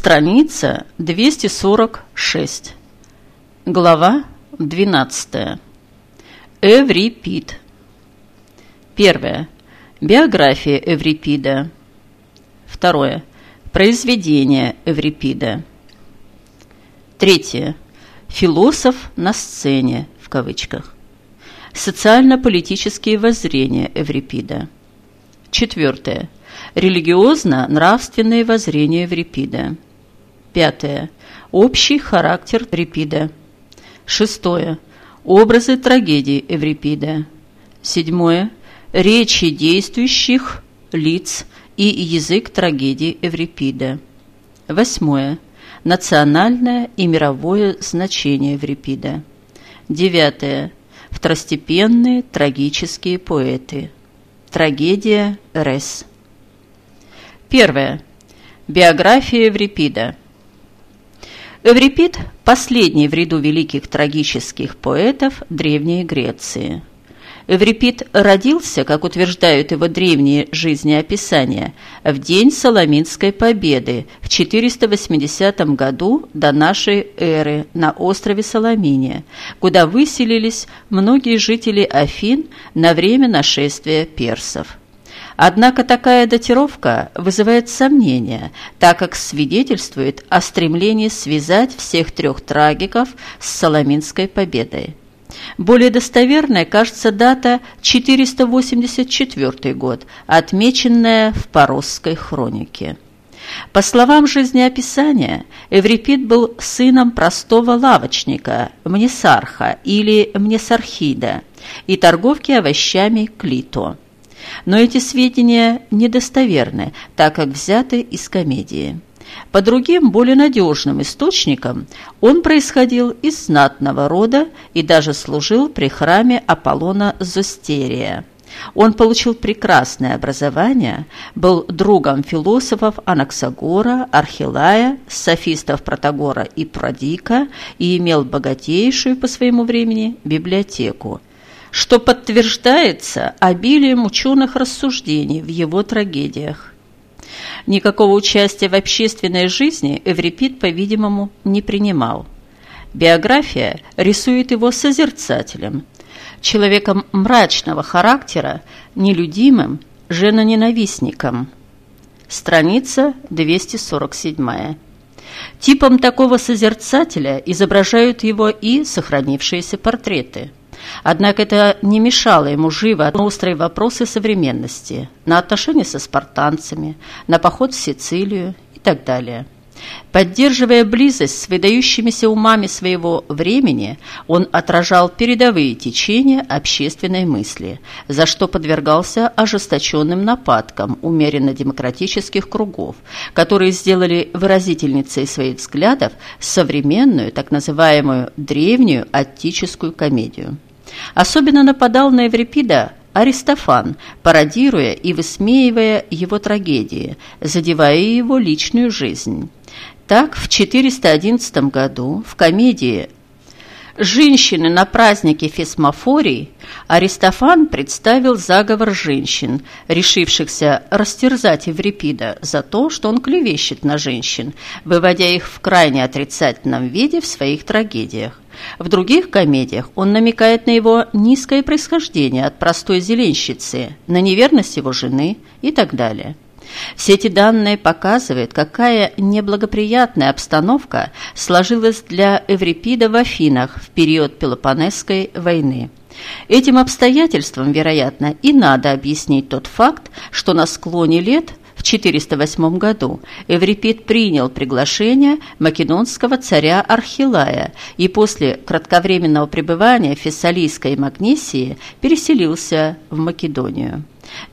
Страница 246. Глава 12. Эврипид. Первое. Биография Эврипида. Второе. Произведение Эврипида. Третье. Философ на сцене, в кавычках. Социально-политические воззрения Эврипида. Четвертое. Религиозно-нравственные воззрения Эврипида. Пятое. Общий характер Эврипида. Шестое. Образы трагедии Эврипида. Седьмое. Речи действующих лиц и язык трагедии Эврипида. Восьмое. Национальное и мировое значение Эврипида. Девятое. Второстепенные трагические поэты. Трагедия Рес. Первое. Биография Эврипида. Эврипид – последний в ряду великих трагических поэтов Древней Греции. Эврипид родился, как утверждают его древние жизнеописания, в день Соломинской победы в 480 году до нашей эры на острове Соломине, куда выселились многие жители Афин на время нашествия персов. Однако такая датировка вызывает сомнения, так как свидетельствует о стремлении связать всех трех трагиков с Соломинской победой. Более достоверной кажется дата 484 год, отмеченная в Поросской хронике. По словам жизнеописания, Эврипид был сыном простого лавочника, Мнесарха или Мнесархида и торговки овощами Клито. Но эти сведения недостоверны, так как взяты из комедии. По другим, более надежным источникам, он происходил из знатного рода и даже служил при храме Аполлона Зостерия. Он получил прекрасное образование, был другом философов Анаксагора, Архилая, софистов Протагора и Продика и имел богатейшую по своему времени библиотеку, что подтверждается обилием ученых рассуждений в его трагедиях. Никакого участия в общественной жизни Эврипид, по-видимому, не принимал. Биография рисует его созерцателем, человеком мрачного характера, нелюдимым, женоненавистником. Страница 247. Типом такого созерцателя изображают его и сохранившиеся портреты – Однако это не мешало ему живо на острые вопросы современности, на отношения со спартанцами, на поход в Сицилию и так далее. Поддерживая близость с выдающимися умами своего времени, он отражал передовые течения общественной мысли, за что подвергался ожесточенным нападкам умеренно-демократических кругов, которые сделали выразительницей своих взглядов современную, так называемую древнюю аттическую комедию. Особенно нападал на Еврипида Аристофан, пародируя и высмеивая его трагедии, задевая его личную жизнь. Так, в 411 году в комедии женщины на празднике Фесмофорий Аристофан представил заговор женщин, решившихся растерзать Еврипида за то, что он клевещет на женщин, выводя их в крайне отрицательном виде в своих трагедиях. В других комедиях он намекает на его низкое происхождение от простой зеленщицы, на неверность его жены и так далее. Все эти данные показывают, какая неблагоприятная обстановка сложилась для Эврипида в Афинах в период Пелопонесской войны. Этим обстоятельством, вероятно, и надо объяснить тот факт, что на склоне лет в 408 году Эврипид принял приглашение македонского царя Архилая и после кратковременного пребывания в Фессалийской Магнесии переселился в Македонию.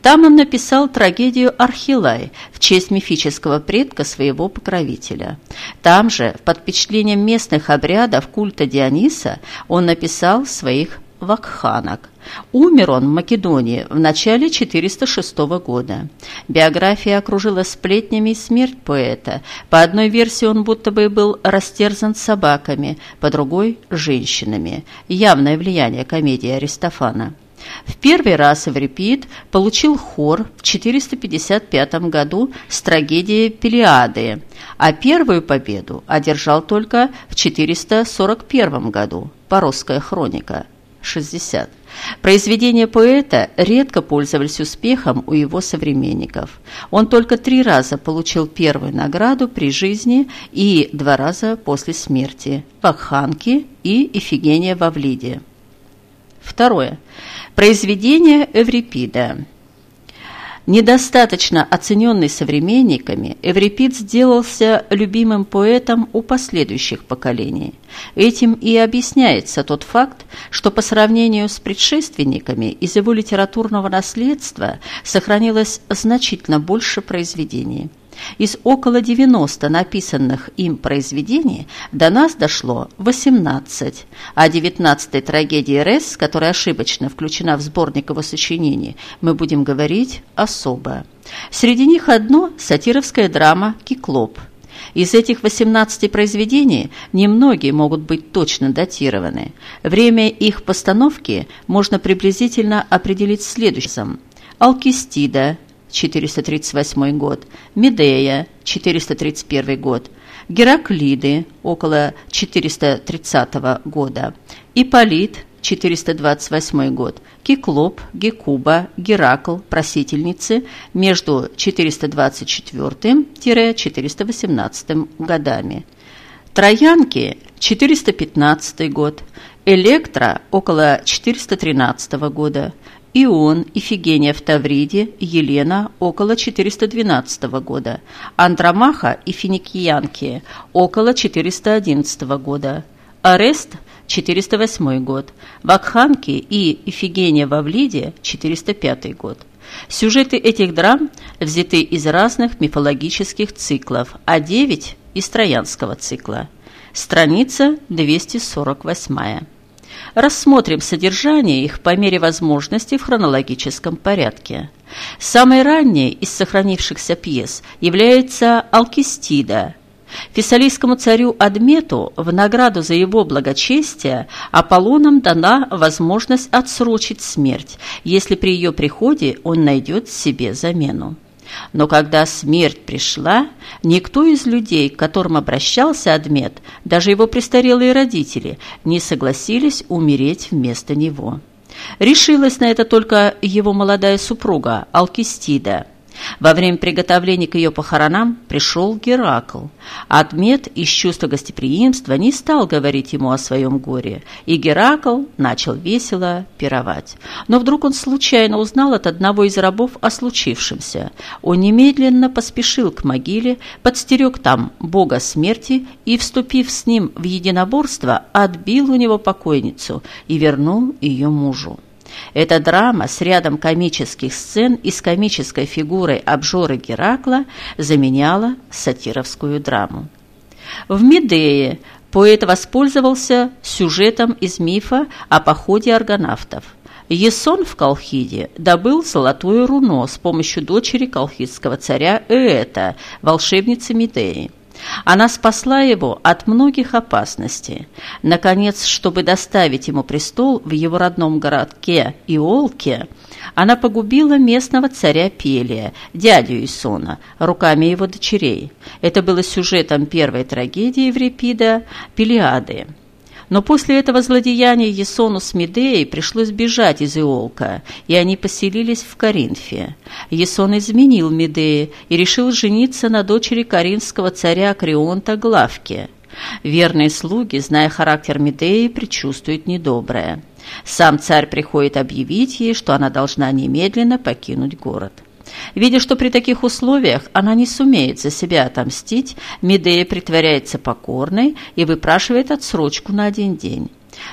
Там он написал трагедию «Архилай» в честь мифического предка своего покровителя. Там же, под впечатлением местных обрядов культа Диониса, он написал своих вакханок. Умер он в Македонии в начале 406 года. Биография окружила сплетнями смерть поэта. По одной версии он будто бы был растерзан собаками, по другой – женщинами. Явное влияние комедии Аристофана. В первый раз Эврипид получил хор в 455 году с трагедией «Пелиады», а первую победу одержал только в 441 году «Поросская хроника» 60. Произведения поэта редко пользовались успехом у его современников. Он только три раза получил первую награду при жизни и два раза после смерти – Вакханки и Ифигения в Авлиде. Второе. Произведение Эврипида. Недостаточно оцененный современниками, Эврипид сделался любимым поэтом у последующих поколений. Этим и объясняется тот факт, что по сравнению с предшественниками из его литературного наследства сохранилось значительно больше произведений. Из около 90 написанных им произведений до нас дошло 18, а 19-й трагедии Рес, которая ошибочно включена в сборник его сочинений, мы будем говорить особо. Среди них одно – сатировская драма «Киклоп». Из этих 18 произведений немногие могут быть точно датированы. Время их постановки можно приблизительно определить следующим. Алкистида 438 год, Медея, 431 год, Гераклиды, около 430 года, Иполит, 428 год, Киклоп, Гекуба, Геракл, просительницы между 424-418 годами. Троянки, 415 год, Электра, около 413 года, Ион, Ифигения в Тавриде, Елена около 412 года, Андромаха и Финикиянки около 411 года, Арест 408 год, Вакханки и Ифигения в Авлиде 405 год. Сюжеты этих драм взяты из разных мифологических циклов, а 9 – из троянского цикла. Страница 248. Рассмотрим содержание их по мере возможности в хронологическом порядке. Самой ранней из сохранившихся пьес является «Алкистида», Фессалийскому царю Адмету в награду за его благочестие Аполлоном дана возможность отсрочить смерть, если при ее приходе он найдет себе замену. Но когда смерть пришла, никто из людей, к которым обращался Адмет, даже его престарелые родители, не согласились умереть вместо него. Решилась на это только его молодая супруга Алкистида – во время приготовления к ее похоронам пришел Геракл. Адмет из чувства гостеприимства не стал говорить ему о своем горе, и Геракл начал весело пировать. Но вдруг он случайно узнал от одного из рабов о случившемся. Он немедленно поспешил к могиле, подстерег там бога смерти и, вступив с ним в единоборство, отбил у него покойницу и вернул ее мужу. Эта драма с рядом комических сцен и с комической фигурой обжоры Геракла заменяла сатировскую драму. В Медее поэт воспользовался сюжетом из мифа о походе аргонавтов. Есон в Колхиде добыл золотое руно с помощью дочери колхидского царя Ээта, волшебницы Медеи. Она спасла его от многих опасностей. Наконец, чтобы доставить ему престол в его родном городке Иолке, она погубила местного царя Пелия, дядю Исона, руками его дочерей. Это было сюжетом первой трагедии Еврипида «Пелиады». Но после этого злодеяния Есону с Медеей пришлось бежать из Иолка, и они поселились в Коринфе. Есон изменил Медее и решил жениться на дочери коринфского царя Крионта Главке. Верные слуги, зная характер Медеи, предчувствуют недоброе. Сам царь приходит объявить ей, что она должна немедленно покинуть город. Видя, что при таких условиях она не сумеет за себя отомстить, Медея притворяется покорной и выпрашивает отсрочку на один день.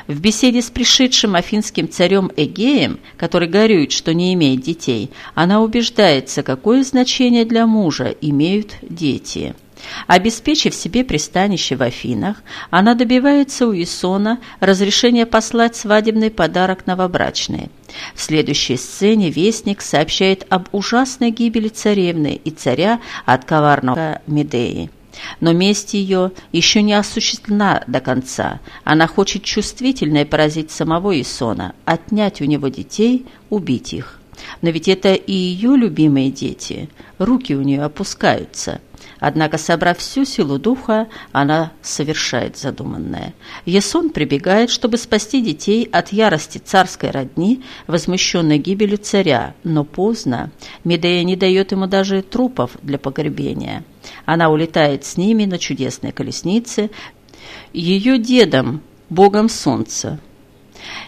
В беседе с пришедшим афинским царем Эгеем, который горюет, что не имеет детей, она убеждается, какое значение для мужа имеют дети. Обеспечив себе пристанище в Афинах, она добивается у Исона разрешения послать свадебный подарок новобрачной. В следующей сцене Вестник сообщает об ужасной гибели царевны и царя от коварного Медеи. Но месть ее еще не осуществлена до конца. Она хочет чувствительно поразить самого Исона, отнять у него детей, убить их. Но ведь это и ее любимые дети. Руки у нее опускаются. Однако, собрав всю силу духа, она совершает задуманное. Есон прибегает, чтобы спасти детей от ярости царской родни, возмущенной гибелью царя, но поздно. Медея не дает ему даже трупов для погребения. Она улетает с ними на чудесной колеснице, ее дедом, богом солнца.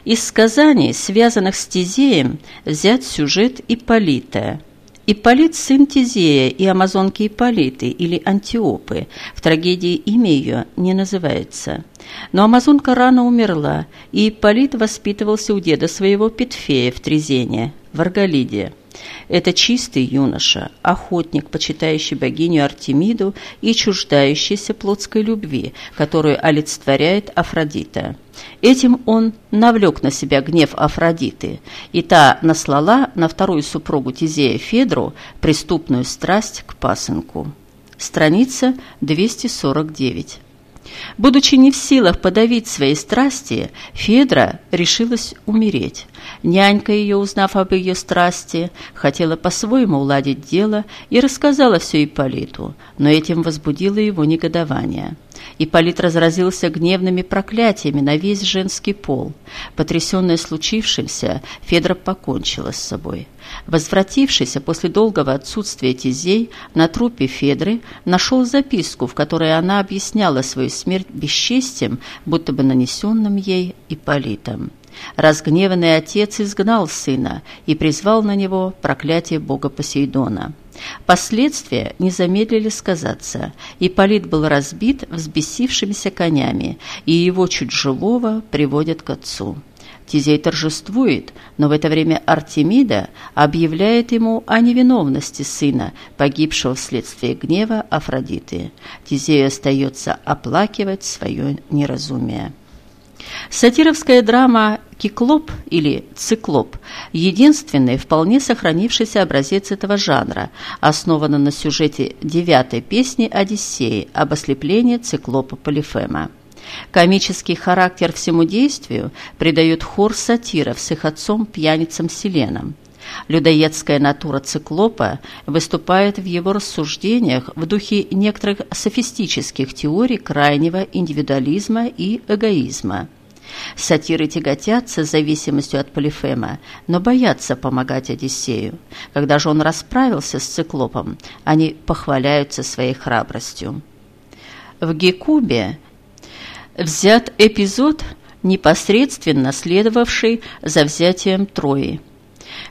Из сказаний, связанных с Тизеем, взят сюжет Ипполита. Ипполит – сын Тизея и амазонки Ипполиты или Антиопы. В трагедии имя ее не называется. Но амазонка рано умерла, и Ипполит воспитывался у деда своего Петфея в Трезене, в Арголиде. Это чистый юноша, охотник, почитающий богиню Артемиду и чуждающийся плотской любви, которую олицетворяет Афродита. Этим он навлек на себя гнев Афродиты, и та наслала на вторую супругу Тизея Федру преступную страсть к пасынку. Страница 249. Будучи не в силах подавить свои страсти, Федра решилась умереть. Нянька ее, узнав об ее страсти, хотела по-своему уладить дело и рассказала все Ипполиту, но этим возбудило его негодование. Ипполит разразился гневными проклятиями на весь женский пол. Потрясенная случившимся, Федра покончила с собой. Возвратившийся после долгого отсутствия Тизей на трупе Федры нашел записку, в которой она объясняла свою смерть бесчестием, будто бы нанесенным ей Ипполитом. Разгневанный отец изгнал сына и призвал на него проклятие бога Посейдона. Последствия не замедлили сказаться. Ипполит был разбит взбесившимися конями, и его чуть живого приводят к отцу. Тизей торжествует, но в это время Артемида объявляет ему о невиновности сына, погибшего вследствие гнева Афродиты. Тизею остается оплакивать свое неразумие. Сатировская драма «Киклоп» или «Циклоп» – единственный вполне сохранившийся образец этого жанра, основана на сюжете девятой песни «Одиссеи» об ослеплении циклопа Полифема. Комический характер всему действию придает хор сатиров с их отцом-пьяницам Селеном. Людоедская натура циклопа выступает в его рассуждениях в духе некоторых софистических теорий крайнего индивидуализма и эгоизма. Сатиры тяготятся зависимостью от Полифема, но боятся помогать Одиссею. Когда же он расправился с циклопом, они похваляются своей храбростью. В Гекубе взят эпизод, непосредственно следовавший за взятием Трои.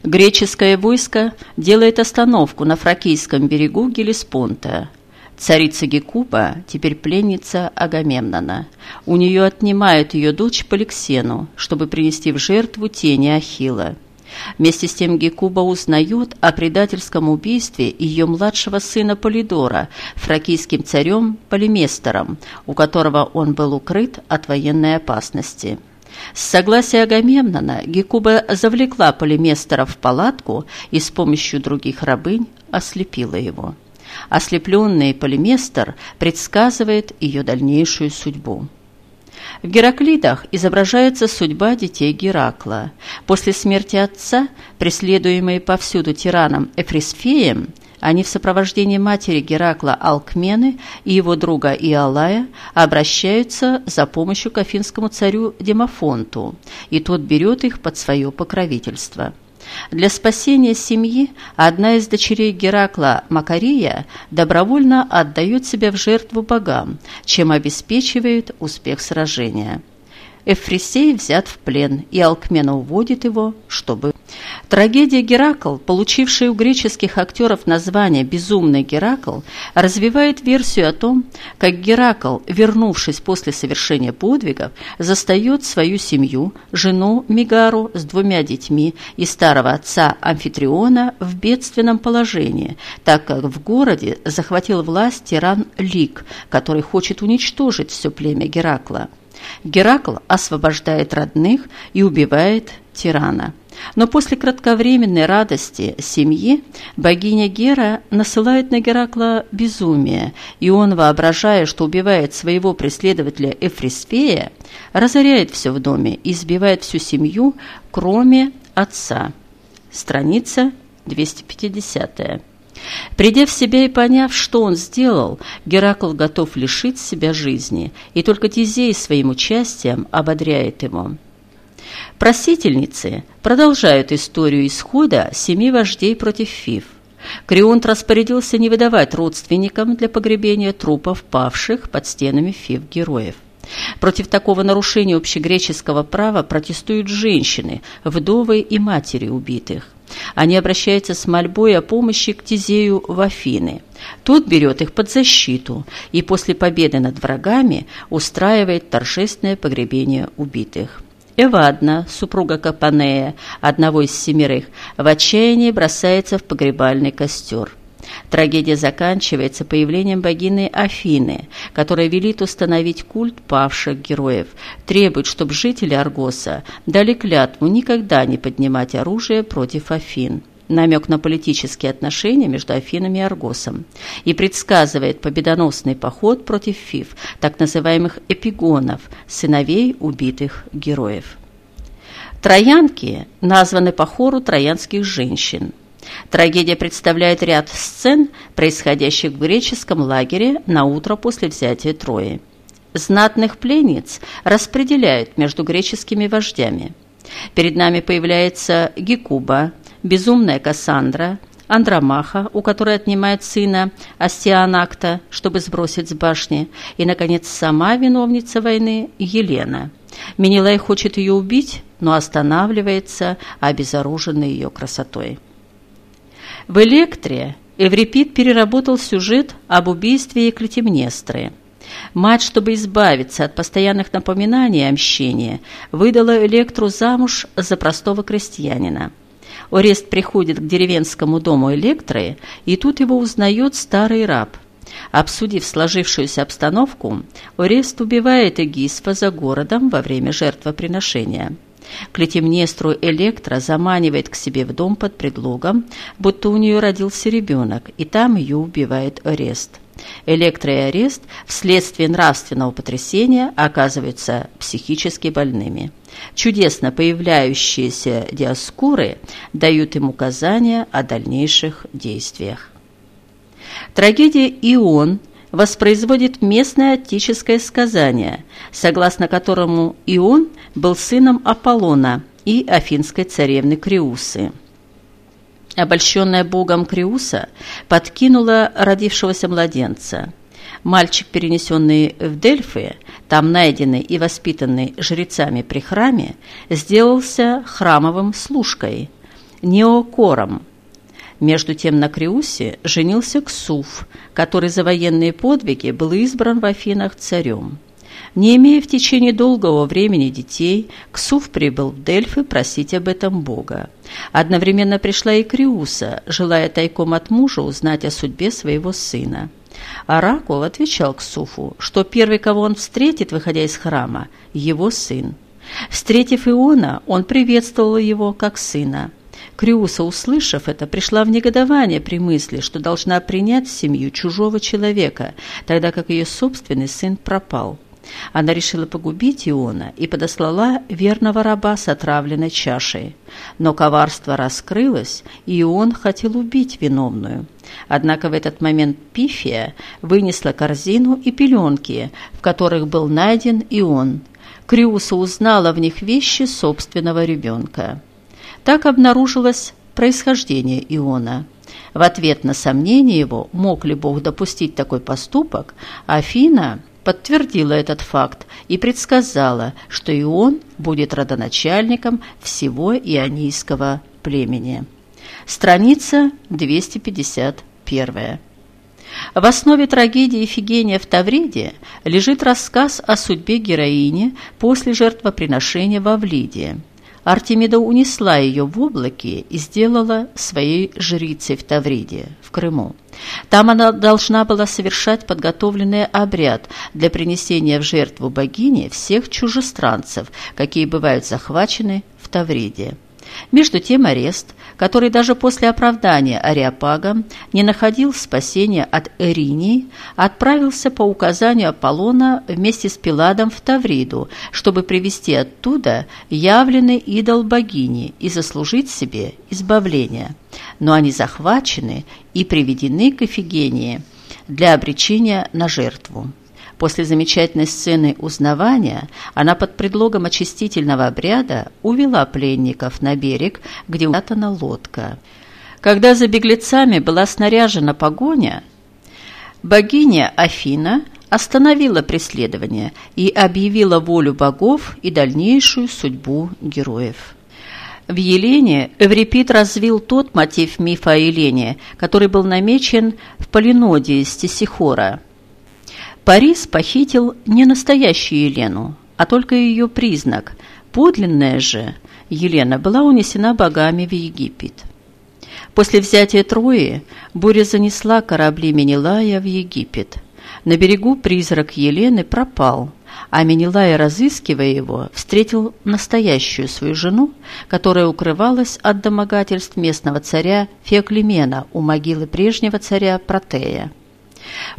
Греческое войско делает остановку на фракийском берегу Гелеспонта. Царица Гекуба теперь пленница Агамемнона. У нее отнимают ее дочь Поликсену, чтобы принести в жертву тени Ахилла. Вместе с тем Гекуба узнает о предательском убийстве ее младшего сына Полидора, фракийским царем Полиместором, у которого он был укрыт от военной опасности. С согласия Агамемнона Гекуба завлекла Полиместора в палатку и с помощью других рабынь ослепила его. Ослепленный Полиместор предсказывает ее дальнейшую судьбу. В Гераклидах изображается судьба детей Геракла. После смерти отца, преследуемые повсюду тираном Эфрисфеем, они в сопровождении матери Геракла Алкмены и его друга Иолая обращаются за помощью к афинскому царю Демофонту, и тот берет их под свое покровительство. Для спасения семьи одна из дочерей Геракла, Макария, добровольно отдает себя в жертву богам, чем обеспечивает успех сражения. Эфрисей взят в плен, и Алкмена уводит его, чтобы... Трагедия «Геракл», получившая у греческих актеров название «Безумный Геракл», развивает версию о том, как Геракл, вернувшись после совершения подвигов, застает свою семью, жену Мигару с двумя детьми и старого отца Амфитриона в бедственном положении, так как в городе захватил власть тиран Лик, который хочет уничтожить все племя Геракла. Геракл освобождает родных и убивает тирана. Но после кратковременной радости семьи богиня Гера насылает на Геракла безумие, и он, воображая, что убивает своего преследователя Эфриспея, разоряет все в доме и избивает всю семью, кроме отца. Страница 250. Придя в себя и поняв, что он сделал, Геракл готов лишить себя жизни, и только Тизей своим участием ободряет его. Просительницы продолжают историю исхода семи вождей против Фив. Крионт распорядился не выдавать родственникам для погребения трупов павших под стенами Фив героев. Против такого нарушения общегреческого права протестуют женщины, вдовы и матери убитых. Они обращаются с мольбой о помощи к Тизею в Афины. Тот берет их под защиту и после победы над врагами устраивает торжественное погребение убитых. Эвадна, супруга Капанея, одного из семерых, в отчаянии бросается в погребальный костер. Трагедия заканчивается появлением богини Афины, которая велит установить культ павших героев, требует, чтобы жители Аргоса дали клятву никогда не поднимать оружие против Афин намек на политические отношения между Афинами и Аргосом, и предсказывает победоносный поход против Фив, так называемых эпигонов, сыновей убитых героев. Троянки названы по хору троянских женщин. Трагедия представляет ряд сцен, происходящих в греческом лагере на утро после взятия Трои. Знатных пленниц распределяют между греческими вождями. Перед нами появляется Гекуба, безумная Кассандра, Андромаха, у которой отнимает сына Астианакта, чтобы сбросить с башни, и, наконец, сама виновница войны Елена. Менелай хочет ее убить, но останавливается, обезоруженный ее красотой. В «Электре» Эврипид переработал сюжет об убийстве Клетимнестры. Мать, чтобы избавиться от постоянных напоминаний о мщении, выдала Электру замуж за простого крестьянина – Орест приходит к деревенскому дому Электры, и тут его узнает старый раб. Обсудив сложившуюся обстановку, Орест убивает Эгисфа за городом во время жертвоприношения. Клетимнестру Электра заманивает к себе в дом под предлогом, будто у нее родился ребенок, и там ее убивает Орест. Электро и Арест вследствие нравственного потрясения оказываются психически больными. Чудесно появляющиеся диаскуры дают им указания о дальнейших действиях. Трагедия «Ион» воспроизводит местное аттическое сказание, согласно которому Ион был сыном Аполлона и афинской царевны Криусы. Обольщенная богом Криуса подкинула родившегося младенца. Мальчик, перенесенный в Дельфы, там найденный и воспитанный жрецами при храме, сделался храмовым служкой, неокором. Между тем на Криусе женился Ксуф, который за военные подвиги был избран в Афинах царем. Не имея в течение долгого времени детей, Ксуф прибыл в Дельфы просить об этом Бога. Одновременно пришла и Криуса, желая тайком от мужа узнать о судьбе своего сына. Оракул отвечал Ксуфу, что первый, кого он встретит, выходя из храма, его сын. Встретив Иона, он приветствовал его как сына. Криуса, услышав это, пришла в негодование при мысли, что должна принять в семью чужого человека, тогда как ее собственный сын пропал. Она решила погубить Иона и подослала верного раба с отравленной чашей. Но коварство раскрылось, и Ион хотел убить виновную. Однако в этот момент Пифия вынесла корзину и пеленки, в которых был найден Ион. Криуса узнала в них вещи собственного ребенка. Так обнаружилось происхождение Иона. В ответ на сомнение его, мог ли Бог допустить такой поступок, Афина – подтвердила этот факт и предсказала, что и он будет родоначальником всего ионийского племени. Страница 251. В основе трагедии Ифигения в Тавриде лежит рассказ о судьбе героини после жертвоприношения в Авлиде. Артемида унесла ее в облаке и сделала своей жрицей в Тавриде, в Крыму. Там она должна была совершать подготовленный обряд для принесения в жертву богине всех чужестранцев, какие бывают захвачены в Тавриде. Между тем арест, который даже после оправдания Ариапага не находил спасения от Эринии, отправился по указанию Аполлона вместе с Пиладом в Тавриду, чтобы привести оттуда явленный идол богини и заслужить себе избавление. Но они захвачены и приведены к Эфигении для обречения на жертву. После замечательной сцены узнавания она под предлогом очистительного обряда увела пленников на берег, где упрятана лодка. Когда за беглецами была снаряжена погоня, богиня Афина остановила преследование и объявила волю богов и дальнейшую судьбу героев. В Елене Эврипид развил тот мотив мифа о Елене, который был намечен в Полинодии Стесихора – Парис похитил не настоящую Елену, а только ее признак. Подлинная же Елена была унесена богами в Египет. После взятия Трои буря занесла корабли Менелая в Египет. На берегу призрак Елены пропал, а Менелай, разыскивая его, встретил настоящую свою жену, которая укрывалась от домогательств местного царя Феоклимена у могилы прежнего царя Протея.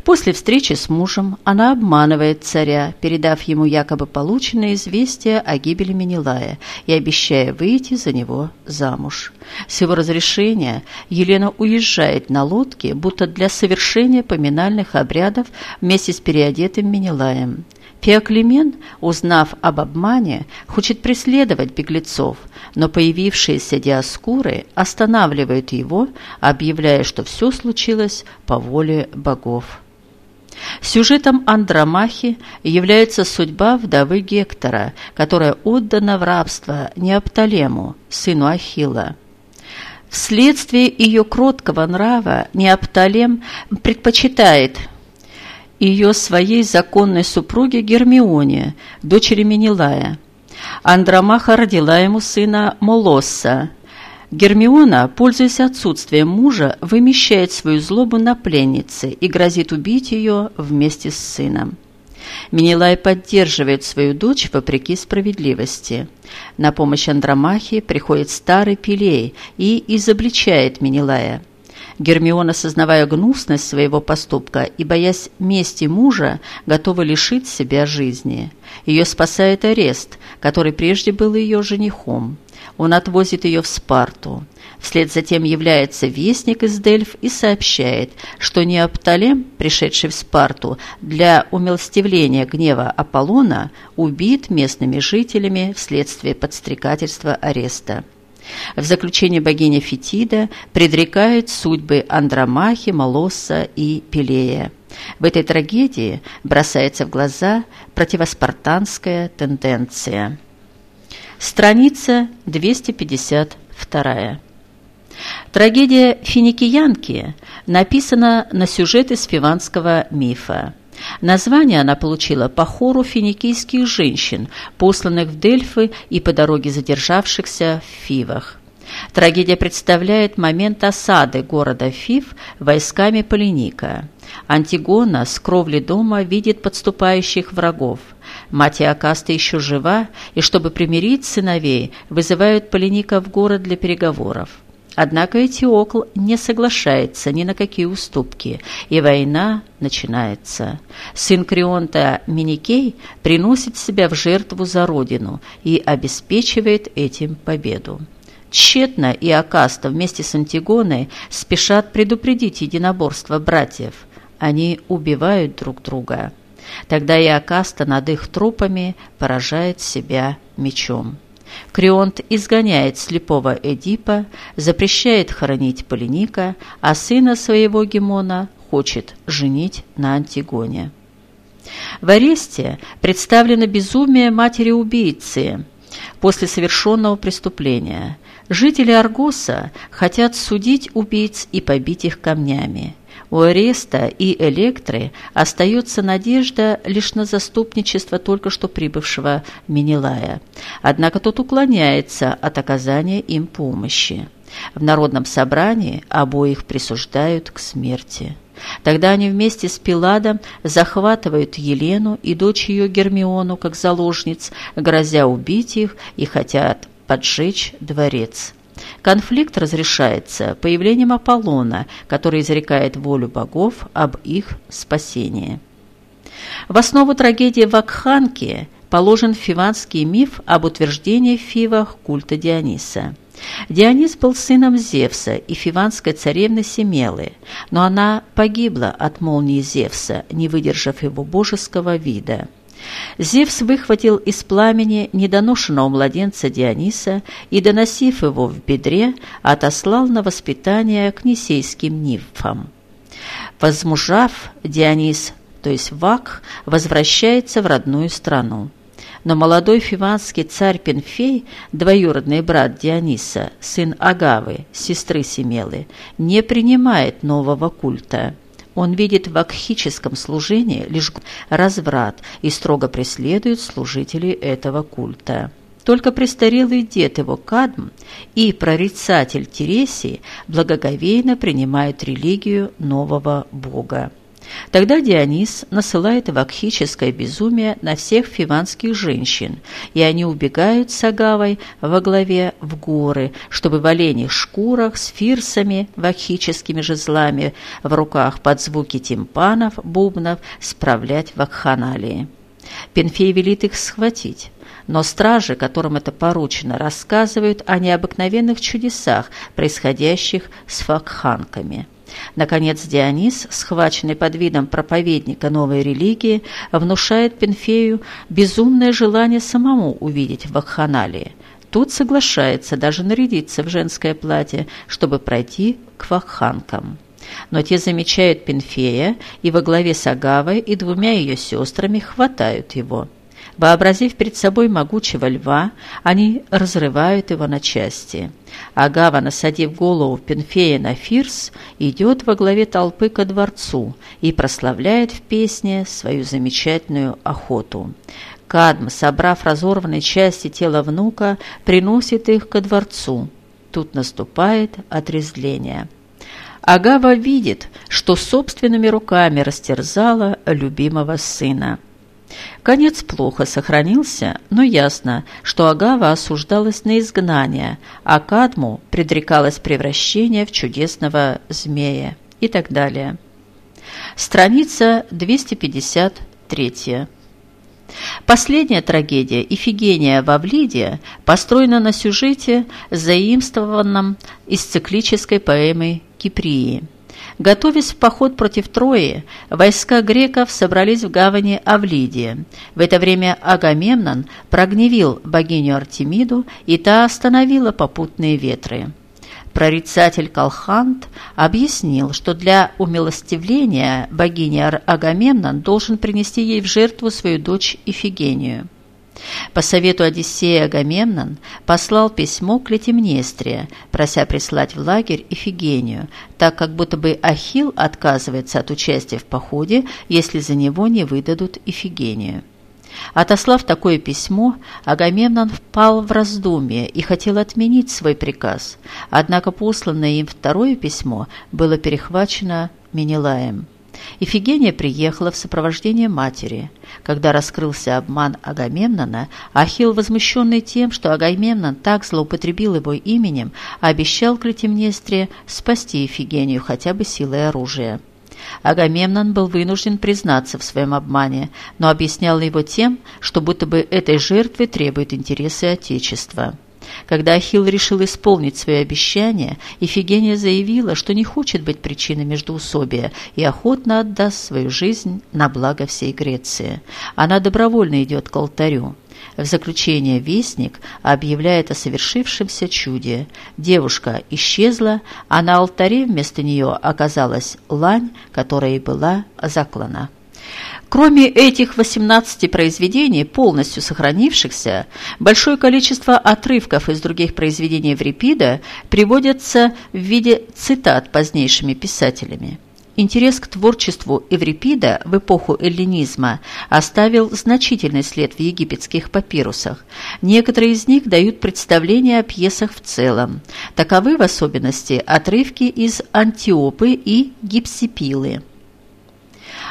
После встречи с мужем она обманывает царя, передав ему якобы полученное известие о гибели Менелая и обещая выйти за него замуж. С его разрешения Елена уезжает на лодке, будто для совершения поминальных обрядов вместе с переодетым Менелаем. Феоклемен, узнав об обмане, хочет преследовать беглецов, но появившиеся диаскуры останавливают его, объявляя, что все случилось по воле богов. Сюжетом Андромахи является судьба вдовы Гектора, которая отдана в рабство Неопталему, сыну Ахилла. Вследствие ее кроткого нрава Неопталем предпочитает ее своей законной супруге Гермионе, дочери Менелая. Андромаха родила ему сына Молосса. Гермиона, пользуясь отсутствием мужа, вымещает свою злобу на пленнице и грозит убить ее вместе с сыном. Менелай поддерживает свою дочь вопреки справедливости. На помощь Андромахе приходит старый Пилей и изобличает Менелая – Гермиона, сознавая гнусность своего поступка и боясь мести мужа, готова лишить себя жизни. Ее спасает арест, который прежде был ее женихом. Он отвозит ее в Спарту. Вслед за тем является вестник из Дельф и сообщает, что Неопталем, пришедший в Спарту для умилостивления гнева Аполлона, убит местными жителями вследствие подстрекательства ареста. В заключение богиня Фетида предрекает судьбы Андромахи, Молосса и Пелея. В этой трагедии бросается в глаза противоспартанская тенденция. Страница 252. Трагедия «Финикиянки» написана на сюжет из фиванского мифа. Название она получила по хору финикийских женщин, посланных в Дельфы и по дороге задержавшихся в Фивах. Трагедия представляет момент осады города Фив войсками Полиника. Антигона с кровли дома видит подступающих врагов. Мать Иокаста еще жива, и чтобы примирить сыновей, вызывают Полиника в город для переговоров. Однако Этиокл не соглашается ни на какие уступки, и война начинается. Сын Крионта Миникей приносит себя в жертву за родину и обеспечивает этим победу. Тщетно и Акаста вместе с Антигоной спешат предупредить единоборство братьев. Они убивают друг друга. Тогда и Акаста над их трупами поражает себя мечом. Крионт изгоняет слепого Эдипа, запрещает хоронить Полиника, а сына своего Гемона хочет женить на Антигоне. В аресте представлено безумие матери-убийцы после совершенного преступления. Жители Аргоса хотят судить убийц и побить их камнями. У Ареста и Электры остается надежда лишь на заступничество только что прибывшего Менелая. Однако тот уклоняется от оказания им помощи. В народном собрании обоих присуждают к смерти. Тогда они вместе с Пиладом захватывают Елену и дочь ее Гермиону как заложниц, грозя убить их и хотят поджечь дворец. Конфликт разрешается появлением Аполлона, который изрекает волю богов об их спасении. В основу трагедии Вакханки положен фиванский миф об утверждении в Фивах культа Диониса. Дионис был сыном Зевса и фиванской царевны Семелы, но она погибла от молнии Зевса, не выдержав его божеского вида. Зевс выхватил из пламени недоношенного младенца Диониса и, доносив его в бедре, отослал на воспитание к несейским нимфам. Возмужав, Дионис, то есть Вак, возвращается в родную страну. Но молодой фиванский царь Пенфей, двоюродный брат Диониса, сын Агавы, сестры Семелы, не принимает нового культа – он видит в акхическом служении лишь разврат и строго преследует служителей этого культа. Только престарелый дед его Кадм и прорицатель Тересий благоговейно принимают религию нового бога. Тогда Дионис насылает вакхическое безумие на всех фиванских женщин, и они убегают с Агавой во главе в горы, чтобы в оленях шкурах с фирсами, вакхическими жезлами в руках под звуки тимпанов, бубнов справлять вакханалии. Пенфей велит их схватить. Но стражи, которым это поручено, рассказывают о необыкновенных чудесах, происходящих с вакханками. Наконец Дионис, схваченный под видом проповедника новой религии, внушает Пенфею безумное желание самому увидеть вакханалии. Тут соглашается даже нарядиться в женское платье, чтобы пройти к вакханкам. Но те замечают Пенфея и во главе с Агавой и двумя ее сестрами хватают его. Вообразив перед собой могучего льва, они разрывают его на части. Агава, насадив голову Пенфея на фирс, идет во главе толпы ко дворцу и прославляет в песне свою замечательную охоту. Кадм, собрав разорванные части тела внука, приносит их ко дворцу. Тут наступает отрезвление. Агава видит, что собственными руками растерзала любимого сына. Конец плохо сохранился, но ясно, что Агава осуждалась на изгнание, а Кадму предрекалось превращение в чудесного змея и так далее. Страница 253. Последняя трагедия «Ифигения в Авлиде» построена на сюжете, заимствованном из циклической поэмы Киприи – Готовясь в поход против Трои, войска греков собрались в гавани Авлидия. В это время Агамемнон прогневил богиню Артемиду, и та остановила попутные ветры. Прорицатель Колхант объяснил, что для умилостивления богини Агамемнон должен принести ей в жертву свою дочь Ифигению. По совету Одиссея Агамемнон послал письмо к Клетимнестре, прося прислать в лагерь Ифигению, так как будто бы Ахилл отказывается от участия в походе, если за него не выдадут Ифигению. Отослав такое письмо, Агамемнон впал в раздумье и хотел отменить свой приказ, однако посланное им второе письмо было перехвачено Менелаем. Ифигения приехала в сопровождении матери. Когда раскрылся обман Агамемнона, Ахилл, возмущенный тем, что Агамемнон так злоупотребил его именем, обещал Клетимнестре спасти Ифигению хотя бы силой оружия. Агамемнон был вынужден признаться в своем обмане, но объяснял его тем, что будто бы этой жертвы требуют интересы Отечества. Когда Ахилл решил исполнить свое обещание, Ифигения заявила, что не хочет быть причиной междоусобия и охотно отдаст свою жизнь на благо всей Греции. Она добровольно идет к алтарю. В заключение Вестник объявляет о совершившемся чуде. Девушка исчезла, а на алтаре вместо нее оказалась лань, которая и была заклана. Кроме этих 18 произведений, полностью сохранившихся, большое количество отрывков из других произведений Еврипида приводятся в виде цитат позднейшими писателями. Интерес к творчеству Эврипида в эпоху эллинизма оставил значительный след в египетских папирусах. Некоторые из них дают представление о пьесах в целом. Таковы в особенности отрывки из «Антиопы» и «Гипсипилы».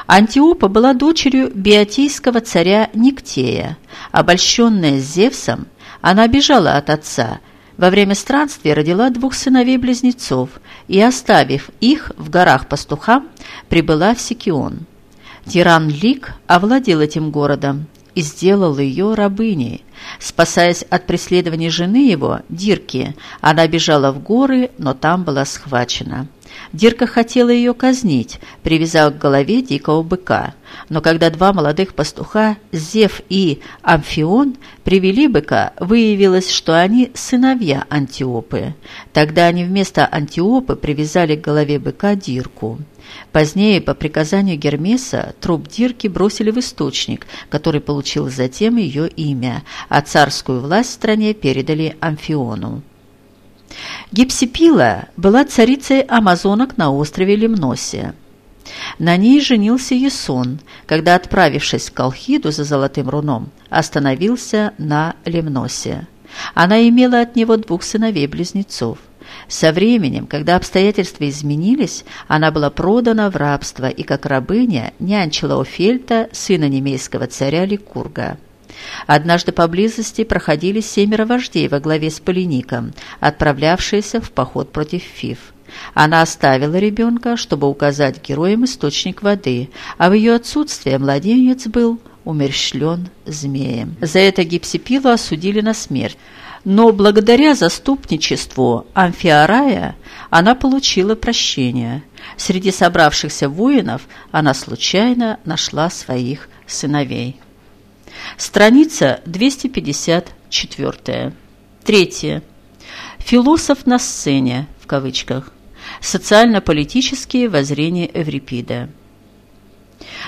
Антиопа была дочерью биотийского царя Никтея. Обольщенная Зевсом, Она бежала от отца, во время странствия родила двух сыновей-близнецов и, оставив их в горах пастухам, прибыла в Сикион. Тиран Лик овладел этим городом и сделал ее рабыней. Спасаясь от преследования жены его, Дирки, она бежала в горы, но там была схвачена. Дирка хотела ее казнить, привязав к голове дикого быка. Но когда два молодых пастуха, Зев и Амфион, привели быка, выявилось, что они сыновья Антиопы. Тогда они вместо Антиопы привязали к голове быка Дирку. Позднее, по приказанию Гермеса, труп Дирки бросили в источник, который получил затем ее имя, а царскую власть в стране передали Амфиону. Гипсипила была царицей амазонок на острове Лимносия. На ней женился Ясон, когда, отправившись в Колхиду за золотым руном, остановился на Лимносе. Она имела от него двух сыновей-близнецов. Со временем, когда обстоятельства изменились, она была продана в рабство и как рабыня нянчила Офельта, сына немейского царя Ликурга. Однажды поблизости проходили семеро вождей во главе с Полиником, отправлявшиеся в поход против Фиф. Она оставила ребенка, чтобы указать героям источник воды, а в ее отсутствие младенец был умерщвлен змеем. За это Гипсипилу осудили на смерть. Но благодаря заступничеству Амфиарая она получила прощение. Среди собравшихся воинов она случайно нашла своих сыновей. Страница 254. Третье. Философ на сцене, в кавычках. Социально-политические воззрения Эврипида.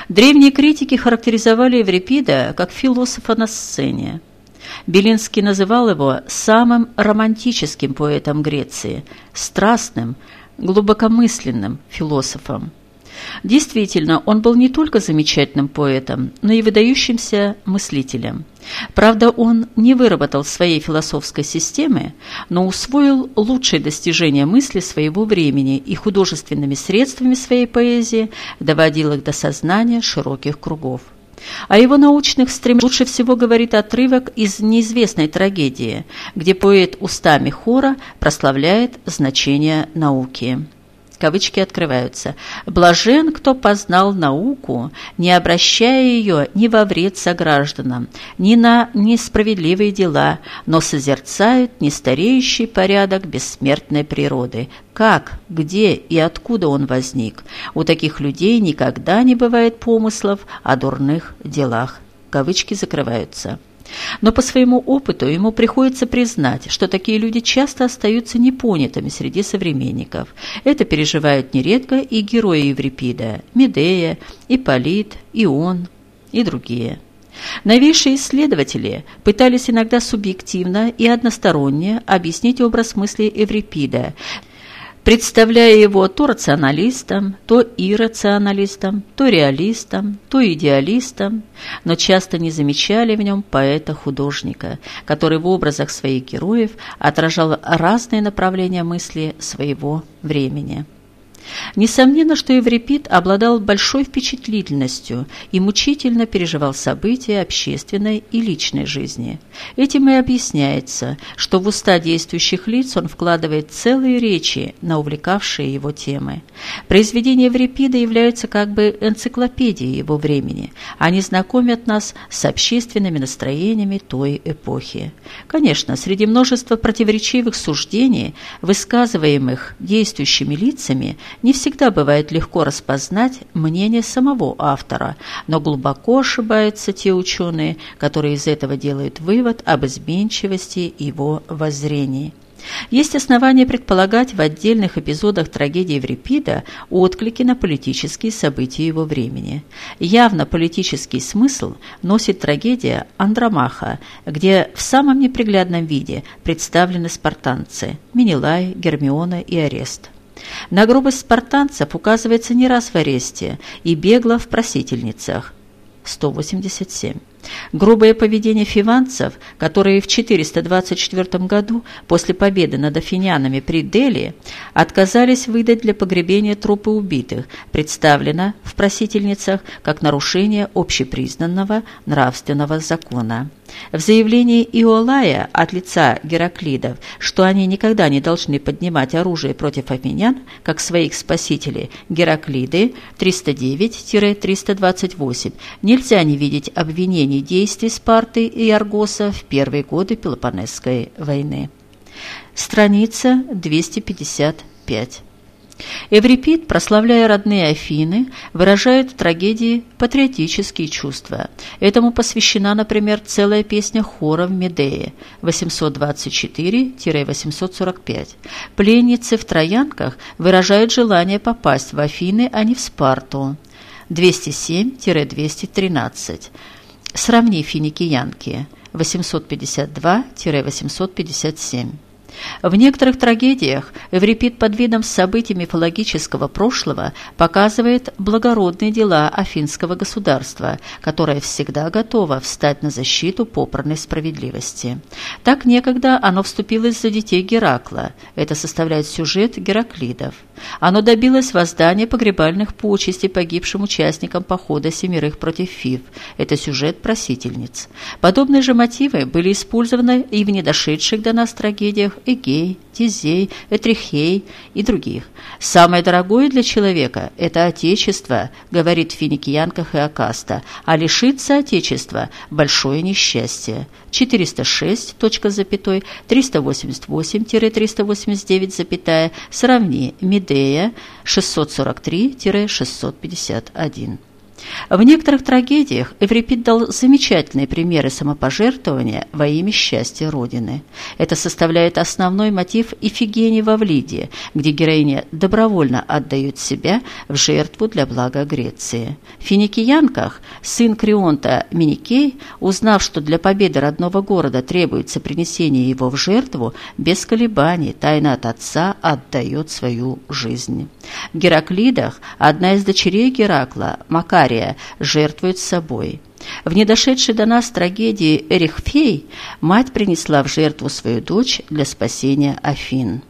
Древние критики характеризовали Эврипида как философа на сцене. Белинский называл его самым романтическим поэтом Греции, страстным, глубокомысленным философом. Действительно, он был не только замечательным поэтом, но и выдающимся мыслителем. Правда, он не выработал своей философской системы, но усвоил лучшие достижения мысли своего времени и художественными средствами своей поэзии доводил их до сознания широких кругов. О его научных стремлениях лучше всего говорит отрывок из неизвестной трагедии, где поэт устами хора прославляет значение науки кавычки открываются, «блажен, кто познал науку, не обращая ее ни во вред согражданам, ни на несправедливые дела, но созерцают нестареющий порядок бессмертной природы. Как, где и откуда он возник? У таких людей никогда не бывает помыслов о дурных делах». Кавычки закрываются. Но по своему опыту ему приходится признать, что такие люди часто остаются непонятыми среди современников. Это переживают нередко и герои Еврипида – Медея, Ипполит, Ион и другие. Новейшие исследователи пытались иногда субъективно и односторонне объяснить образ мысли Эврипида, представляя его то рационалистом, то иррационалистом, то реалистом, то идеалистом, но часто не замечали в нем поэта-художника, который в образах своих героев отражал разные направления мысли своего времени. Несомненно, что Еврипид обладал большой впечатлительностью и мучительно переживал события общественной и личной жизни. Этим и объясняется, что в уста действующих лиц он вкладывает целые речи на увлекавшие его темы. Произведения Еврипида являются как бы энциклопедией его времени. Они знакомят нас с общественными настроениями той эпохи. Конечно, среди множества противоречивых суждений, высказываемых действующими лицами, не всегда бывает легко распознать мнение самого автора, но глубоко ошибаются те ученые, которые из этого делают вывод об изменчивости его воззрений. Есть основания предполагать в отдельных эпизодах трагедии Еврипида отклики на политические события его времени. Явно политический смысл носит трагедия Андромаха, где в самом неприглядном виде представлены спартанцы – Менелай, Гермиона и Арест. На грубость спартанцев указывается не раз в аресте и бегло в просительницах. 187. Грубое поведение фиванцев, которые в 424 году после победы над афинянами при Дели отказались выдать для погребения трупы убитых, представлено в просительницах как нарушение общепризнанного нравственного закона. В заявлении Иолая от лица Гераклидов, что они никогда не должны поднимать оружие против афинян, как своих спасителей, Гераклиды 309-328, нельзя не видеть обвинений действий Спарты и Аргоса в первые годы Пелопонесской войны. Страница 255. Эврипид, прославляя родные Афины, выражает в трагедии патриотические чувства. Этому посвящена, например, целая песня хора в Медее 824-845. Пленницы в Троянках выражают желание попасть в Афины, а не в Спарту 207-213. Сравни финикиянки 852-857. В некоторых трагедиях Эврипид под видом событий мифологического прошлого показывает благородные дела афинского государства, которое всегда готово встать на защиту попранной справедливости. Так некогда оно вступилось за детей Геракла. Это составляет сюжет Гераклидов. Оно добилось воздания погребальных почестей погибшим участникам похода семерых против Фив. Это сюжет просительниц. Подобные же мотивы были использованы и в недошедших до нас трагедиях Эгей, Тизей, Этрихей и других. «Самое дорогое для человека – это Отечество», – говорит в финикиянках а лишиться Отечества – большое несчастье. 406, точка запятой, 388-389, запятая, сравни Медея 643-651. В некоторых трагедиях Эврипид дал замечательные примеры самопожертвования во имя счастья Родины. Это составляет основной мотив Ифигении в Авлиде, где героиня добровольно отдает себя в жертву для блага Греции. В Финикиянках сын Крионта Миникей, узнав, что для победы родного города требуется принесение его в жертву, без колебаний, тайно от отца, отдает свою жизнь. В Гераклидах одна из дочерей Геракла, Макария, жертвует собой. В недошедшей до нас трагедии Эрихфей мать принесла в жертву свою дочь для спасения Афин.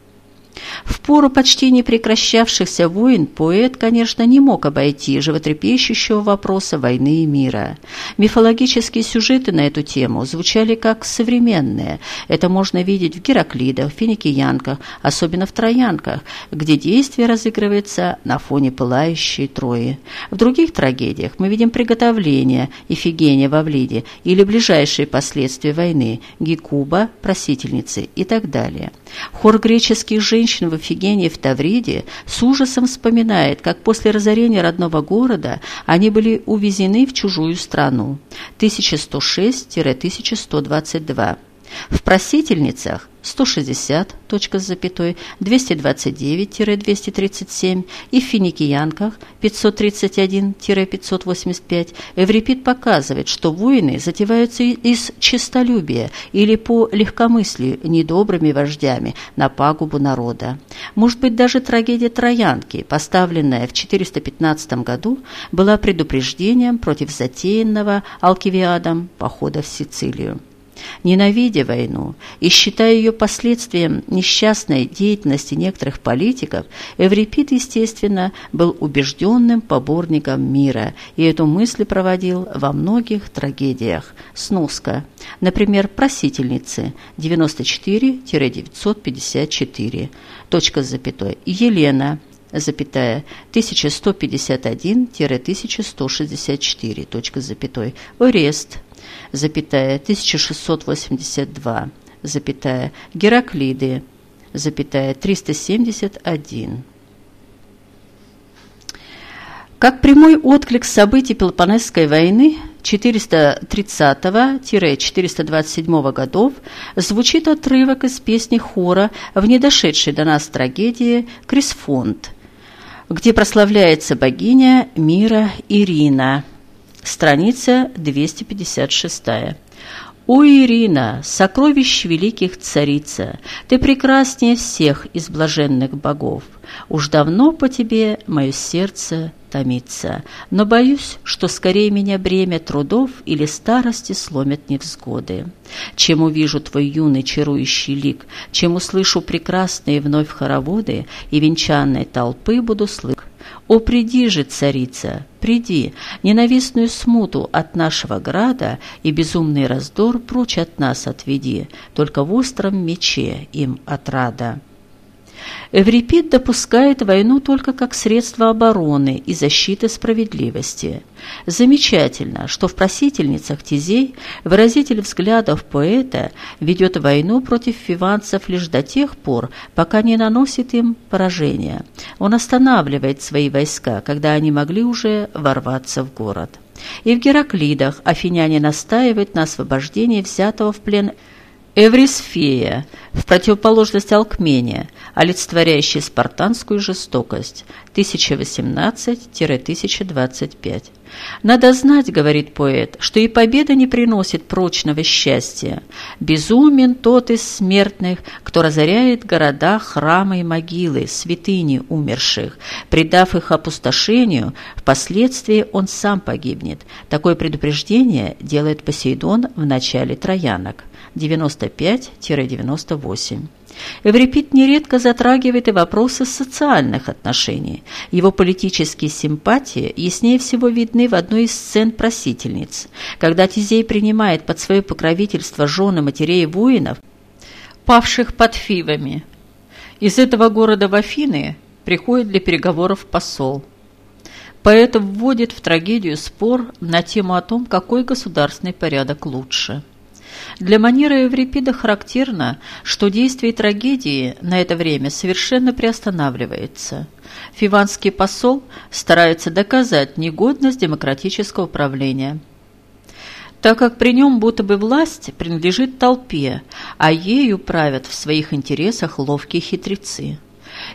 В пору почти не прекращавшихся войн поэт, конечно, не мог обойти животрепещущего вопроса войны и мира. Мифологические сюжеты на эту тему звучали как современные. Это можно видеть в Гераклидах, Финикиянках, особенно в Троянках, где действие разыгрывается на фоне пылающей Трои. В других трагедиях мы видим приготовление Ифигения в Авлиде или ближайшие последствия войны Гекуба, просительницы и так далее. Хор греческих женщин в Офигении в Тавриде с ужасом вспоминает, как после разорения родного города они были увезены в чужую страну. 1106-1122. В просительницах 160, точка с запятой, 229-237 и в финикиянках 531-585 Эврипид показывает, что войны затеваются из честолюбия или по легкомыслию недобрыми вождями на пагубу народа. Может быть, даже трагедия Троянки, поставленная в 415 году, была предупреждением против затеянного Алкивиадом похода в Сицилию. Ненавидя войну и считая ее последствием несчастной деятельности некоторых политиков, Эврипид, естественно, был убежденным поборником мира и эту мысль проводил во многих трагедиях. Сноска. Например, «Просительницы» 94-954. Точка с запятой. Елена запятая 1151-1164. Точка с запятой. Орест запятая, 1682, запятая, Гераклиды, запятая, 371. Как прямой отклик событий Пелопонесской войны 430-427 годов звучит отрывок из песни хора в недошедшей до нас трагедии «Крисфонд», где прославляется богиня мира Ирина – Страница 256. «О, Ирина, сокровищ великих царица, ты прекраснее всех из блаженных богов. Уж давно по тебе мое сердце томится, но боюсь, что скорее меня бремя трудов или старости сломят невзгоды. Чем увижу твой юный чарующий лик, чем услышу прекрасные вновь хороводы и венчанные толпы буду слышать, «О, приди же, царица, приди, ненавистную смуту от нашего града и безумный раздор прочь от нас отведи, только в остром мече им отрада». Эврипид допускает войну только как средство обороны и защиты справедливости. Замечательно, что в «Просительницах Тизей» выразитель взглядов поэта ведет войну против фиванцев лишь до тех пор, пока не наносит им поражения. Он останавливает свои войска, когда они могли уже ворваться в город. И в Гераклидах афиняне настаивают на освобождении взятого в плен Эврисфея, в противоположность Алкмения, олицетворяющей спартанскую жестокость, 1018-1025. «Надо знать, — говорит поэт, — что и победа не приносит прочного счастья. Безумен тот из смертных, кто разоряет города, храмы и могилы, святыни умерших. Предав их опустошению, впоследствии он сам погибнет. Такое предупреждение делает Посейдон в начале Троянок. 95-98. Эврипид нередко затрагивает и вопросы социальных отношений. Его политические симпатии яснее всего видны в одной из сцен просительниц, когда Тизей принимает под свое покровительство жены матерей воинов, павших под Фивами. Из этого города в Афины приходит для переговоров посол. Поэт вводит в трагедию спор на тему о том, какой государственный порядок лучше – для манеры Эврипида характерно, что действие трагедии на это время совершенно приостанавливается. Фиванский посол старается доказать негодность демократического управления – так как при нем будто бы власть принадлежит толпе, а ею правят в своих интересах ловкие хитрецы.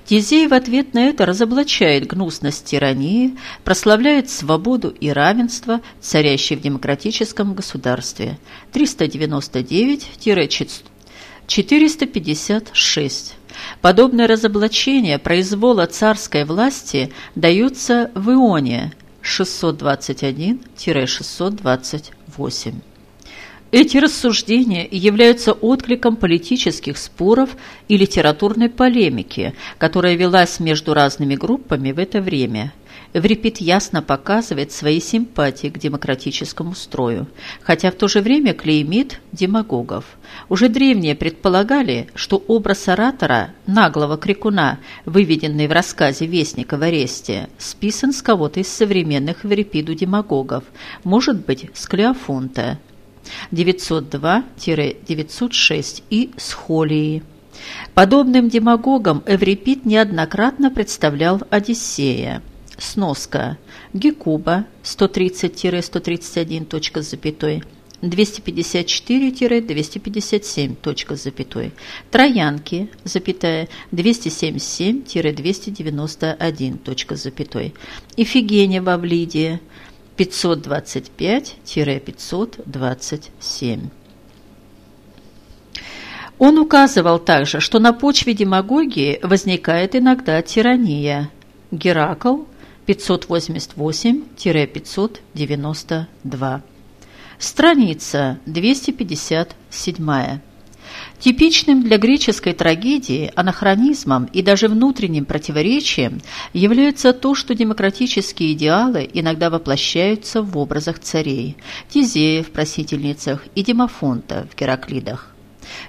Тизей в ответ на это разоблачает гнусность тирании, прославляет свободу и равенство, царящие в демократическом государстве. 399-456. Подобное разоблачение произвола царской власти дается в Ионе 621-628. Эти рассуждения являются откликом политических споров и литературной полемики, которая велась между разными группами в это время. Эврипид ясно показывает свои симпатии к демократическому строю, хотя в то же время клеймит демагогов. Уже древние предполагали, что образ оратора, наглого крикуна, выведенный в рассказе Вестника в аресте, списан с кого-то из современных Эврипиду демагогов, может быть, с Клеофонта, 902-906 и Схолии. Подобным демагогам Эврипид неоднократно представлял Одиссея. Сноска. Гекуба 130-131. Точка с запятой. 254-257. Точка с запятой. Троянки, запятая, 277-291. Точка с запятой. Ифигения в Авлидии, 525-527. Он указывал также, что на почве демагогии возникает иногда тирания. Геракл 588-592. Страница 257. Типичным для греческой трагедии анахронизмом и даже внутренним противоречием является то, что демократические идеалы иногда воплощаются в образах царей – Тизея в «Просительницах» и Демофонта в «Гераклидах».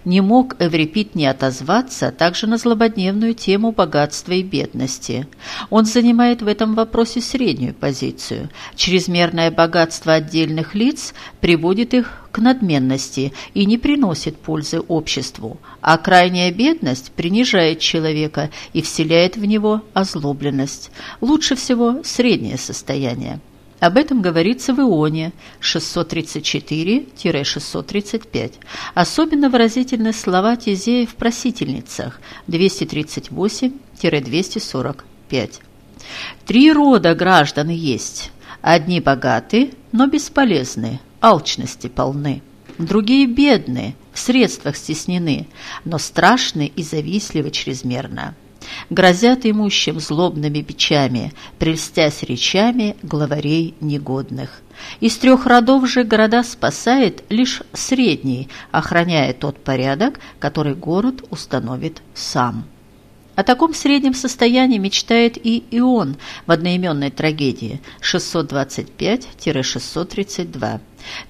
Не мог Эврипид не отозваться также на злободневную тему богатства и бедности. Он занимает в этом вопросе среднюю позицию. Чрезмерное богатство отдельных лиц приводит их к надменности и не приносит пользы обществу, а крайняя бедность принижает человека и вселяет в него озлобленность. Лучше всего среднее состояние. Об этом говорится в Ионе 634-635. Особенно выразительны слова Тизея в «Просительницах» 238-245. Три рода граждан есть. Одни богаты, но бесполезны, алчности полны. другие бедны, в средствах стеснены, но страшны и завистливы чрезмерно. Грозят имущим злобными бичами, прельстясь речами главарей негодных. Из трех родов же города спасает лишь средний, охраняя тот порядок, который город установит сам. О таком среднем состоянии мечтает и Ион в одноименной трагедии 625-632.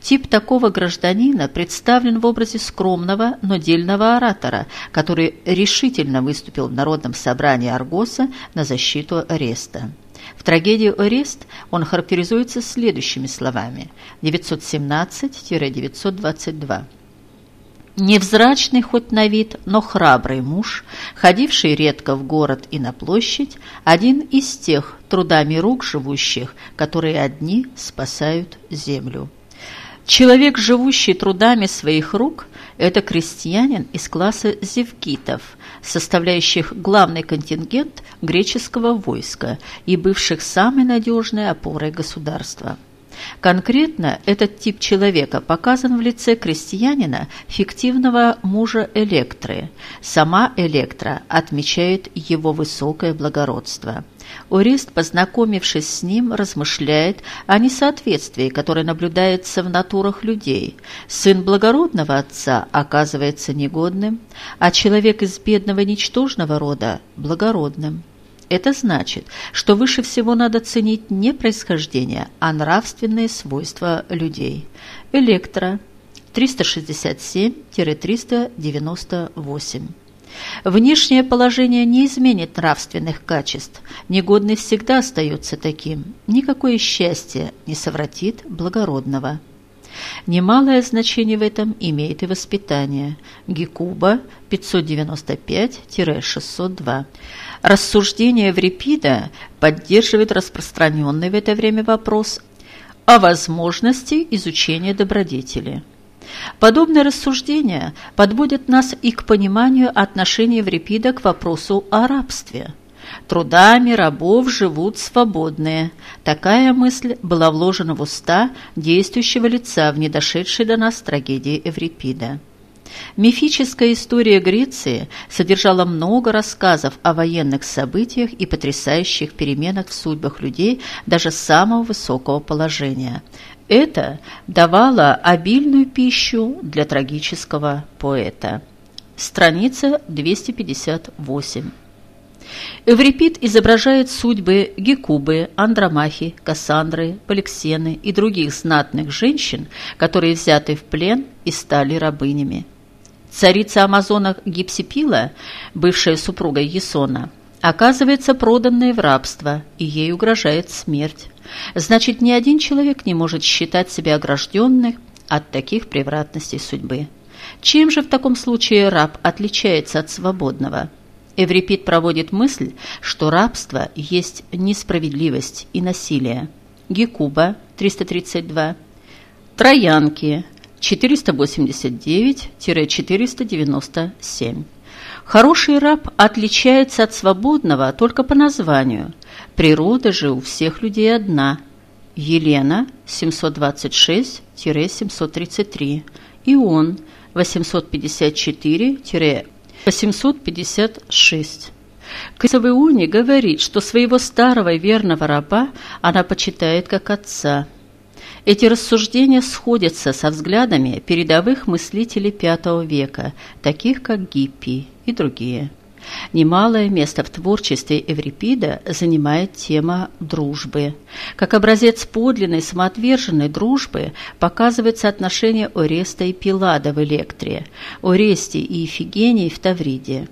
Тип такого гражданина представлен в образе скромного, но дельного оратора, который решительно выступил в Народном собрании Аргоса на защиту ареста. В трагедии «Орест» он характеризуется следующими словами 917-922. Невзрачный хоть на вид, но храбрый муж, ходивший редко в город и на площадь, один из тех трудами рук живущих, которые одни спасают землю. Человек, живущий трудами своих рук, это крестьянин из класса зевкитов, составляющих главный контингент греческого войска и бывших самой надежной опорой государства. Конкретно этот тип человека показан в лице крестьянина, фиктивного мужа Электры. Сама Электра отмечает его высокое благородство. Орест, познакомившись с ним, размышляет о несоответствии, которое наблюдается в натурах людей. Сын благородного отца оказывается негодным, а человек из бедного ничтожного рода – благородным. Это значит, что выше всего надо ценить не происхождение, а нравственные свойства людей. Электро 367-398. Внешнее положение не изменит нравственных качеств. Негодный всегда остается таким. Никакое счастье не совратит благородного. Немалое значение в этом имеет и воспитание. Гекуба 595-602. Рассуждение Еврипида поддерживает распространенный в это время вопрос о возможности изучения добродетели. Подобное рассуждение подводит нас и к пониманию отношения Еврипида к вопросу о рабстве. Трудами рабов живут свободные. Такая мысль была вложена в уста действующего лица в недошедшей до нас трагедии Эврипида. Мифическая история Греции содержала много рассказов о военных событиях и потрясающих переменах в судьбах людей даже самого высокого положения. Это давало обильную пищу для трагического поэта. Страница 258. Эврипид изображает судьбы Гекубы, Андромахи, Кассандры, Поликсены и других знатных женщин, которые взяты в плен и стали рабынями. Царица Амазонок Гипсипила, бывшая супруга Есона, оказывается проданной в рабство, и ей угрожает смерть. Значит, ни один человек не может считать себя огражденным от таких превратностей судьбы. Чем же в таком случае раб отличается от свободного? Эврипид проводит мысль, что рабство есть несправедливость и насилие. Гекуба, 332. Троянки, 489-497. Хороший раб отличается от свободного только по названию. Природа же у всех людей одна. Елена 726-733, Ион 854-856. Кысавиони говорит, что своего старого и верного раба она почитает как отца – эти рассуждения сходятся со взглядами передовых мыслителей V века, таких как Гиппи и другие. Немалое место в творчестве Эврипида занимает тема дружбы. Как образец подлинной самоотверженной дружбы показывается отношение Ореста и Пилада в Электре, Оресте и Ифигении в Тавриде.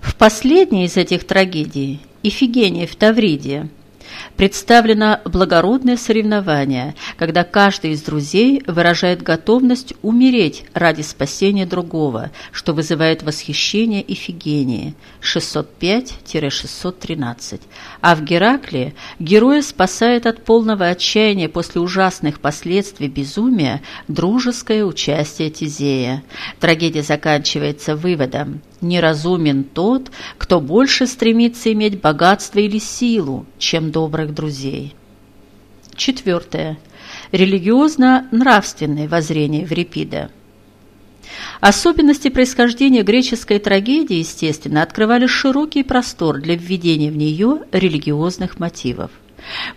В последней из этих трагедий, Ифигении в Тавриде, представлено благородное соревнование, когда каждый из друзей выражает готовность умереть ради спасения другого, что вызывает восхищение Ифигении 605-613. А в Геракле героя спасает от полного отчаяния после ужасных последствий безумия дружеское участие Тизея. Трагедия заканчивается выводом «Неразумен тот, кто больше стремится иметь богатство или силу, чем добрых друзей». Четвертое. Религиозно-нравственное воззрение Еврипида. Особенности происхождения греческой трагедии, естественно, открывали широкий простор для введения в нее религиозных мотивов.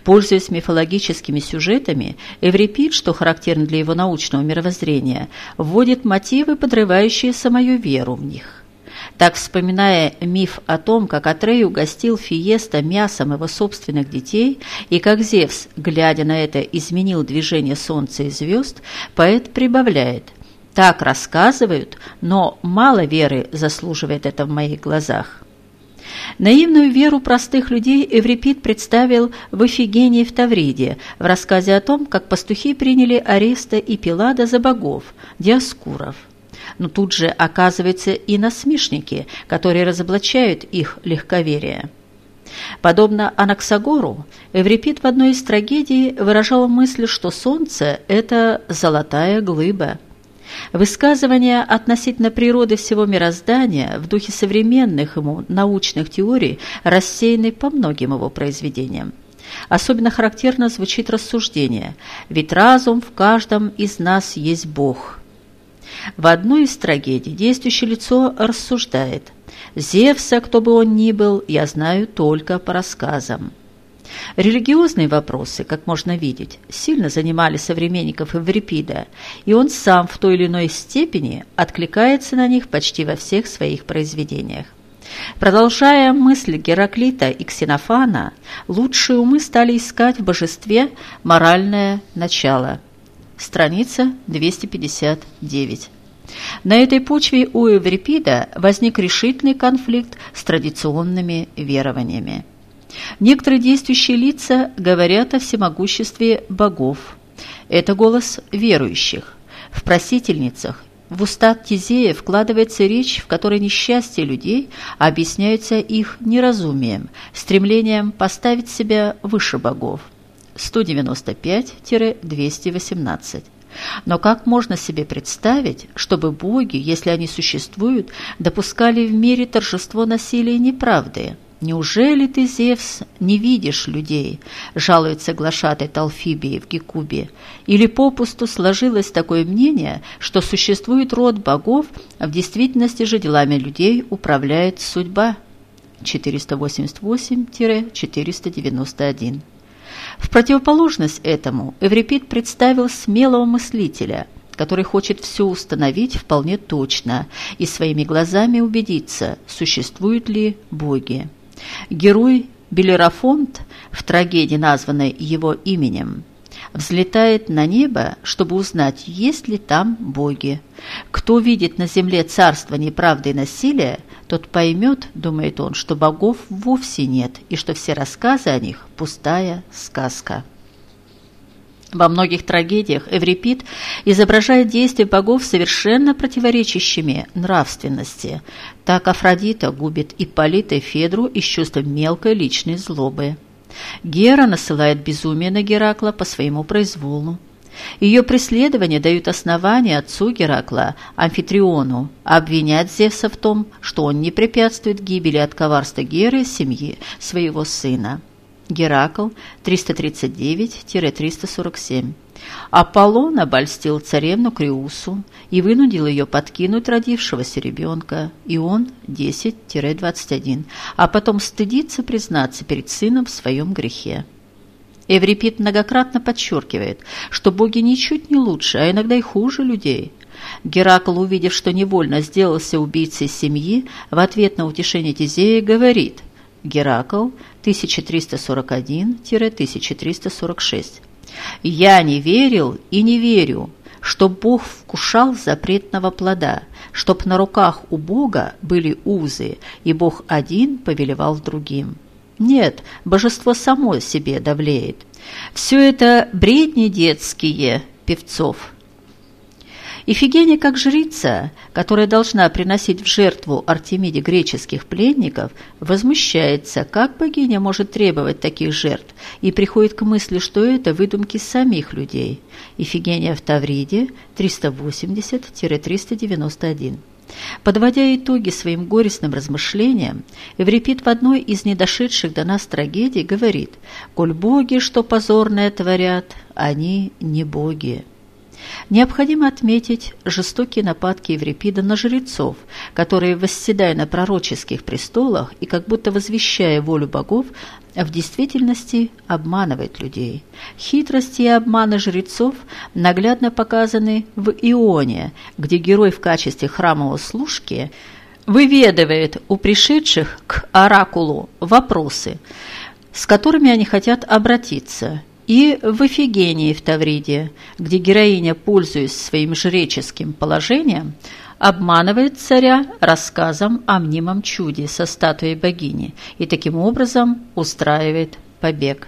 Пользуясь мифологическими сюжетами, Эврипид, что характерно для его научного мировоззрения, вводит мотивы, подрывающие самую веру в них. Так, вспоминая миф о том, как Атрей угостил Фиеста мясом его собственных детей, и как Зевс, глядя на это, изменил движение солнца и звезд, поэт прибавляет «Так рассказывают, но мало веры заслуживает это в моих глазах». Наивную веру простых людей Эврипид представил в Эфигении в Тавриде, в рассказе о том, как пастухи приняли Ареста и Пилада за богов, диаскуров. Но тут же оказываются и насмешники, которые разоблачают их легковерие. Подобно Анаксагору, Эврипид в одной из трагедий выражал мысль, что солнце – это золотая глыба. Высказывания относительно природы всего мироздания в духе современных ему научных теорий рассеяны по многим его произведениям. Особенно характерно звучит рассуждение «Ведь разум в каждом из нас есть Бог». В одной из трагедий действующее лицо рассуждает «Зевса, кто бы он ни был, я знаю только по рассказам». Религиозные вопросы, как можно видеть, сильно занимали современников Эврипида, и он сам в той или иной степени откликается на них почти во всех своих произведениях. Продолжая мысль Гераклита и Ксенофана, лучшие умы стали искать в божестве моральное начало. Страница 259. На этой почве у Эврипида возник решительный конфликт с традиционными верованиями. Некоторые действующие лица говорят о всемогуществе богов. Это голос верующих. В просительницах в уста Тизея вкладывается речь, в которой несчастье людей объясняется их неразумием, стремлением поставить себя выше богов. 195-218. Но как можно себе представить, чтобы боги, если они существуют, допускали в мире торжество насилия и неправды? «Неужели ты, Зевс, не видишь людей?» – жалуется глашатай Талфибии в Гекубе. Или попусту сложилось такое мнение, что существует род богов, а в действительности же делами людей управляет судьба. 488-491 В противоположность этому Эврипид представил смелого мыслителя – который хочет все установить вполне точно и своими глазами убедиться, существуют ли боги. Герой Белерафонт в трагедии, названной его именем, взлетает на небо, чтобы узнать, есть ли там боги. Кто видит на земле царство неправды и насилия, тот поймет, думает он, что богов вовсе нет и что все рассказы о них – пустая сказка. Во многих трагедиях Эврипид изображает действия богов совершенно противоречащими нравственности. Так Афродита губит Ипполита и Федру из чувства мелкой личной злобы. Гера насылает безумие на Геракла по своему произволу. Ее преследования дают основание отцу Геракла, Амфитриону, обвинять Зевса в том, что он не препятствует гибели от коварства Геры семьи своего сына. Геракл 339-347. Аполлон обольстил царевну Криусу и вынудил ее подкинуть родившегося ребенка, и он 10-21, а потом стыдиться признаться перед сыном в своем грехе. Эврипид многократно подчеркивает, что боги ничуть не лучше, а иногда и хуже людей. Геракл, увидев, что невольно сделался убийцей семьи, в ответ на утешение Тизея говорит – Геракл 1341-1346. «Я не верил и не верю, что Бог вкушал запретного плода, чтоб на руках у Бога были узы, и Бог один повелевал другим. Нет, божество само себе давлеет. Все это бредни детские певцов». Ифигения, как жрица, которая должна приносить в жертву Артемиде греческих пленников, возмущается, как богиня может требовать таких жертв, и приходит к мысли, что это выдумки самих людей. Ифигения в Тавриде 380-391. Подводя итоги своим горестным размышлениям, Эврипид в одной из недошедших до нас трагедий говорит «Коль боги, что позорное творят, они не боги». Необходимо отметить жестокие нападки Еврипида на жрецов, которые, восседая на пророческих престолах и как будто возвещая волю богов, в действительности обманывает людей. Хитрости и обманы жрецов наглядно показаны в Ионе, где герой в качестве храмового служки выведывает у пришедших к оракулу вопросы, с которыми они хотят обратиться – и в Эфигении в Тавриде, где героиня, пользуясь своим жреческим положением, обманывает царя рассказом о мнимом чуде со статуей богини и таким образом устраивает побег.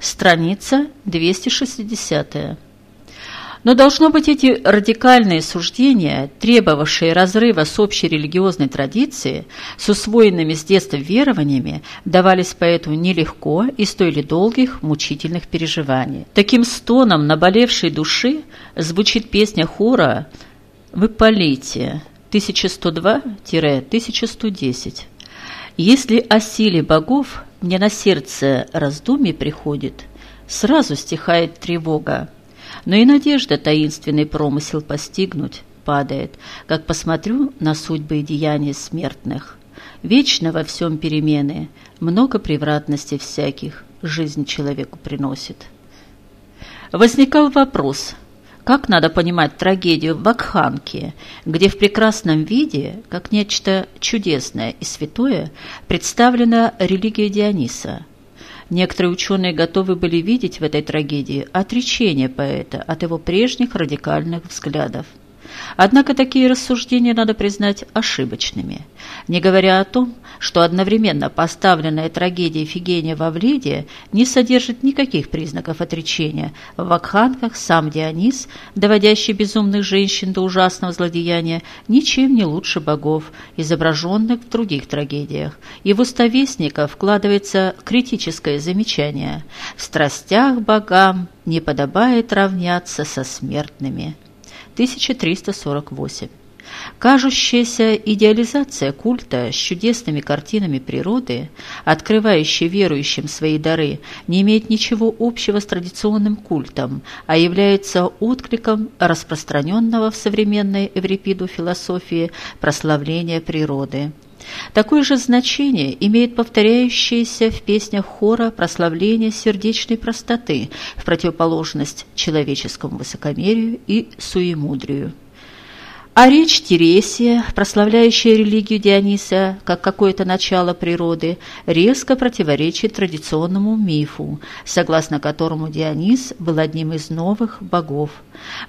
Страница 260. Но должно быть эти радикальные суждения, требовавшие разрыва с общей религиозной традицией, с усвоенными с детства верованиями, давались поэту нелегко и стоили долгих, мучительных переживаний. Таким стоном наболевшей души звучит песня хора «В Ипполите» 1102-1110. «Если о силе богов мне на сердце раздумье приходит, сразу стихает тревога, но и надежда таинственный промысел постигнуть падает, как посмотрю на судьбы и деяния смертных. Вечно во всем перемены, много превратностей всяких жизнь человеку приносит. Возникал вопрос, как надо понимать трагедию в Вакханке, где в прекрасном виде, как нечто чудесное и святое, представлена религия Диониса – Некоторые ученые готовы были видеть в этой трагедии отречение поэта от его прежних радикальных взглядов. Однако такие рассуждения надо признать ошибочными, не говоря о том, что одновременно поставленная трагедия Фигения во Влиде не содержит никаких признаков отречения. В Вакханках сам Дионис, доводящий безумных женщин до ужасного злодеяния, ничем не лучше богов, изображенных в других трагедиях. И в уста вестника вкладывается критическое замечание «В страстях богам не подобает равняться со смертными». 1348. Кажущаяся идеализация культа с чудесными картинами природы, открывающая верующим свои дары, не имеет ничего общего с традиционным культом, а является откликом распространенного в современной Эврипиду философии прославления природы. Такое же значение имеет повторяющееся в песнях хора прославление сердечной простоты в противоположность человеческому высокомерию и суемудрию. А речь Тересия, прославляющая религию Диониса как какое-то начало природы, резко противоречит традиционному мифу, согласно которому Дионис был одним из новых богов.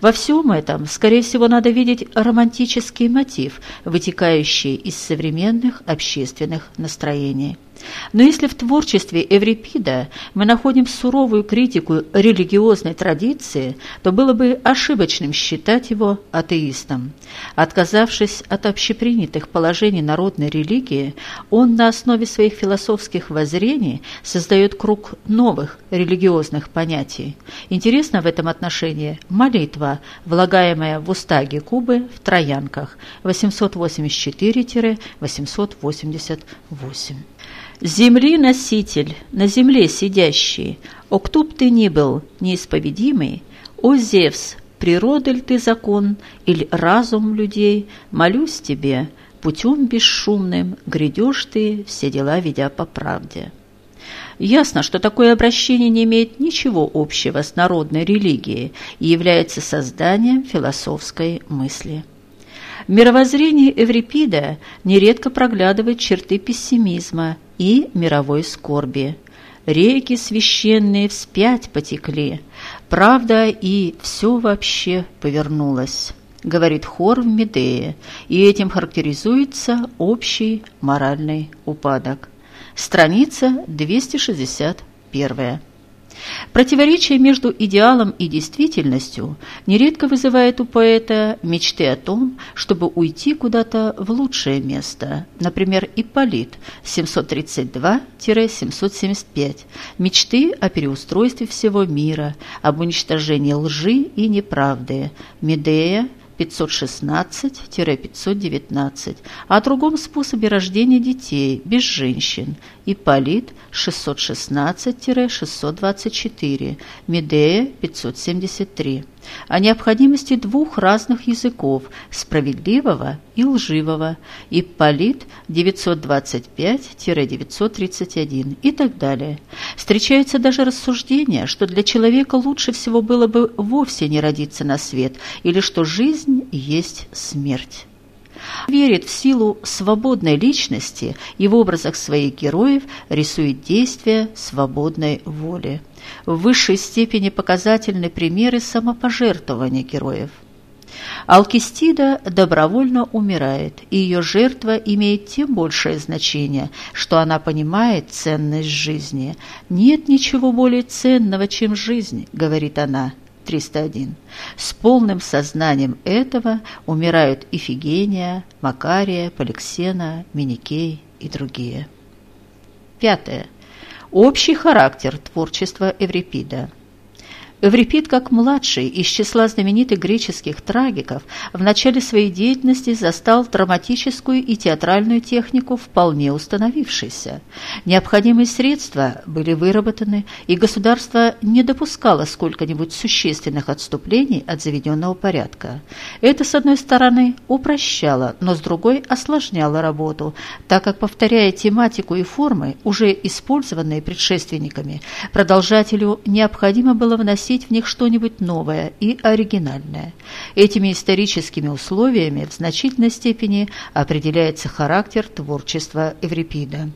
Во всем этом, скорее всего, надо видеть романтический мотив, вытекающий из современных общественных настроений. Но если в творчестве Эврипида мы находим суровую критику религиозной традиции, то было бы ошибочным считать его атеистом. Отказавшись от общепринятых положений народной религии, он на основе своих философских воззрений создает круг новых религиозных понятий. Интересно в этом отношении молитва, влагаемая в уста Гекубы в Троянках 884-888. Земли носитель, на земле сидящий, о кто б ты ни был, неисповедимый, о Зевс, природы ль ты закон, или разум людей, молюсь тебе, путем бесшумным грядешь ты, все дела ведя по правде. Ясно, что такое обращение не имеет ничего общего с народной религией и является созданием философской мысли. В мировоззрении Эврипида нередко проглядывают черты пессимизма и мировой скорби. Реки священные вспять потекли, правда и все вообще повернулось, говорит хор в Медее, и этим характеризуется общий моральный упадок. Страница 261. Противоречие между идеалом и действительностью нередко вызывает у поэта мечты о том, чтобы уйти куда-то в лучшее место, например, Ипполит 732-775, мечты о переустройстве всего мира, об уничтожении лжи и неправды, Медея 516-519, о другом способе рождения детей без женщин, Ипполит 616-624, Медея 573. о необходимости двух разных языков – справедливого и лживого, Ипполит 925-931 и так далее. Встречаются даже рассуждения, что для человека лучше всего было бы вовсе не родиться на свет, или что жизнь есть смерть верит в силу свободной личности и в образах своих героев рисует действия свободной воли. В высшей степени показательны примеры самопожертвования героев. Алкистида добровольно умирает, и ее жертва имеет тем большее значение, что она понимает ценность жизни. «Нет ничего более ценного, чем жизнь», — говорит она. 301. С полным сознанием этого умирают Ифигения, Макария, Поликсена, Миникей и другие. Пятое. Общий характер творчества Эврипида – Эврипид, как младший из числа знаменитых греческих трагиков, в начале своей деятельности застал драматическую и театральную технику вполне установившейся. Необходимые средства были выработаны, и государство не допускало сколько-нибудь существенных отступлений от заведенного порядка. Это, с одной стороны, упрощало, но с другой осложняло работу, так как, повторяя тематику и формы, уже использованные предшественниками, продолжателю необходимо было вносить вносить в них что-нибудь новое и оригинальное. Этими историческими условиями в значительной степени определяется характер творчества Эврипида.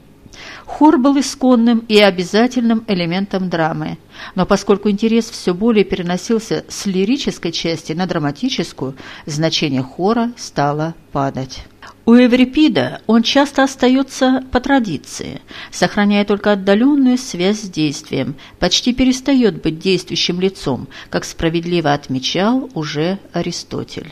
Хор был исконным и обязательным элементом драмы, но поскольку интерес все более переносился с лирической части на драматическую, значение хора стало падать. У Эврипида он часто остается по традиции, сохраняя только отдаленную связь с действием, почти перестает быть действующим лицом, как справедливо отмечал уже Аристотель.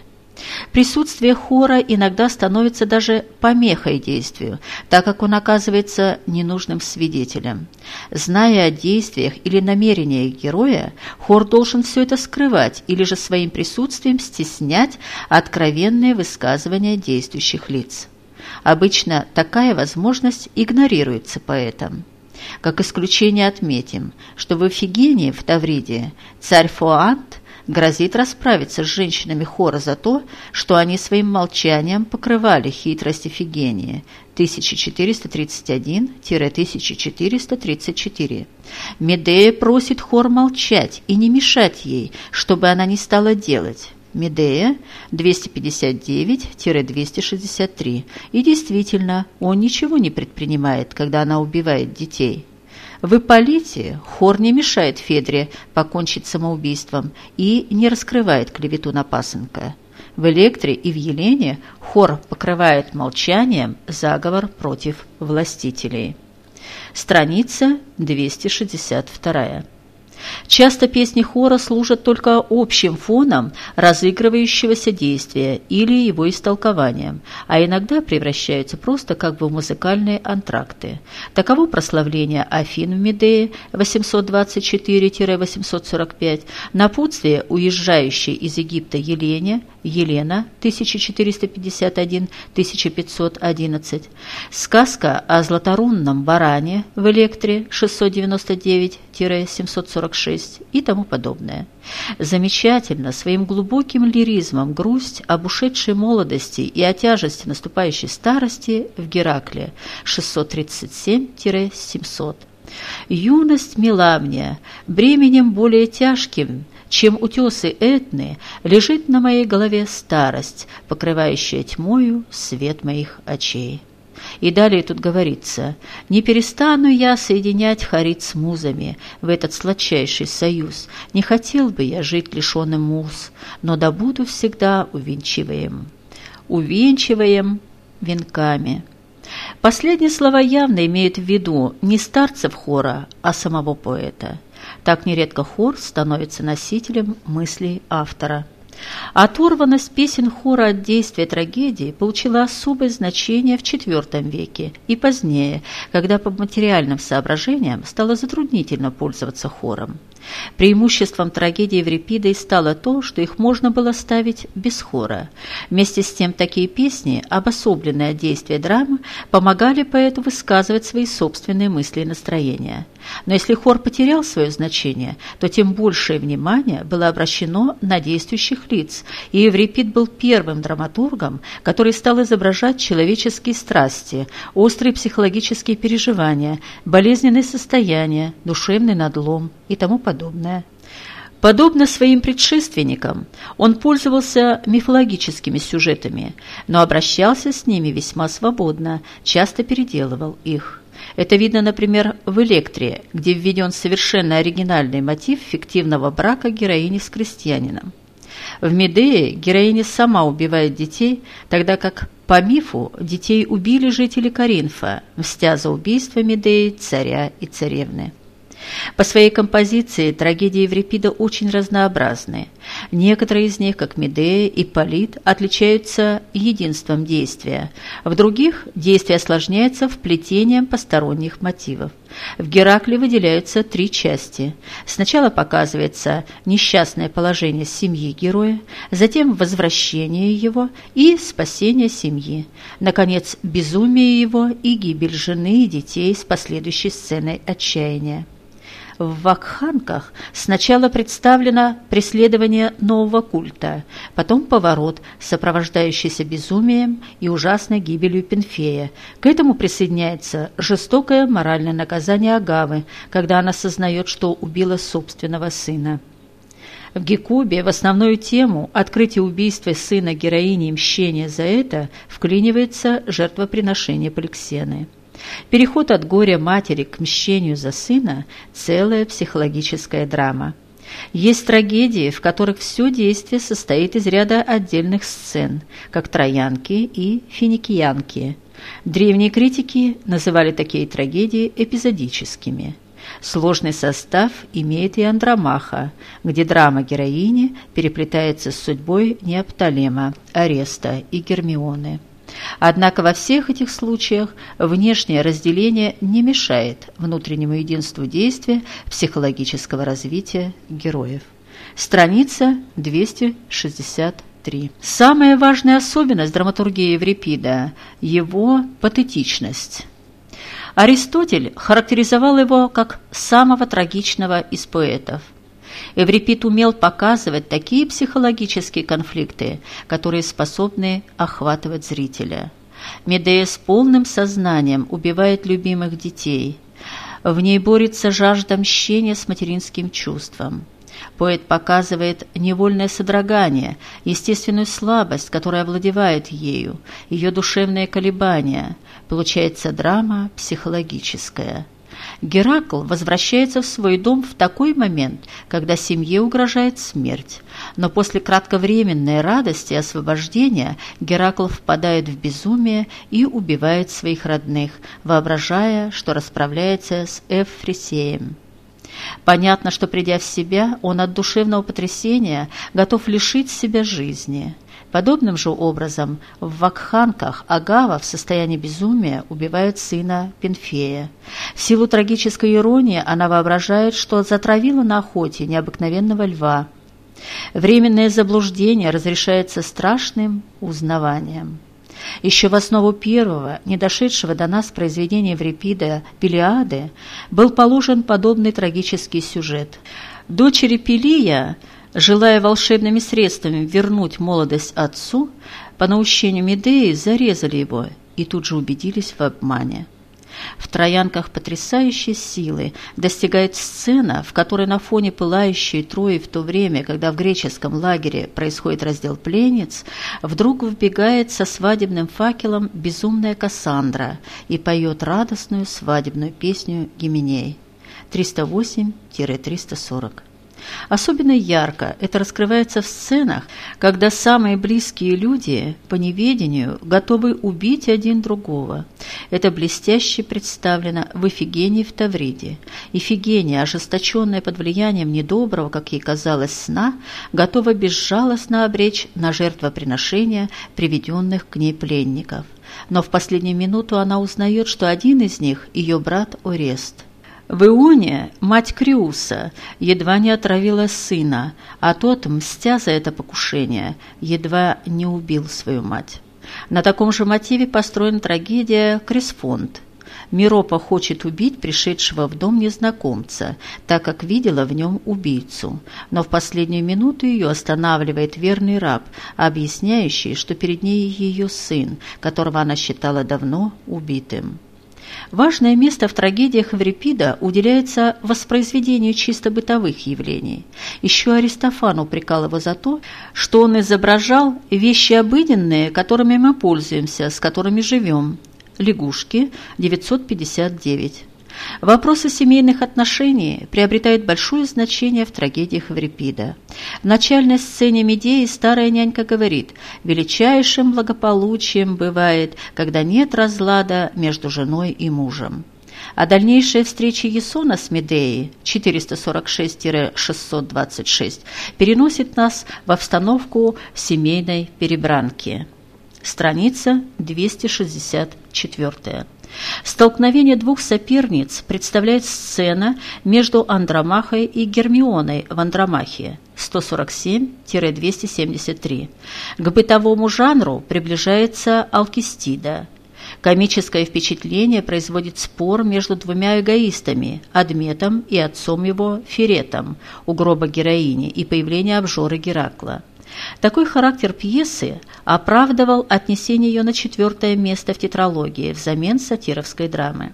Присутствие хора иногда становится даже помехой действию, так как он оказывается ненужным свидетелем. Зная о действиях или намерениях героя, хор должен все это скрывать или же своим присутствием стеснять откровенные высказывания действующих лиц. Обычно такая возможность игнорируется поэтом. Как исключение отметим, что в Эфигении в Тавриде царь Фоант – грозит расправиться с женщинами хора за то, что они своим молчанием покрывали хитрость Эфигении 1431-1434. Медея просит хор молчать и не мешать ей, чтобы она не стала делать. Медея 259-263. И действительно, он ничего не предпринимает, когда она убивает детей. В Ипполите хор не мешает Федре покончить самоубийством и не раскрывает клевету на пасынка. В Электре и в Елене хор покрывает молчанием заговор против властителей. Страница 262. Часто песни хора служат только общим фоном разыгрывающегося действия или его истолкованием, а иногда превращаются просто как бы в музыкальные антракты. Таково прославление Афин в Медее 824-845, напутствие уезжающей из Египта Елене Елена 1451-1511, сказка о златорунном баране в Электре 699-746 и тому подобное. Замечательно своим глубоким лиризмом грусть об ушедшей молодости и о тяжести наступающей старости в Геракле 637-700. Юность мила мне, бременем более тяжким – чем утесы Этны, лежит на моей голове старость, покрывающая тьмою свет моих очей. И далее тут говорится, «Не перестану я соединять Харит с музами в этот сладчайший союз. Не хотел бы я жить лишенным муз, но да буду всегда увенчиваем». Увенчиваем венками. Последние слова явно имеют в виду не старцев хора, а самого поэта. Так нередко хор становится носителем мыслей автора. Оторванность песен хора от действия трагедии получила особое значение в IV веке и позднее, когда по материальным соображениям стало затруднительно пользоваться хором. Преимуществом трагедии Еврипида и стало то, что их можно было ставить без хора. Вместе с тем такие песни, обособленные от действия драмы, помогали поэту высказывать свои собственные мысли и настроения. Но если хор потерял свое значение, то тем большее внимание было обращено на действующих лиц, и Еврипид был первым драматургом, который стал изображать человеческие страсти, острые психологические переживания, болезненные состояния, душевный надлом и тому подобное. Подобно своим предшественникам, он пользовался мифологическими сюжетами, но обращался с ними весьма свободно, часто переделывал их. Это видно, например, в «Электре», где введен совершенно оригинальный мотив фиктивного брака героини с крестьянином. В «Медее» героиня сама убивает детей, тогда как по мифу детей убили жители Каринфа, мстя за убийство Медеи, царя и царевны. По своей композиции трагедии Еврипида очень разнообразны. Некоторые из них, как Медея и Полит, отличаются единством действия. В других действие осложняется вплетением посторонних мотивов. В Геракле выделяются три части. Сначала показывается несчастное положение семьи героя, затем возвращение его и спасение семьи. Наконец, безумие его и гибель жены и детей с последующей сценой отчаяния в Вакханках сначала представлено преследование нового культа, потом поворот, сопровождающийся безумием и ужасной гибелью Пенфея. К этому присоединяется жестокое моральное наказание Агавы, когда она сознает, что убила собственного сына. В Гекубе в основную тему открытия убийства сына героини и мщения за это вклинивается жертвоприношение Поликсены. Переход от горя матери к мщению за сына – целая психологическая драма. Есть трагедии, в которых все действие состоит из ряда отдельных сцен, как «Троянки» и «Финикиянки». Древние критики называли такие трагедии эпизодическими. Сложный состав имеет и Андромаха, где драма героини переплетается с судьбой Неопталема, Ареста и Гермионы. Однако во всех этих случаях внешнее разделение не мешает внутреннему единству действия психологического развития героев. Страница 263. Самая важная особенность драматургии Еврипида – его патетичность. Аристотель характеризовал его как самого трагичного из поэтов – Эврипид умел показывать такие психологические конфликты, которые способны охватывать зрителя. Медея с полным сознанием убивает любимых детей. В ней борется жажда мщения с материнским чувством. Поэт показывает невольное содрогание, естественную слабость, которая овладевает ею, ее душевные колебания. Получается драма психологическая. Геракл возвращается в свой дом в такой момент, когда семье угрожает смерть. Но после кратковременной радости и освобождения Геракл впадает в безумие и убивает своих родных, воображая, что расправляется с Эвфрисеем. Понятно, что придя в себя, он от душевного потрясения готов лишить себя жизни – Подобным же образом в Вакханках Агава в состоянии безумия убивает сына Пенфея. В силу трагической иронии она воображает, что затравила на охоте необыкновенного льва. Временное заблуждение разрешается страшным узнаванием. Еще в основу первого, не дошедшего до нас произведения Еврипида «Пелиады» был положен подобный трагический сюжет. Дочери Пелия – желая волшебными средствами вернуть молодость отцу, по наущению Медеи зарезали его и тут же убедились в обмане. В троянках потрясающей силы достигает сцена, в которой на фоне пылающей Трои в то время, когда в греческом лагере происходит раздел пленниц, вдруг вбегает со свадебным факелом безумная Кассандра и поет радостную свадебную песню Гименей. 308-340. Особенно ярко это раскрывается в сценах, когда самые близкие люди по неведению готовы убить один другого. Это блестяще представлено в Ифигении в Тавриде. Ифигения, ожесточенная под влиянием недоброго, как ей казалось, сна, готова безжалостно обречь на жертвоприношение приведенных к ней пленников. Но в последнюю минуту она узнает, что один из них – ее брат Орест. В Ионе мать Криуса едва не отравила сына, а тот, мстя за это покушение, едва не убил свою мать. На таком же мотиве построена трагедия «Крисфонд». Миропа хочет убить пришедшего в дом незнакомца, так как видела в нем убийцу. Но в последнюю минуту ее останавливает верный раб, объясняющий, что перед ней ее сын, которого она считала давно убитым. Важное место в трагедиях Эврипида уделяется воспроизведению чисто бытовых явлений. Еще Аристофан упрекал его за то, что он изображал вещи обыденные, которыми мы пользуемся, с которыми живем. Лягушки, 959. Вопросы семейных отношений приобретают большое значение в трагедиях Эврипида. В начальной сцене Медеи старая нянька говорит «Величайшим благополучием бывает, когда нет разлада между женой и мужем». А дальнейшие встречи Есона с Медеей 446-626 переносит нас в обстановку семейной перебранки. Страница 264. Столкновение двух соперниц представляет сцена между Андромахой и Гермионой в Андромахе 147-273. К бытовому жанру приближается Алкистида. Комическое впечатление производит спор между двумя эгоистами – Адметом и отцом его Феретом у гроба героини и появление обжоры Геракла. Такой характер пьесы оправдывал отнесение ее на четвертое место в тетралогии взамен сатировской драмы.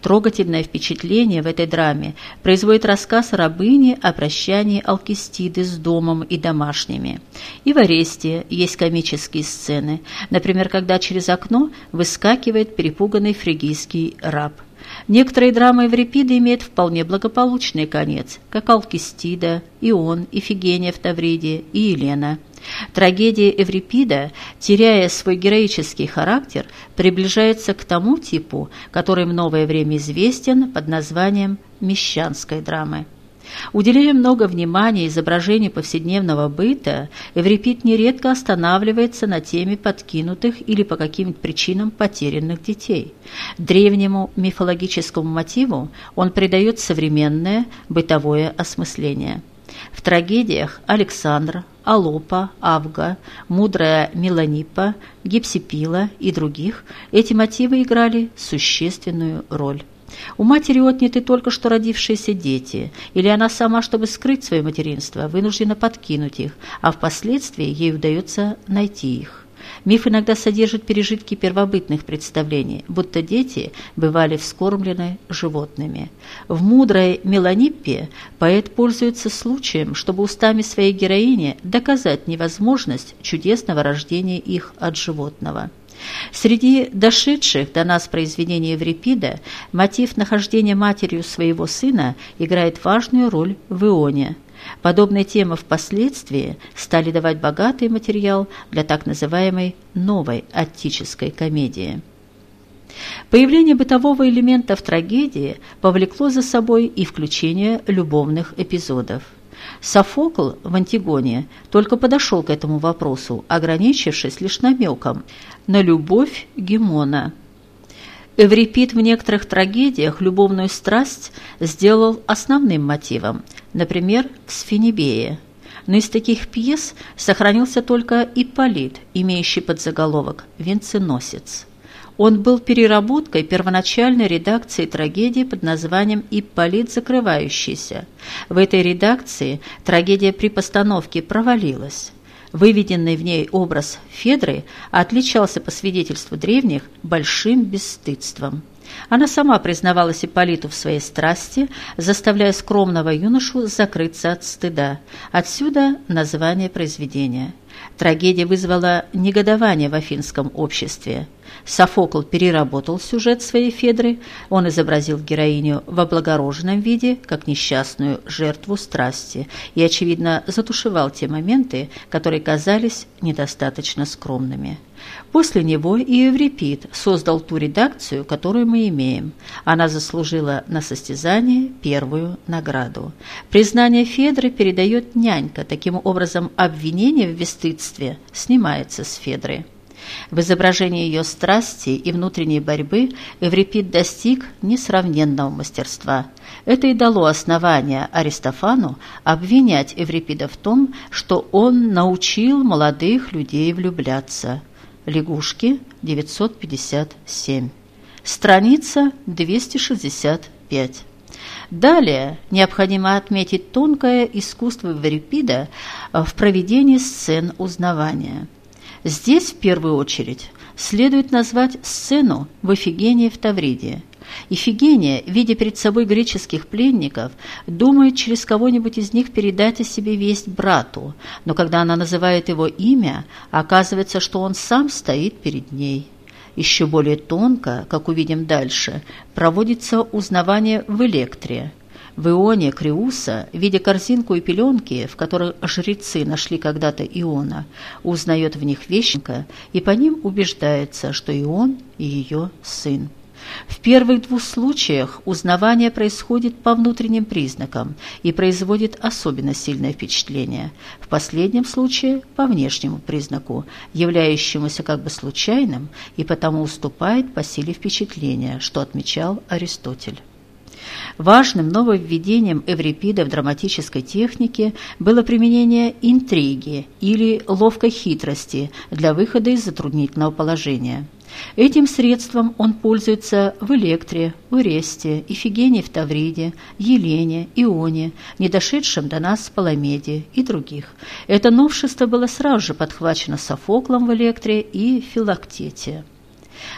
Трогательное впечатление в этой драме производит рассказ рабыни о прощании Алкистиды с домом и домашними. И в «Аресте» есть комические сцены, например, когда через окно выскакивает перепуганный фригийский раб – Некоторые драмы Эврипида имеют вполне благополучный конец, как Алкистида, Ион, Ифигения в Тавриде и Елена. Трагедия Эврипида, теряя свой героический характер, приближается к тому типу, который в новое время известен под названием «мещанской драмы». Уделяя много внимания изображению повседневного быта, Эврипид нередко останавливается на теме подкинутых или по каким-то причинам потерянных детей. Древнему мифологическому мотиву он придает современное бытовое осмысление. В трагедиях Александра, Алопа, Авга, мудрая Меланипа, Гипсипила и других эти мотивы играли существенную роль. У матери отняты только что родившиеся дети, или она сама, чтобы скрыть свое материнство, вынуждена подкинуть их, а впоследствии ей удается найти их. Миф иногда содержит пережитки первобытных представлений, будто дети бывали вскормлены животными. В мудрой Меланиппе поэт пользуется случаем, чтобы устами своей героини доказать невозможность чудесного рождения их от животного. Среди дошедших до нас произведений Еврипида мотив нахождения матерью своего сына играет важную роль в Ионе. Подобные темы впоследствии стали давать богатый материал для так называемой «новой аттической комедии». Появление бытового элемента в трагедии повлекло за собой и включение любовных эпизодов. Софокл в «Антигоне» только подошел к этому вопросу, ограничившись лишь намеком на любовь Гемона. Эврипид в некоторых трагедиях любовную страсть сделал основным мотивом, например, в «Сфинибее». Но из таких пьес сохранился только Ипполит, имеющий подзаголовок «Венценосец». Он был переработкой первоначальной редакции трагедии под названием «Ипполит закрывающийся». В этой редакции трагедия при постановке провалилась. Выведенный в ней образ Федры отличался, по свидетельству древних, большим бесстыдством. Она сама признавалась Ипполиту в своей страсти, заставляя скромного юношу закрыться от стыда. Отсюда название произведения. Трагедия вызвала негодование в афинском обществе. Софокл переработал сюжет своей Федры, он изобразил героиню в облагороженном виде, как несчастную жертву страсти, и, очевидно, затушевал те моменты, которые казались недостаточно скромными. После него и Еврипид создал ту редакцию, которую мы имеем. Она заслужила на состязание первую награду. Признание Федры передает нянька, таким образом обвинение в бесстыдстве снимается с Федры. В изображении ее страсти и внутренней борьбы Эврипид достиг несравненного мастерства. Это и дало основание Аристофану обвинять Эврипида в том, что он научил молодых людей влюбляться. Лягушки, 957. Страница 265. Далее необходимо отметить тонкое искусство Эврипида в проведении сцен узнавания. Здесь в первую очередь следует назвать сцену в Ифигении в Тавриде. Ифигения, видя перед собой греческих пленников, думает через кого-нибудь из них передать о себе весть брату, но когда она называет его имя, оказывается, что он сам стоит перед ней. Еще более тонко, как увидим дальше, проводится узнавание в электре. В Ионе Криуса, видя корзинку и пеленки, в которых жрецы нашли когда-то Иона, узнает в них вещника и по ним убеждается, что Ион и ее сын. В первых двух случаях узнавание происходит по внутренним признакам и производит особенно сильное впечатление. В последнем случае – по внешнему признаку, являющемуся как бы случайным и потому уступает по силе впечатления, что отмечал Аристотель. Важным нововведением Эврипида в драматической технике было применение интриги или ловкой хитрости для выхода из затруднительного положения. Этим средством он пользуется в Электре, Уресте, Ифигении в Тавриде, Елене, Ионе, не дошедшем до нас Паламеде и других. Это новшество было сразу же подхвачено Софоклом в Электре и Филактете.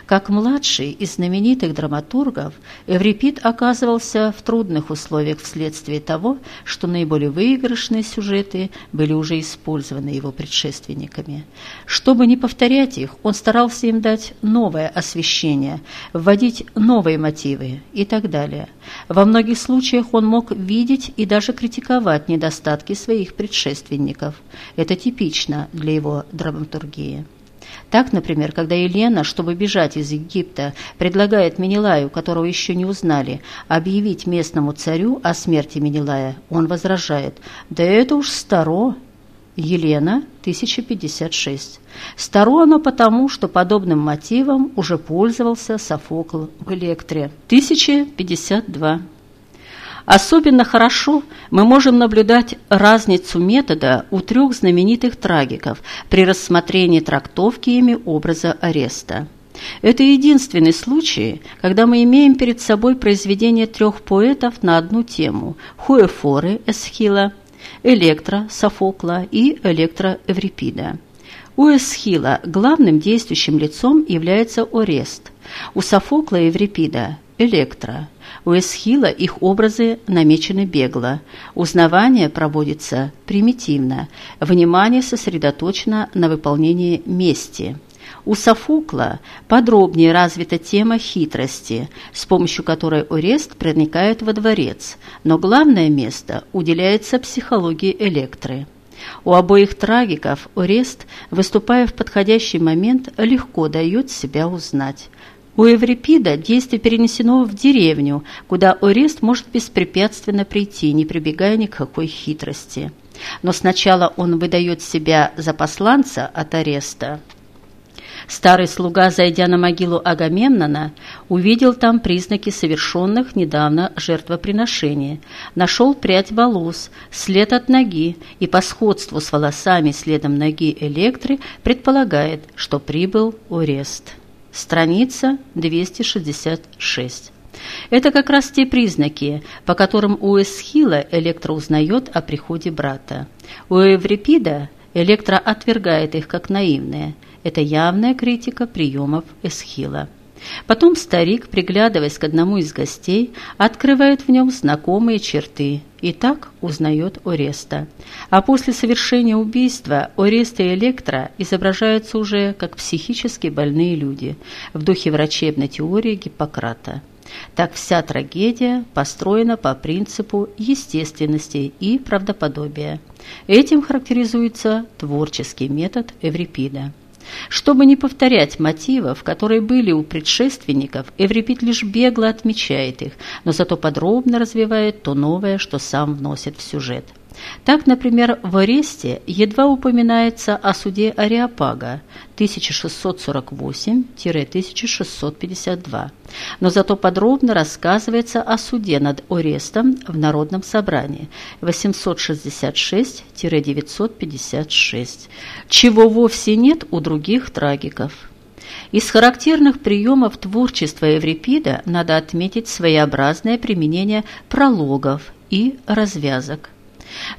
Как младший из знаменитых драматургов, Эврипид оказывался в трудных условиях вследствие того, что наиболее выигрышные сюжеты были уже использованы его предшественниками. Чтобы не повторять их, он старался им дать новое освещение, вводить новые мотивы и так далее. Во многих случаях он мог видеть и даже критиковать недостатки своих предшественников. Это типично для его драматургии. Так, например, когда Елена, чтобы бежать из Египта, предлагает Менелаю, которого еще не узнали, объявить местному царю о смерти Менелая, он возражает «Да это уж старо». Елена, 1056. Старо оно потому, что подобным мотивом уже пользовался Софокл в Электре. 1052. Особенно хорошо мы можем наблюдать разницу метода у трех знаменитых трагиков при рассмотрении трактовки ими образа ареста. Это единственный случай, когда мы имеем перед собой произведение трех поэтов на одну тему – Хуэфоры Эсхила, Электра Софокла и Электра Эврипида. У Эсхила главным действующим лицом является Орест, у Софокла и Эврипида – Электра – у Эсхила их образы намечены бегло. Узнавание проводится примитивно. Внимание сосредоточено на выполнении мести. У Софукла подробнее развита тема хитрости, с помощью которой Орест проникает во дворец, но главное место уделяется психологии Электры. У обоих трагиков Орест, выступая в подходящий момент, легко дает себя узнать. У Эврипида действие перенесено в деревню, куда Орест может беспрепятственно прийти, не прибегая ни к какой хитрости. Но сначала он выдает себя за посланца от ареста. Старый слуга, зайдя на могилу Агамемнона, увидел там признаки совершенных недавно жертвоприношений, нашел прядь волос, след от ноги и по сходству с волосами следом ноги Электры предполагает, что прибыл Орест. Страница 266. Это как раз те признаки, по которым у Эсхила Электра узнает о приходе брата. У Эврипида Электра отвергает их как наивные. Это явная критика приемов Эсхила. Потом старик, приглядываясь к одному из гостей, открывает в нем знакомые черты и так узнает Ореста. А после совершения убийства Ореста и Электра изображаются уже как психически больные люди в духе врачебной теории Гиппократа. Так вся трагедия построена по принципу естественности и правдоподобия. Этим характеризуется творческий метод Эврипида. Чтобы не повторять мотивов, которые были у предшественников, Эврипид лишь бегло отмечает их, но зато подробно развивает то новое, что сам вносит в сюжет. Так, например, в Оресте едва упоминается о суде Ариапага 1648-1652, но зато подробно рассказывается о суде над Орестом в Народном собрании 866-956, чего вовсе нет у других трагиков. Из характерных приемов творчества Еврипида надо отметить своеобразное применение прологов и развязок.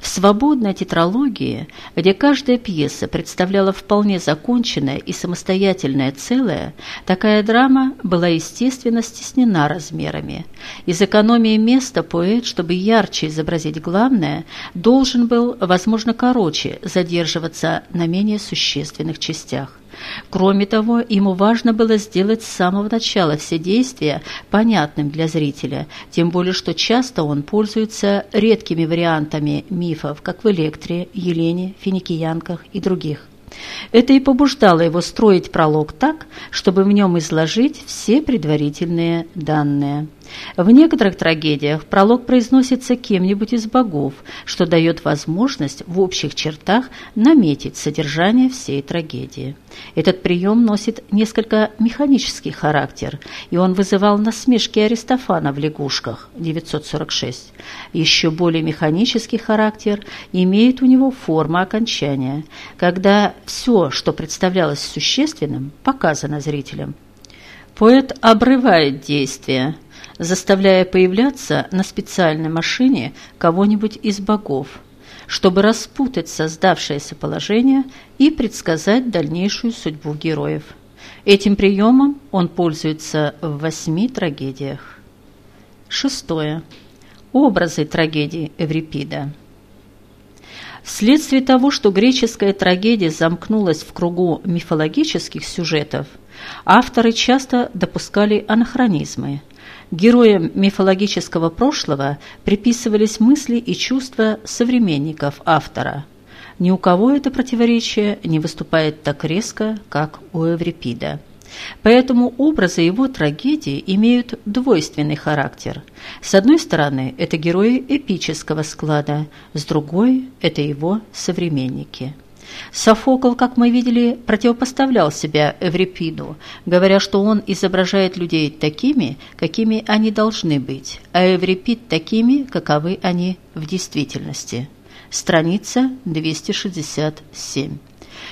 В свободной тетралогии, где каждая пьеса представляла вполне законченное и самостоятельное целое, такая драма была естественно стеснена размерами. Из экономии места поэт, чтобы ярче изобразить главное, должен был, возможно, короче задерживаться на менее существенных частях. Кроме того, ему важно было сделать с самого начала все действия понятным для зрителя, тем более что часто он пользуется редкими вариантами мифов, как в «Электре», «Елене», «Финикиянках» и других. Это и побуждало его строить пролог так, чтобы в нем изложить все предварительные данные. В некоторых трагедиях пролог произносится кем-нибудь из богов, что дает возможность в общих чертах наметить содержание всей трагедии. Этот прием носит несколько механический характер, и он вызывал насмешки Аристофана в «Лягушках» 946. Еще более механический характер имеет у него форма окончания, когда все, что представлялось существенным, показано зрителям. Поэт обрывает действие, заставляя появляться на специальной машине кого-нибудь из богов, чтобы распутать создавшееся положение и предсказать дальнейшую судьбу героев. Этим приемом он пользуется в восьми трагедиях. Шестое. Образы трагедии Эврипида. Вследствие того, что греческая трагедия замкнулась в кругу мифологических сюжетов, авторы часто допускали анахронизмы – Героям мифологического прошлого приписывались мысли и чувства современников автора. Ни у кого это противоречие не выступает так резко, как у Эврипида. Поэтому образы его трагедии имеют двойственный характер. С одной стороны, это герои эпического склада, с другой – это его современники. Софокл, как мы видели, противопоставлял себя Эврипиду, говоря, что он изображает людей такими, какими они должны быть, а Эврипид такими, каковы они в действительности. Страница 267.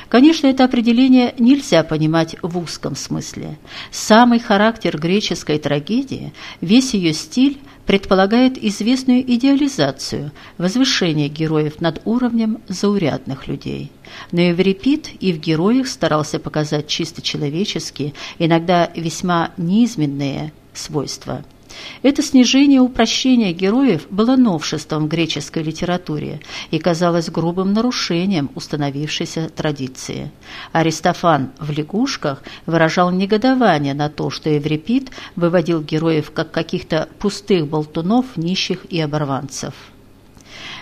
Конечно, это определение нельзя понимать в узком смысле. Самый характер греческой трагедии, весь ее стиль предполагает известную идеализацию, возвышение героев над уровнем заурядных людей. Но Еврипид и в героях старался показать чисто человеческие, иногда весьма низменные свойства – это снижение упрощения героев было новшеством в греческой литературе и казалось грубым нарушением установившейся традиции. Аристофан в «Лягушках» выражал негодование на то, что Еврипид выводил героев как каких-то пустых болтунов, нищих и оборванцев.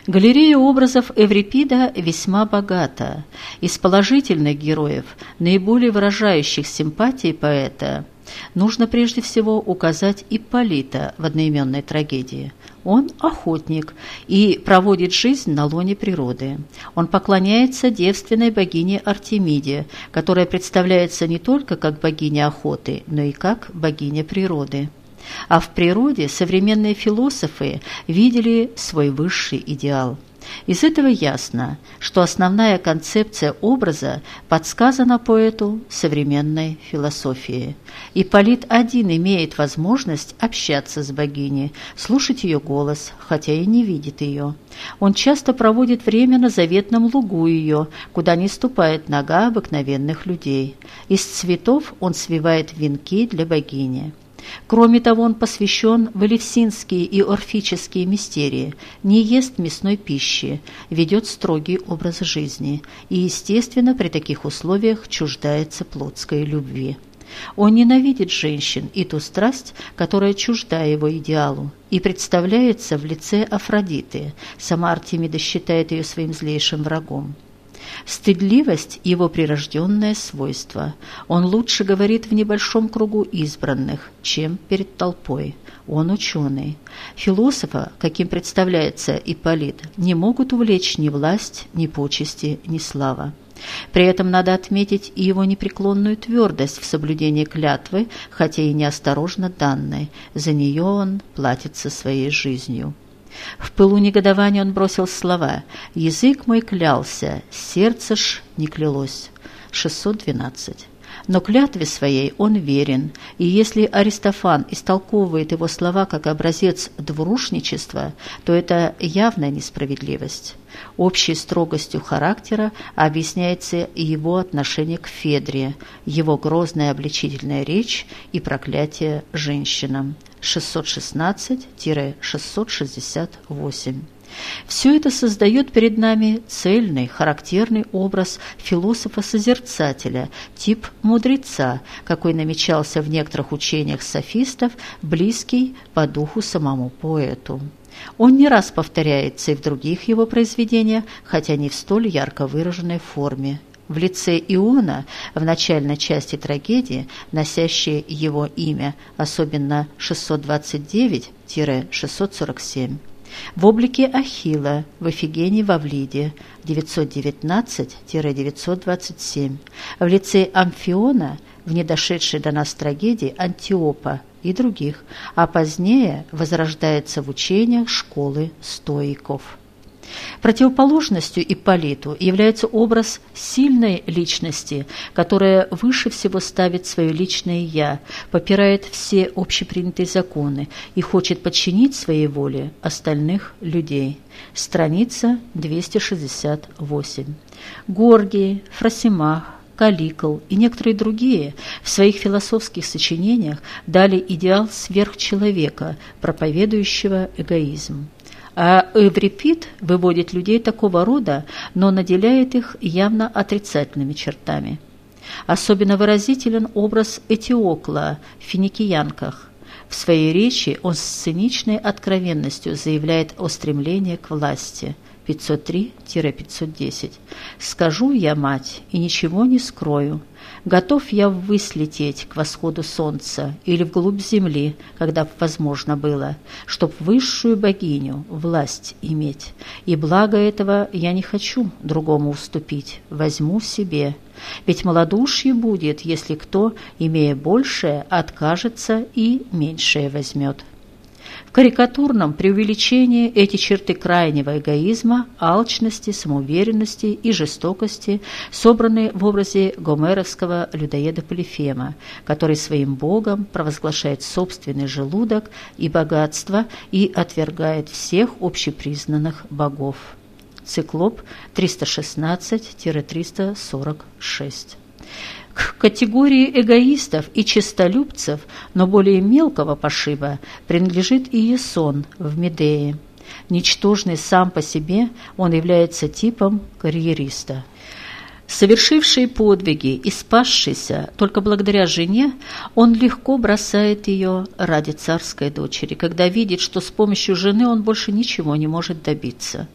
Галерея образов Эврипида весьма богата. Из положительных героев, наиболее выражающих симпатии поэта, Нужно прежде всего указать Ипполита в одноименной трагедии. Он охотник и проводит жизнь на лоне природы. Он поклоняется девственной богине Артемиде, которая представляется не только как богиня охоты, но и как богиня природы. А в природе современные философы видели свой высший идеал – из этого ясно, что основная концепция образа подсказана поэту современной философии. Ипполит один имеет возможность общаться с богиней, слушать ее голос, хотя и не видит ее. Он часто проводит время на заветном лугу ее, куда не ступает нога обыкновенных людей. Из цветов он свивает венки для богини. Кроме того, он посвящен в элевсинские и орфические мистерии, не ест мясной пищи, ведет строгий образ жизни и, естественно, при таких условиях чуждается плотской любви. Он ненавидит женщин и ту страсть, которая чужда его идеалу, и представляется в лице Афродиты. Сама Артемида считает ее своим злейшим врагом. Стыдливость – его прирожденное свойство. Он лучше говорит в небольшом кругу избранных, чем перед толпой. Он ученый. Философа, каким представляется Ипполит, не могут увлечь ни власть, ни почести, ни слава. При этом надо отметить и его непреклонную твердость в соблюдении клятвы, хотя и неосторожно данной. За нее он платится своей жизнью. В пылу негодования он бросил слова «Язык мой клялся, сердце ж не клялось». 612 но клятве своей он верен, и если Аристофан истолковывает его слова как образец двурушничества, то это явная несправедливость. Общей строгостью характера объясняется его отношение к Федре, его грозная обличительная речь и проклятие женщинам. 616-668 все это создает перед нами цельный, характерный образ философа-созерцателя, тип мудреца, какой намечался в некоторых учениях софистов, близкий по духу самому поэту. Он не раз повторяется и в других его произведениях, хотя не в столь ярко выраженной форме. В лице Иона в начальной части трагедии, носящей его имя, особенно 629-647, в облике Ахилла в Офигении в Авлиде 919-927, в лице Амфиона в недошедшей до нас трагедии Антиопа и других, а позднее возрождается в учениях школы стоиков. Противоположностью Ипполиту является образ сильной личности, которая выше всего ставит свое личное «я», попирает все общепринятые законы и хочет подчинить своей воле остальных людей. Страница 268. Горгий, Фросимах, Каликл и некоторые другие в своих философских сочинениях дали идеал сверхчеловека, проповедующего эгоизм. А Эврипид выводит людей такого рода, но наделяет их явно отрицательными чертами. Особенно выразителен образ Этиокла в «Финикиянках». В своей речи он с циничной откровенностью заявляет о стремлении к власти – 503-510. «Скажу я, мать, и ничего не скрою. Готов я ввысь лететь к восходу солнца или вглубь земли, когда б возможно было, чтоб высшую богиню власть иметь. И благо этого я не хочу другому уступить, возьму себе. Ведь малодушие будет, если кто, имея большее, откажется и меньшее возьмет». Карикатурном преувеличении эти черты крайнего эгоизма, алчности, самоуверенности и жестокости собраны в образе гомеровского людоеда Полифема, который своим богом провозглашает собственный желудок и богатство и отвергает всех общепризнанных богов. Циклоп 316-346 к категории эгоистов и честолюбцев, но более мелкого пошиба, принадлежит и Есон в Медее. Ничтожный сам по себе, он является типом карьериста. Совершивший подвиги и спасшийся только благодаря жене, он легко бросает ее ради царской дочери, когда видит, что с помощью жены он больше ничего не может добиться.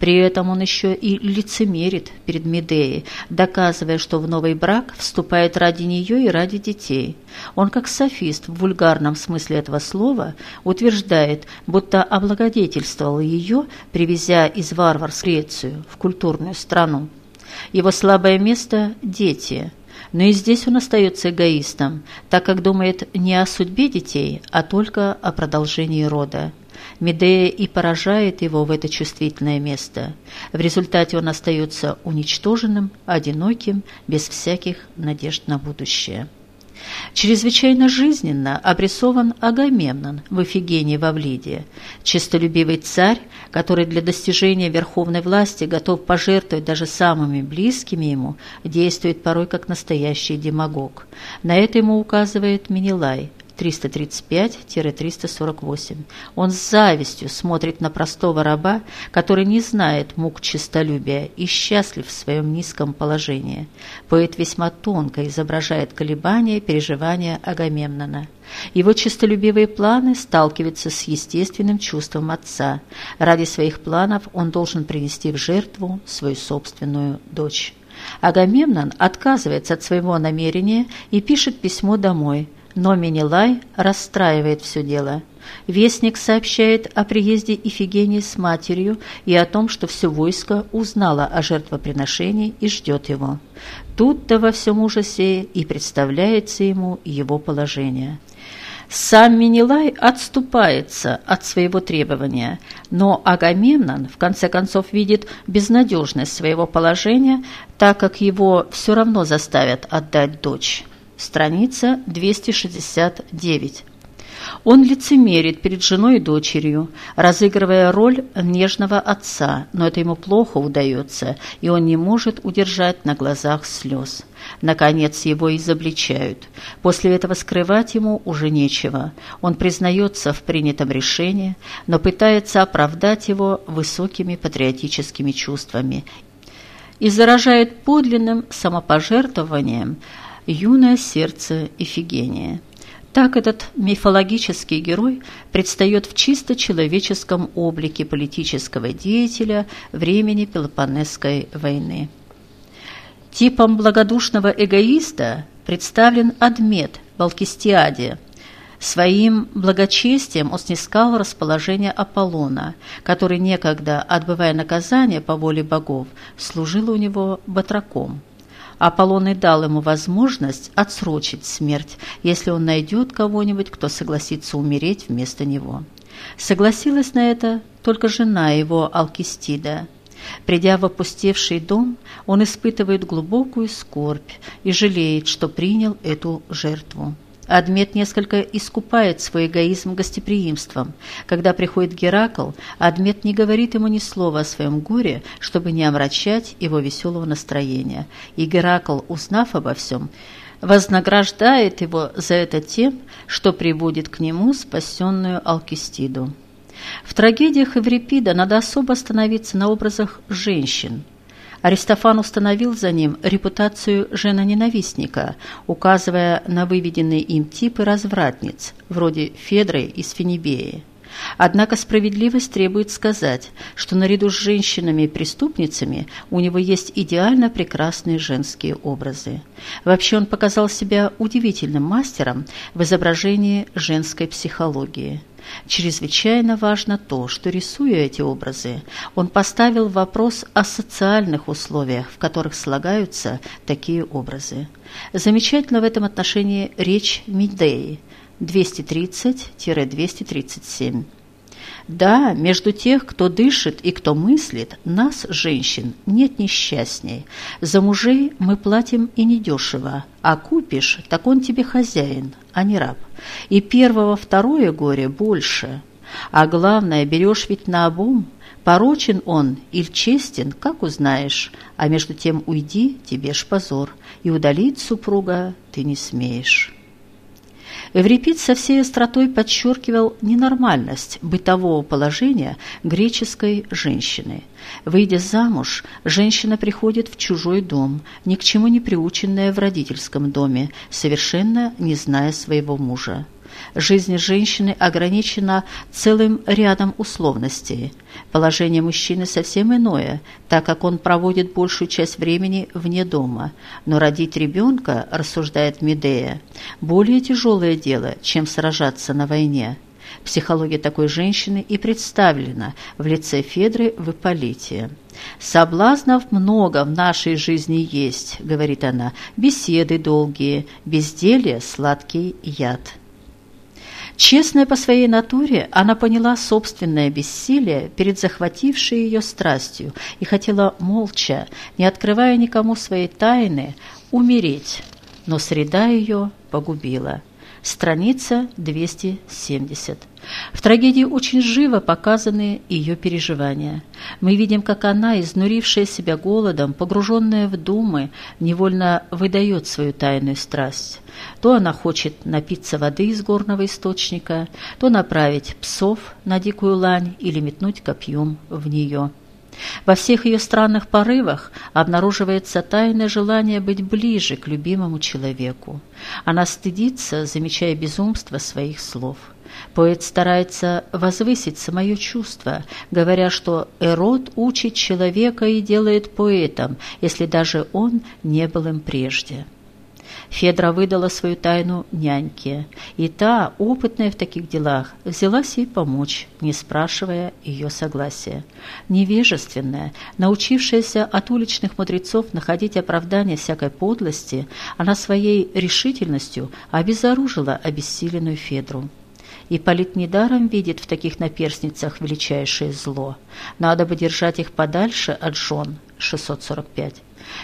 При этом он еще и лицемерит перед Медеей, доказывая, что в новый брак вступает ради нее и ради детей. Он, как софист в вульгарном смысле этого слова, утверждает, будто облагодетельствовал ее, привезя из варвар Грецию в культурную страну. Его слабое место – дети – но и здесь он остается эгоистом, так как думает не о судьбе детей, а только о продолжении рода. Медея и поражает его в это чувствительное место. В результате он остается уничтоженным, одиноким, без всяких надежд на будущее. Чрезвычайно жизненно обрисован Агамемнон в Эфигении в Авлиде, честолюбивый царь, который для достижения верховной власти готов пожертвовать даже самыми близкими ему, действует порой как настоящий демагог. На это ему указывает Менелай, 335-348. Он с завистью смотрит на простого раба, который не знает мук честолюбия и счастлив в своем низком положении. Поэт весьма тонко изображает колебания переживания Агамемнона. Его честолюбивые планы сталкиваются с естественным чувством отца. Ради своих планов он должен принести в жертву свою собственную дочь. Агамемнон отказывается от своего намерения и пишет письмо домой, но Менелай расстраивает все дело. Вестник сообщает о приезде Ифигении с матерью и о том, что все войско узнало о жертвоприношении и ждет его. Тут-то во всем ужасе и представляется ему его положение. Сам Менелай отступается от своего требования, но Агамемнон в конце концов видит безнадежность своего положения, так как его все равно заставят отдать дочь. Страница 269. Он лицемерит перед женой и дочерью, разыгрывая роль нежного отца, но это ему плохо удается, и он не может удержать на глазах слез. Наконец его изобличают. После этого скрывать ему уже нечего. Он признается в принятом решении, но пытается оправдать его высокими патриотическими чувствами и заражает подлинным самопожертвованием юное сердце Ифигения. Так этот мифологический герой предстает в чисто человеческом облике политического деятеля времени Пелопоннесской войны. Типом благодушного эгоиста представлен Адмет в Алкистиаде. Своим благочестием он снискал расположение Аполлона, который некогда, отбывая наказание по воле богов, служил у него батраком. Аполлон и дал ему возможность отсрочить смерть, если он найдет кого-нибудь, кто согласится умереть вместо него. Согласилась на это только жена его, Алкистида. Придя в опустевший дом, он испытывает глубокую скорбь и жалеет, что принял эту жертву. Адмет несколько искупает свой эгоизм гостеприимством. Когда приходит Геракл, Адмет не говорит ему ни слова о своем горе, чтобы не омрачать его веселого настроения. И Геракл, узнав обо всем, вознаграждает его за это тем, что приводит к нему спасенную Алкистиду. В трагедиях Эврипида надо особо остановиться на образах женщин – Аристофан установил за ним репутацию жена-ненавистника, указывая на выведенные им типы развратниц, вроде Федры из Фенибеи. Однако справедливость требует сказать, что наряду с женщинами-преступницами у него есть идеально прекрасные женские образы. Вообще он показал себя удивительным мастером в изображении женской психологии. Чрезвычайно важно то, что, рисуя эти образы, он поставил вопрос о социальных условиях, в которых слагаются такие образы. Замечательно в этом отношении речь Медеи 230-237. Да, между тех, кто дышит и кто мыслит, нас, женщин, нет несчастней. За мужей мы платим и недешево, а купишь, так он тебе хозяин, а не раб. И первого второе горе больше. А главное, берешь ведь на обум, порочен он или честен, как узнаешь, а между тем уйди, тебе ж позор, и удалить супруга ты не смеешь». Эврипид со всей остротой подчеркивал ненормальность бытового положения греческой женщины. Выйдя замуж, женщина приходит в чужой дом, ни к чему не приученная в родительском доме, совершенно не зная своего мужа. Жизнь женщины ограничена целым рядом условностей. Положение мужчины совсем иное, так как он проводит большую часть времени вне дома. Но родить ребенка, рассуждает Медея, более тяжелое дело, чем сражаться на войне. Психология такой женщины и представлена в лице Федры в Ипполите. «Соблазнов много в нашей жизни есть», — говорит она, — «беседы долгие, безделье — сладкий яд». Честная по своей натуре, она поняла собственное бессилие перед захватившей ее страстью и хотела молча, не открывая никому своей тайны, умереть, но среда ее погубила. Страница 270. В трагедии очень живо показаны ее переживания. Мы видим, как она, изнурившая себя голодом, погруженная в думы, невольно выдает свою тайную страсть. То она хочет напиться воды из горного источника, то направить псов на дикую лань или метнуть копьем в нее. Во всех ее странных порывах обнаруживается тайное желание быть ближе к любимому человеку. Она стыдится, замечая безумство своих слов – Поэт старается возвысить самое чувство, говоря, что Эрот учит человека и делает поэтом, если даже он не был им прежде. Федра выдала свою тайну няньке, и та, опытная в таких делах, взялась ей помочь, не спрашивая ее согласия. Невежественная, научившаяся от уличных мудрецов находить оправдание всякой подлости, она своей решительностью обезоружила обессиленную Федру. И Полит недаром видит в таких наперстницах величайшее зло. Надо бы держать их подальше от жен. 645.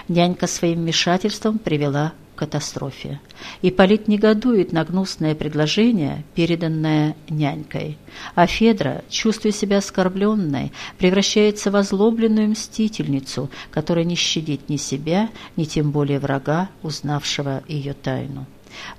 Нянька своим вмешательством привела катастрофе. И Полит негодует на гнусное предложение, переданное нянькой. А Федра, чувствуя себя оскорбленной, превращается в озлобленную мстительницу, которая не щадит ни себя, ни тем более врага, узнавшего ее тайну.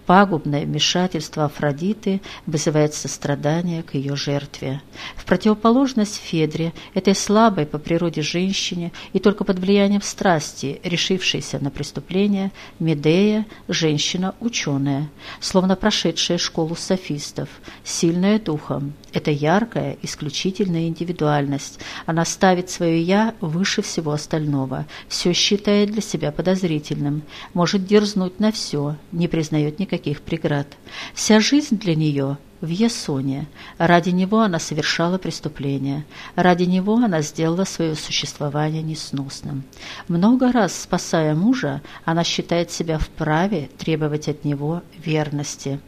Пагубное вмешательство Афродиты вызывает сострадание к ее жертве. В противоположность Федре, этой слабой по природе женщине и только под влиянием страсти, решившейся на преступление, Медея – женщина-ученая, словно прошедшая школу софистов, сильная духом. Это яркая, исключительная индивидуальность. Она ставит свое «я» выше всего остального, все считает для себя подозрительным, может дерзнуть на все, не признает никаких никаких преград. Вся жизнь для нее в Ясоне. Ради него она совершала преступления. Ради него она сделала свое существование несносным. Много раз, спасая мужа, она считает себя вправе требовать от него верности.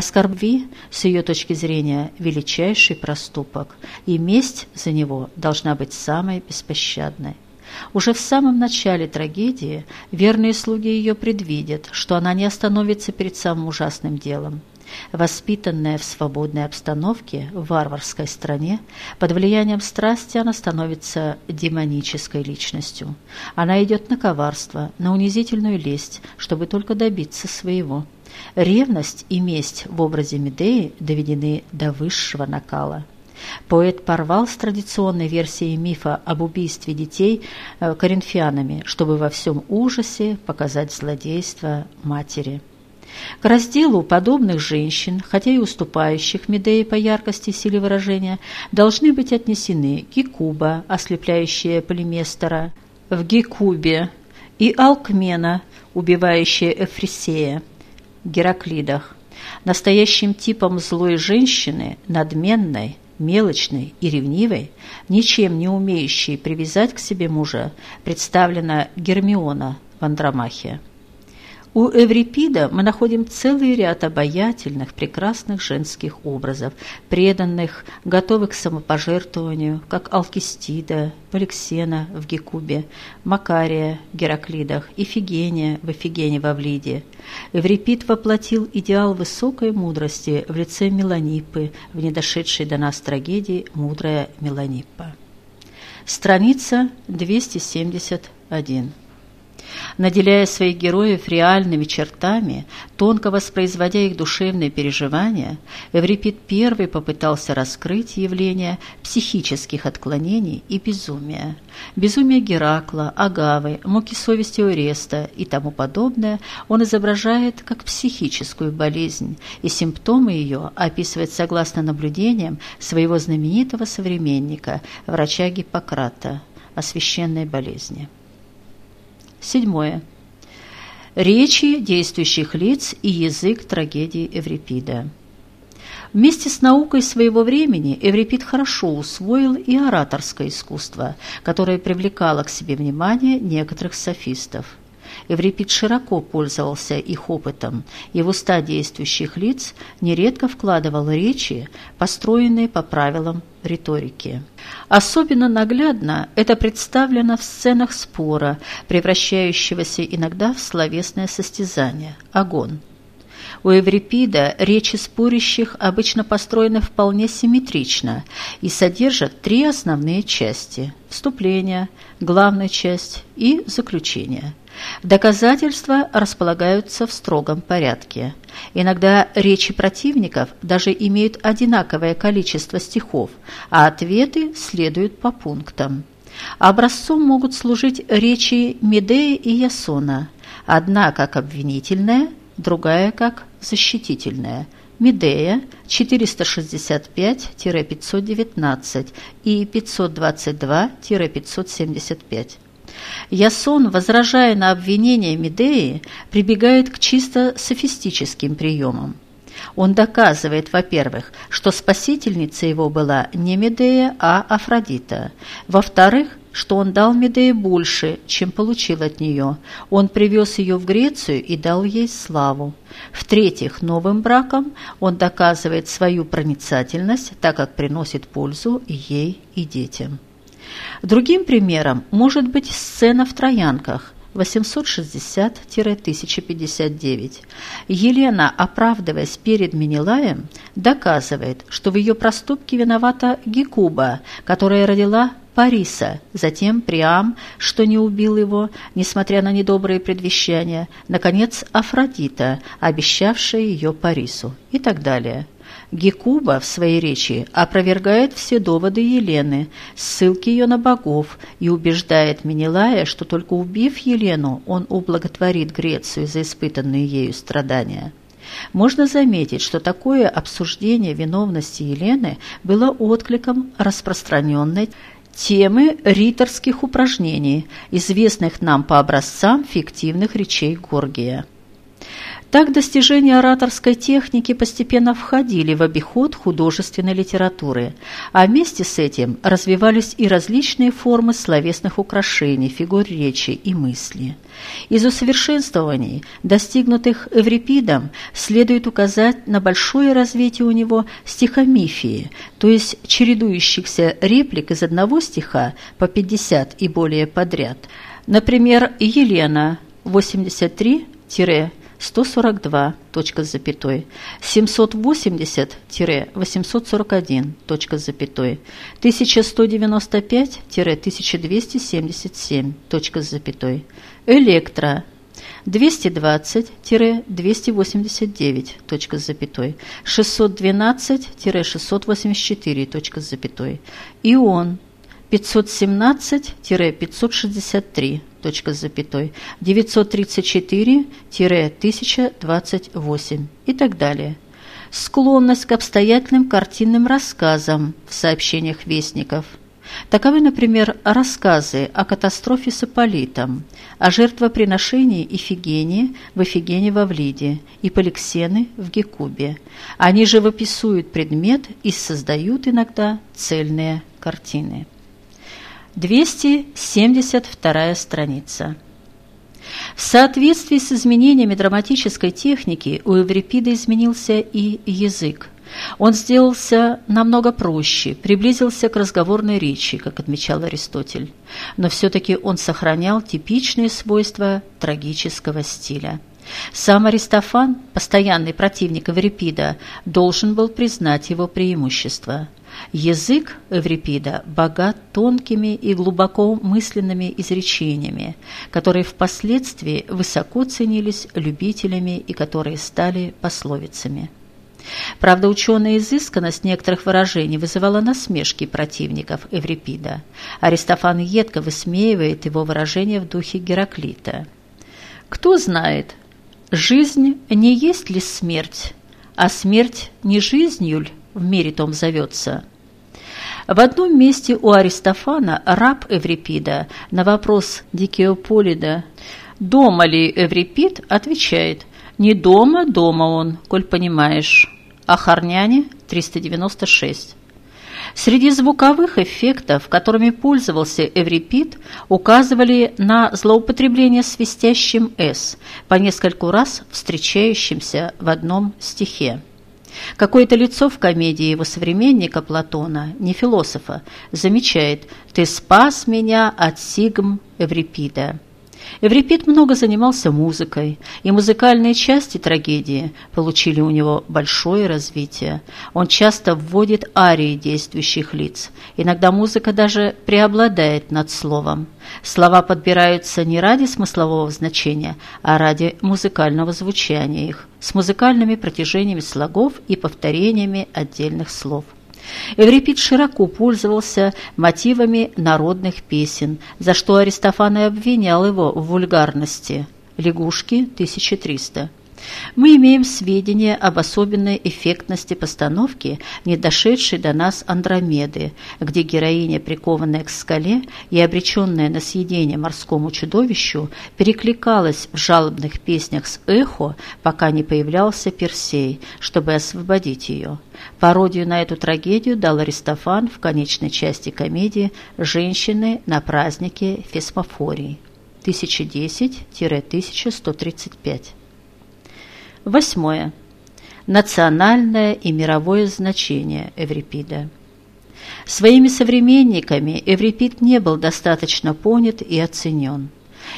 Скорбви, с ее точки зрения, величайший проступок, и месть за него должна быть самой беспощадной. Уже в самом начале трагедии верные слуги ее предвидят, что она не остановится перед самым ужасным делом. Воспитанная в свободной обстановке в варварской стране, под влиянием страсти она становится демонической личностью. Она идет на коварство, на унизительную лесть, чтобы только добиться своего. Ревность и месть в образе Медеи доведены до высшего накала. Поэт порвал с традиционной версией мифа об убийстве детей э, коринфянами, чтобы во всем ужасе показать злодейство матери. К разделу подобных женщин, хотя и уступающих Медее по яркости и силе выражения, должны быть отнесены Гекуба, ослепляющая Полиместера в Гекубе, и Алкмена, убивающая Эфрисея, Гераклидах. Настоящим типом злой женщины, надменной, мелочной и ревнивой, ничем не умеющей привязать к себе мужа, представлена Гермиона в Андромахе. У Эврипида мы находим целый ряд обаятельных, прекрасных женских образов, преданных, готовых к самопожертвованию, как Алкистида, Поликсена в Гекубе, Макария в Гераклидах, Ифигения в Эфигене в Авлиде. Эврипид воплотил идеал высокой мудрости в лице Меланиппы, в недошедшей до нас трагедии «Мудрая Меланиппа». Страница 271 наделяя своих героев реальными чертами, тонко воспроизводя их душевные переживания, Эврипид I попытался раскрыть явление психических отклонений и безумия. Безумие Геракла, Агавы, муки совести Ореста и тому подобное он изображает как психическую болезнь, и симптомы ее описывает согласно наблюдениям своего знаменитого современника, врача Гиппократа о священной болезни. Седьмое. Речи действующих лиц и язык трагедии Эврипида. Вместе с наукой своего времени Эврипид хорошо усвоил и ораторское искусство, которое привлекало к себе внимание некоторых софистов. Эврипид широко пользовался их опытом и в уста действующих лиц нередко вкладывал речи, построенные по правилам риторики. Особенно наглядно это представлено в сценах спора, превращающегося иногда в словесное состязание – агон. У Эврипида речи спорящих обычно построены вполне симметрично и содержат три основные части – вступление, главная часть и заключение. Доказательства располагаются в строгом порядке. Иногда речи противников даже имеют одинаковое количество стихов, а ответы следуют по пунктам. Образцом могут служить речи Медеи и Ясона, одна как обвинительная, другая как защитительная. Медея 465-519 и 522-575. Ясон, возражая на обвинение Медеи, прибегает к чисто софистическим приемам. Он доказывает, во-первых, что спасительницей его была не Медея, а Афродита. Во-вторых, что он дал Медее больше, чем получил от нее. Он привез ее в Грецию и дал ей славу. В-третьих, новым браком он доказывает свою проницательность, так как приносит пользу ей, и детям. Другим примером может быть сцена в Троянках, 860-1059. Елена, оправдываясь перед Менелаем, доказывает, что в ее проступке виновата Гекуба, которая родила Париса, затем Приам, что не убил его, несмотря на недобрые предвещания, наконец Афродита, обещавшая ее Парису и так далее. Гекуба в своей речи опровергает все доводы Елены, ссылки ее на богов и убеждает Менелая, что только убив Елену, он ублаготворит Грецию за испытанные ею страдания. Можно заметить, что такое обсуждение виновности Елены было откликом распространенной темы риторских упражнений, известных нам по образцам фиктивных речей Горгия. Так достижения ораторской техники постепенно входили в обиход художественной литературы, а вместе с этим развивались и различные формы словесных украшений, фигур речи и мысли. Из усовершенствований, достигнутых Эврипидом, следует указать на большое развитие у него стихомифии, то есть чередующихся реплик из одного стиха по 50 и более подряд. Например, Елена 83 142, точка с запятой, 780-841, точка с запятой, 1195-1277, точка с запятой, электро. 220-289, точка с запятой, 612-684, точка с запятой, ион 517-563, точка с запятой, 934-1028 и так далее. Склонность к обстоятельным картинным рассказам в сообщениях вестников. Таковы, например, рассказы о катастрофе с Ипполитом, о жертвоприношении Ифигении в Ифигене во Влиде и Поликсены в Гекубе. Они живописуют предмет и создают иногда цельные картины. 272 страница. В соответствии с изменениями драматической техники у Эврипида изменился и язык. Он сделался намного проще, приблизился к разговорной речи, как отмечал Аристотель. Но все-таки он сохранял типичные свойства трагического стиля. Сам Аристофан, постоянный противник Эврипида, должен был признать его преимущество – Язык Эврипида богат тонкими и глубоко мысленными изречениями, которые впоследствии высоко ценились любителями и которые стали пословицами. Правда, ученая изысканность некоторых выражений вызывала насмешки противников Эврипида. Аристофан едко высмеивает его выражения в духе Гераклита. «Кто знает, жизнь не есть ли смерть, а смерть не жизнью ль в мире том зовется?» В одном месте у Аристофана раб Эврипида на вопрос Дикеополида «Дома ли Эврипид?» отвечает «Не дома, дома он, коль понимаешь». А Харняне 396. Среди звуковых эффектов, которыми пользовался Эврипид, указывали на злоупотребление свистящим «с», по нескольку раз встречающимся в одном стихе. Какое-то лицо в комедии его современника Платона, не философа, замечает «Ты спас меня от сигм Эврипида». Эврипид много занимался музыкой, и музыкальные части трагедии получили у него большое развитие. Он часто вводит арии действующих лиц. Иногда музыка даже преобладает над словом. Слова подбираются не ради смыслового значения, а ради музыкального звучания их, с музыкальными протяжениями слогов и повторениями отдельных слов. Эврипид широко пользовался мотивами народных песен, за что Аристофан и обвинял его в вульгарности. Лягушки, 1300 мы имеем сведения об особенной эффектности постановки, не дошедшей до нас Андромеды, где героиня, прикованная к скале и обреченная на съедение морскому чудовищу, перекликалась в жалобных песнях с эхо, пока не появлялся Персей, чтобы освободить ее. Пародию на эту трагедию дал Аристофан в конечной части комедии «Женщины на празднике Фесмофории» 1010-1135. Восьмое. Национальное и мировое значение Эврипида. Своими современниками Эврипид не был достаточно понят и оценен.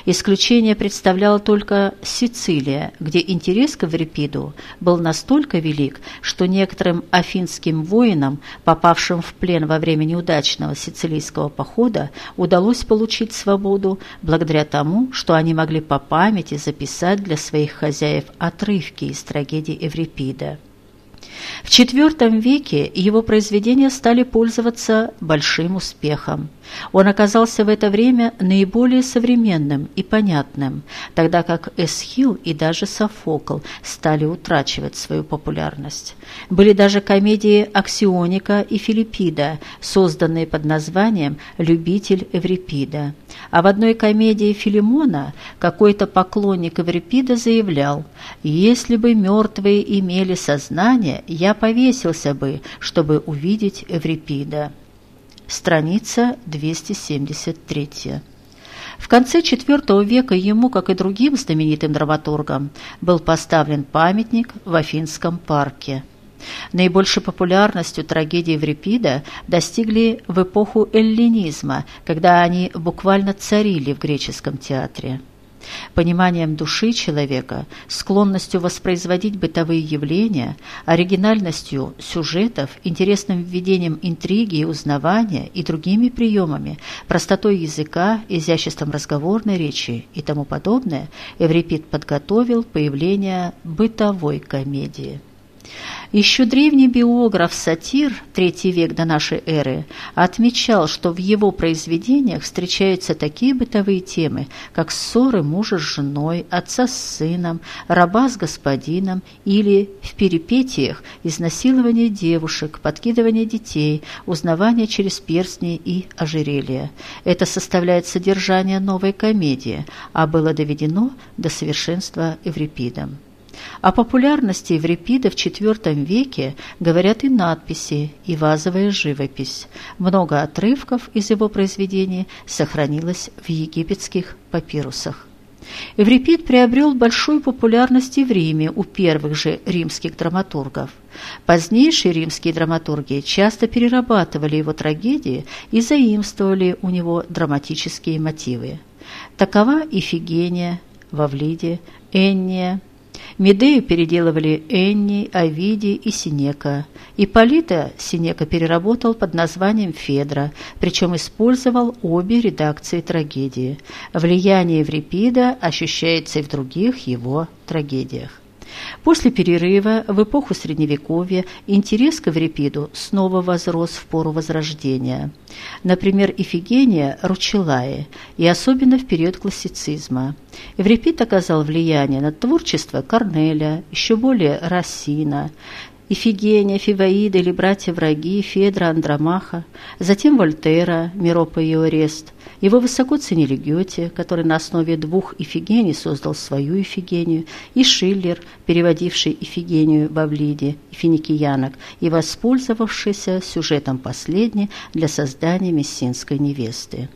Исключение представляла только Сицилия, где интерес к Эврипиду был настолько велик, что некоторым афинским воинам, попавшим в плен во время неудачного сицилийского похода, удалось получить свободу благодаря тому, что они могли по памяти записать для своих хозяев отрывки из трагедии Эврипида. В IV веке его произведения стали пользоваться большим успехом. Он оказался в это время наиболее современным и понятным, тогда как Эсхил и даже Софокл стали утрачивать свою популярность. Были даже комедии Аксионика и Филиппида, созданные под названием «Любитель Эврипида». А в одной комедии Филимона какой-то поклонник Эврипида заявлял «Если бы мертвые имели сознание, я повесился бы, чтобы увидеть Эврипида». Страница 273. В конце IV века ему, как и другим знаменитым драматургам, был поставлен памятник в Афинском парке. Наибольшей популярностью трагедии Еврипида достигли в эпоху эллинизма, когда они буквально царили в греческом театре. Пониманием души человека, склонностью воспроизводить бытовые явления, оригинальностью сюжетов, интересным введением интриги и узнавания и другими приемами, простотой языка, изяществом разговорной речи и тому подобное, Эврипид подготовил появление бытовой комедии. Еще древний биограф Сатир, третий век до нашей эры, отмечал, что в его произведениях встречаются такие бытовые темы, как ссоры мужа с женой, отца с сыном, раба с господином или, в перипетиях, изнасилование девушек, подкидывание детей, узнавание через перстни и ожерелья. Это составляет содержание новой комедии, а было доведено до совершенства Эврипидом. О популярности Еврипида в IV веке говорят и надписи, и вазовая живопись. Много отрывков из его произведений сохранилось в египетских папирусах. Эврипид приобрел большую популярность и в Риме у первых же римских драматургов. Позднейшие римские драматурги часто перерабатывали его трагедии и заимствовали у него драматические мотивы. Такова Ифигения, Вавлиде, Энния, Медею переделывали Энни, Овидий и Синека. Ипполита Синека переработал под названием Федра, причем использовал обе редакции трагедии. Влияние Еврипида ощущается и в других его трагедиях. После перерыва в эпоху Средневековья интерес к Эврипиду снова возрос в пору Возрождения. Например, Ифигения Ручелаи, и особенно в период классицизма. Эврипид оказал влияние на творчество Корнеля, еще более Рассина, Ифигения, Фиваида или братья-враги, Федра, Андромаха, затем Вольтера, Миропа и Орест. Его высоко ценили Гёте, который на основе двух Ифигений создал свою Ифигению, и Шиллер, переводивший Ифигению Бавлиде и финикиянок и воспользовавшийся сюжетом последней для создания мессинской невесты.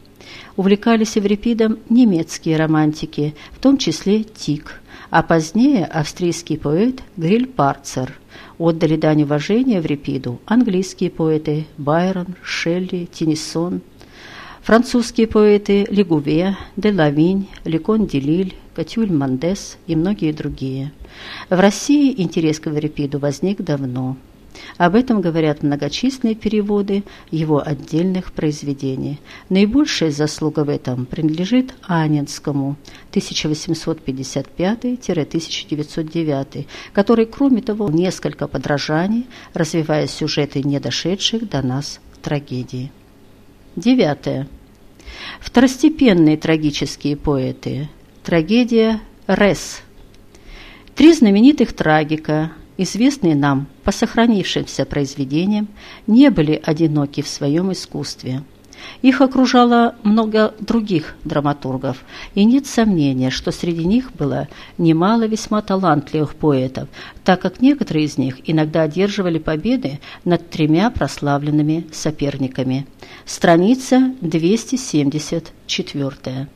Увлекались Еврипидом немецкие романтики, в том числе Тик, а позднее австрийский поэт Гриль Парцер – Отдали дань уважения Еврипиду английские поэты Байрон, Шелли, Теннисон. Французские поэты Легуве, Делавинь, Лекон Делиль, Катюль Мандес и многие другие. В России интерес к Эврипиду возник давно. Об этом говорят многочисленные переводы его отдельных произведений. Наибольшая заслуга в этом принадлежит Анинскому 1855-1909, который, кроме того, несколько подражаний, развивая сюжеты недошедших до нас трагедий. Девятое. Второстепенные трагические поэты. Трагедия Рес. Три знаменитых трагика – известные нам по сохранившимся произведениям, не были одиноки в своем искусстве. Их окружало много других драматургов, и нет сомнения, что среди них было немало весьма талантливых поэтов, так как некоторые из них иногда одерживали победы над тремя прославленными соперниками. Страница 274.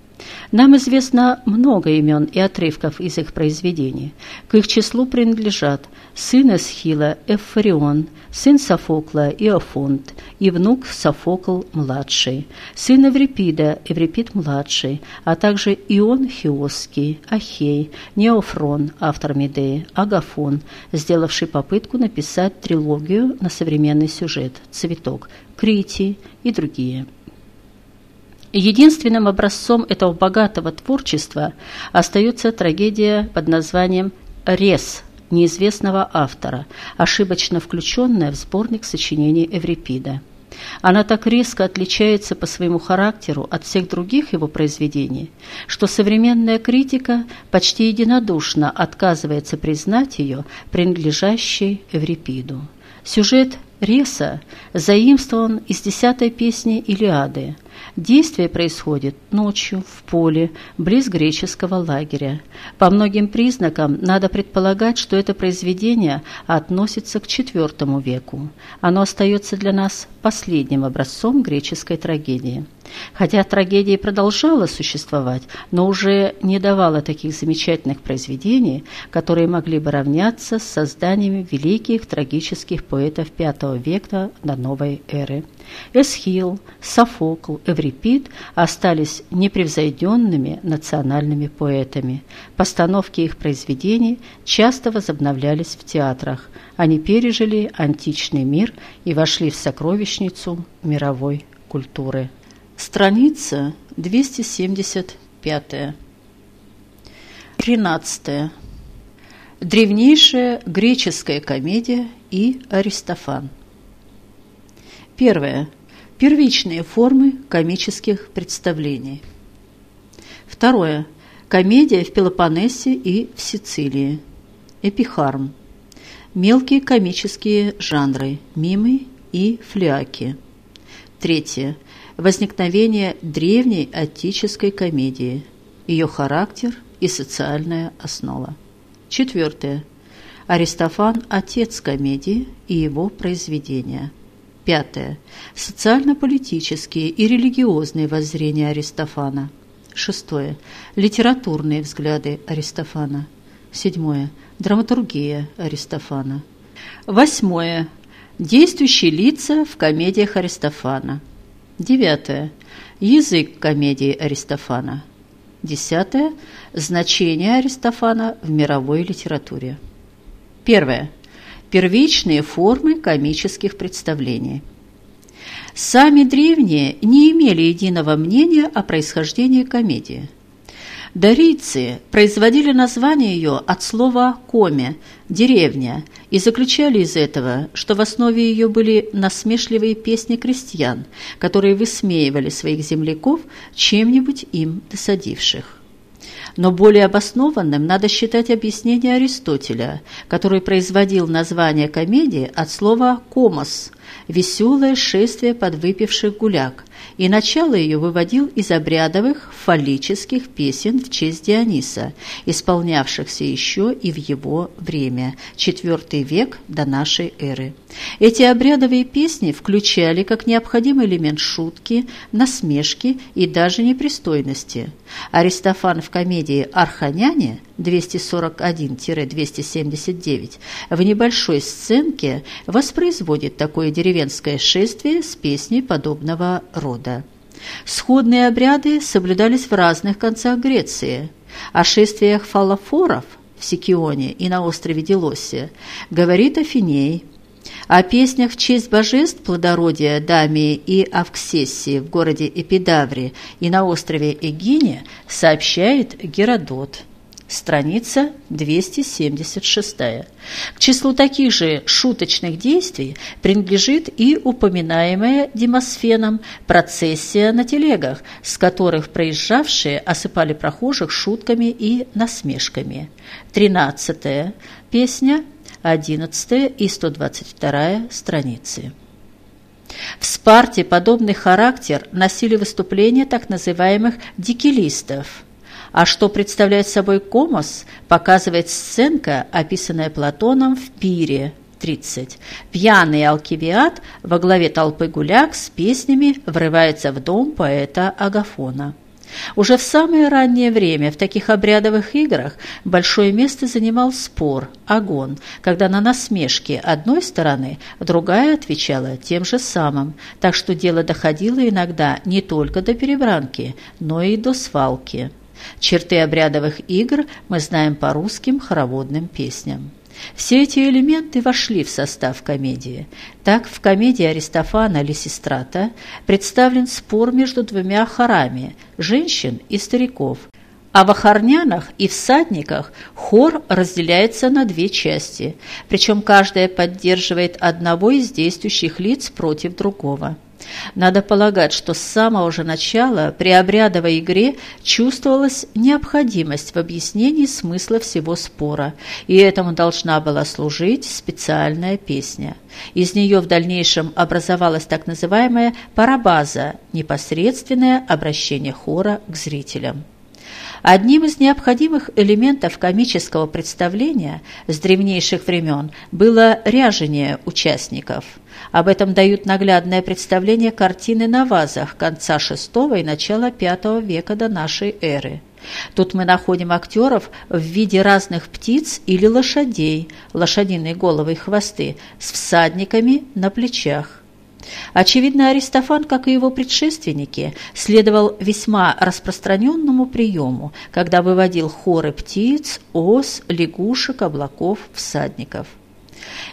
Нам известно много имен и отрывков из их произведений. К их числу принадлежат сын Эсхила Эфарион, сын Софокла Иофонт и внук Софокл-младший, сын Эврипида Эврипид-младший, а также Ион Хиосский, Ахей, Неофрон, автор Медеи, Агафон, сделавший попытку написать трилогию на современный сюжет «Цветок», Критий и другие. Единственным образцом этого богатого творчества остается трагедия под названием «Рез» неизвестного автора, ошибочно включенная в сборник сочинений Эврипида. Она так резко отличается по своему характеру от всех других его произведений, что современная критика почти единодушно отказывается признать ее принадлежащей Эврипиду. Сюжет Реса заимствован из десятой песни Илиады – Действие происходит ночью в поле, близ греческого лагеря. По многим признакам надо предполагать, что это произведение относится к IV веку. Оно остается для нас последним образцом греческой трагедии. Хотя трагедия продолжала существовать, но уже не давала таких замечательных произведений, которые могли бы равняться с созданиями великих трагических поэтов V века до новой эры. Эсхил, Софокл, Эврипид остались непревзойденными национальными поэтами. Постановки их произведений часто возобновлялись в театрах. Они пережили античный мир и вошли в сокровищницу мировой культуры. Страница 275. 13. Древнейшая греческая комедия и Аристофан. Первое. Первичные формы комических представлений. Второе. Комедия в Пелопоннесе и в Сицилии. Эпихарм. Мелкие комические жанры – мимы и флиаки. Третье возникновение древней аттической комедии, ее характер и социальная основа. Четвертое. Аристофан – отец комедии и его произведения. Пятое. Социально-политические и религиозные воззрения Аристофана. Шестое. Литературные взгляды Аристофана. Седьмое. Драматургия Аристофана. Восьмое. Действующие лица в комедиях Аристофана. Девятое. Язык комедии Аристофана. Десятое. Значение Аристофана в мировой литературе. Первое. Первичные формы комических представлений. Сами древние не имели единого мнения о происхождении комедии – Дарийцы производили название ее от слова «коме» – «деревня» и заключали из этого, что в основе ее были насмешливые песни крестьян, которые высмеивали своих земляков чем-нибудь им досадивших. Но более обоснованным надо считать объяснение Аристотеля, который производил название комедии от слова «комос» – «веселое шествие подвыпивших гуляк», и начало ее выводил из обрядовых фаллических песен в честь Диониса, исполнявшихся еще и в его время, IV век до нашей эры. Эти обрядовые песни включали как необходимый элемент шутки, насмешки и даже непристойности. Аристофан в комедии «Арханяне» 241-279 в небольшой сценке воспроизводит такое деревенское шествие с песней подобного рода. Сходные обряды соблюдались в разных концах Греции. О шествиях фалафоров в Сикионе и на острове Делосия говорит Афиней. О песнях в честь божеств плодородия Дамии и Авксессии в городе Эпидавре и на острове Эгине сообщает Геродот страница 276. К числу таких же шуточных действий принадлежит и упоминаемая Демосфеном процессия на телегах, с которых проезжавшие осыпали прохожих шутками и насмешками. 13. Песня, 11 и 122 страницы. В Спарте подобный характер носили выступления так называемых дикилистов – а что представляет собой комос, показывает сценка, описанная Платоном в Пире, 30. Пьяный Алкивиад во главе толпы гуляк с песнями врывается в дом поэта Агафона. Уже в самое раннее время в таких обрядовых играх большое место занимал спор, агон, когда на насмешки одной стороны другая отвечала тем же самым, так что дело доходило иногда не только до перебранки, но и до свалки. Черты обрядовых игр мы знаем по русским хороводным песням. Все эти элементы вошли в состав комедии. Так, в комедии Аристофана Лисистрата представлен спор между двумя хорами – женщин и стариков. А в охорнянах и всадниках хор разделяется на две части, причем каждая поддерживает одного из действующих лиц против другого. Надо полагать, что с самого же начала при обрядовой игре чувствовалась необходимость в объяснении смысла всего спора, и этому должна была служить специальная песня. Из нее в дальнейшем образовалась так называемая парабаза – непосредственное обращение хора к зрителям. Одним из необходимых элементов комического представления с древнейших времен было ряжение участников. Об этом дают наглядное представление картины на вазах конца VI и начала V века до нашей эры. Тут мы находим актеров в виде разных птиц или лошадей, лошадиные головы и хвосты, с всадниками на плечах. Очевидно, Аристофан, как и его предшественники, следовал весьма распространенному приему, когда выводил хоры птиц, ос, лягушек, облаков, всадников.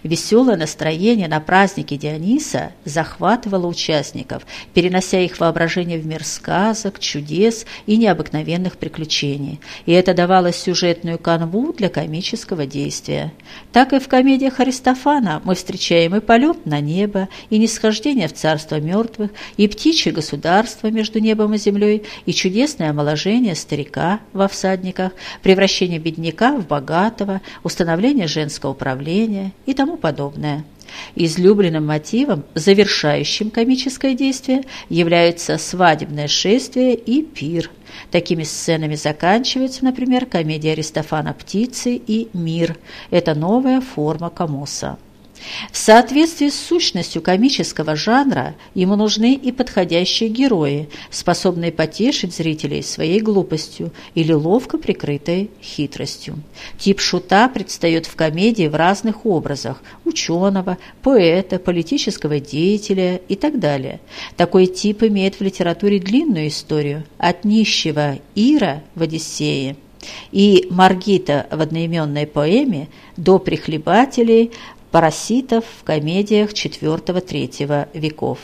Веселое настроение на празднике Диониса захватывало участников, перенося их воображение в мир сказок, чудес и необыкновенных приключений. И это давало сюжетную канву для комического действия. Так и в комедиях Аристофана мы встречаем и полет на небо, и нисхождение в царство мертвых, и птичье государство между небом и землей, и чудесное омоложение старика во всадниках, превращение бедняка в богатого, установление женского управления и тому подобное. Излюбленным мотивом, завершающим комическое действие, являются свадебное шествие и пир. Такими сценами заканчивается, например, комедия Аристофана «Птицы» и «Мир». Это новая форма комоса. В соответствии с сущностью комического жанра ему нужны и подходящие герои, способные потешить зрителей своей глупостью или ловко прикрытой хитростью. Тип шута предстает в комедии в разных образах – ученого, поэта, политического деятеля и так далее. Такой тип имеет в литературе длинную историю – от нищего Ира в «Одиссее» и Маргита в одноименной поэме до прихлебателей параситов в комедиях IV-III веков.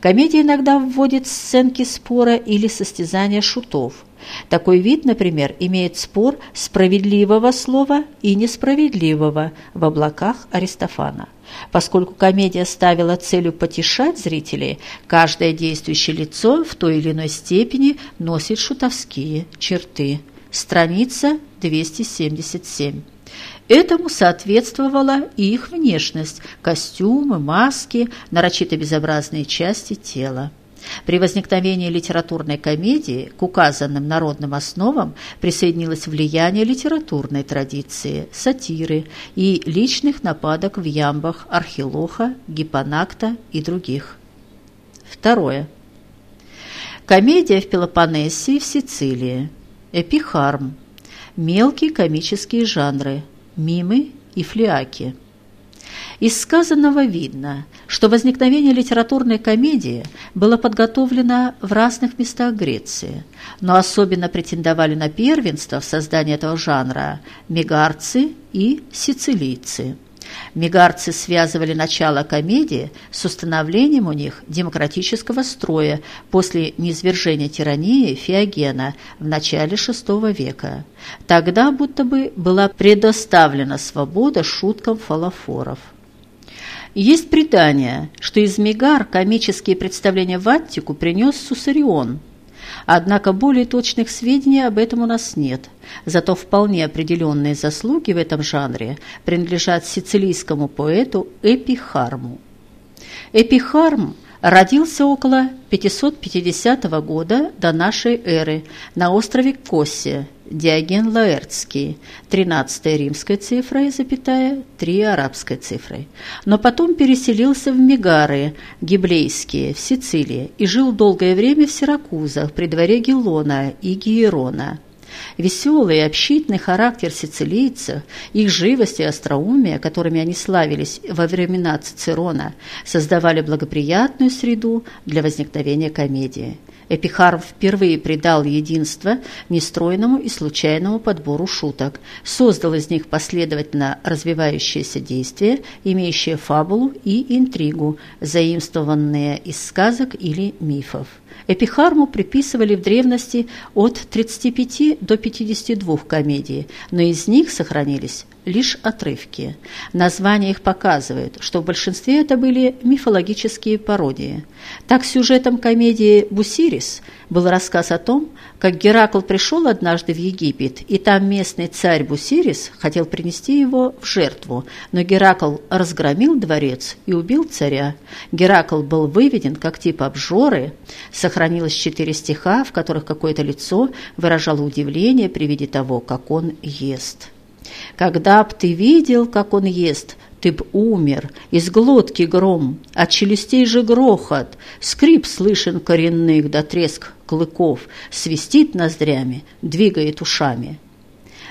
Комедия иногда вводит сценки спора или состязания шутов. Такой вид, например, имеет спор справедливого слова и несправедливого в облаках Аристофана. Поскольку комедия ставила целью потешать зрителей, каждое действующее лицо в той или иной степени носит шутовские черты. Страница 277. Этому соответствовала и их внешность – костюмы, маски, нарочито безобразные части тела. При возникновении литературной комедии к указанным народным основам присоединилось влияние литературной традиции, сатиры и личных нападок в ямбах Архилоха, Гиппонакта и других. Второе. Комедия в Пелопоннесе и в Сицилии. Эпихарм. Мелкие комические жанры – мимы и флиаки. Из сказанного видно, что возникновение литературной комедии было подготовлено в разных местах Греции, но особенно претендовали на первенство в создании этого жанра мегарцы и сицилийцы. Мегарцы связывали начало комедии с установлением у них демократического строя после низвержения тирании Феогена в начале VI века. Тогда будто бы была предоставлена свобода шуткам фалафоров. Есть предание, что из Мегар комические представления в Аттику принес Сусарион, Однако более точных сведений об этом у нас нет. Зато вполне определенные заслуги в этом жанре принадлежат сицилийскому поэту Эпихарму. Эпихарм родился около 550 года до нашей эры на острове Коссия, Диоген Лаэртский, 13 римской цифрой, запятая, 3 арабской цифрой. Но потом переселился в Мегары, гиблейские, в Сицилии, и жил долгое время в Сиракузах при дворе Гелона и Гиерона. Веселый и общительный характер сицилийцев, их живость и остроумие, которыми они славились во времена Цицерона, создавали благоприятную среду для возникновения комедии. Эпихарм впервые придал единство нестройному и случайному подбору шуток, создал из них последовательно развивающиеся действия, имеющие фабулу и интригу, заимствованные из сказок или мифов. Эпихарму приписывали в древности от 35 до 52 комедий, но из них сохранились лишь отрывки. Названия их показывают, что в большинстве это были мифологические пародии. Так сюжетом комедии «Бусирис» был рассказ о том, как Геракл пришел однажды в Египет, и там местный царь Бусирис хотел принести его в жертву, но Геракл разгромил дворец и убил царя. Геракл был выведен как тип обжоры. Сохранилось четыре стиха, в которых какое-то лицо выражало удивление при виде того, как он ест. Когда б ты видел, как он ест, ты б умер, из глотки гром, от челюстей же грохот, скрип слышен коренных да треск клыков, свистит ноздрями, двигает ушами.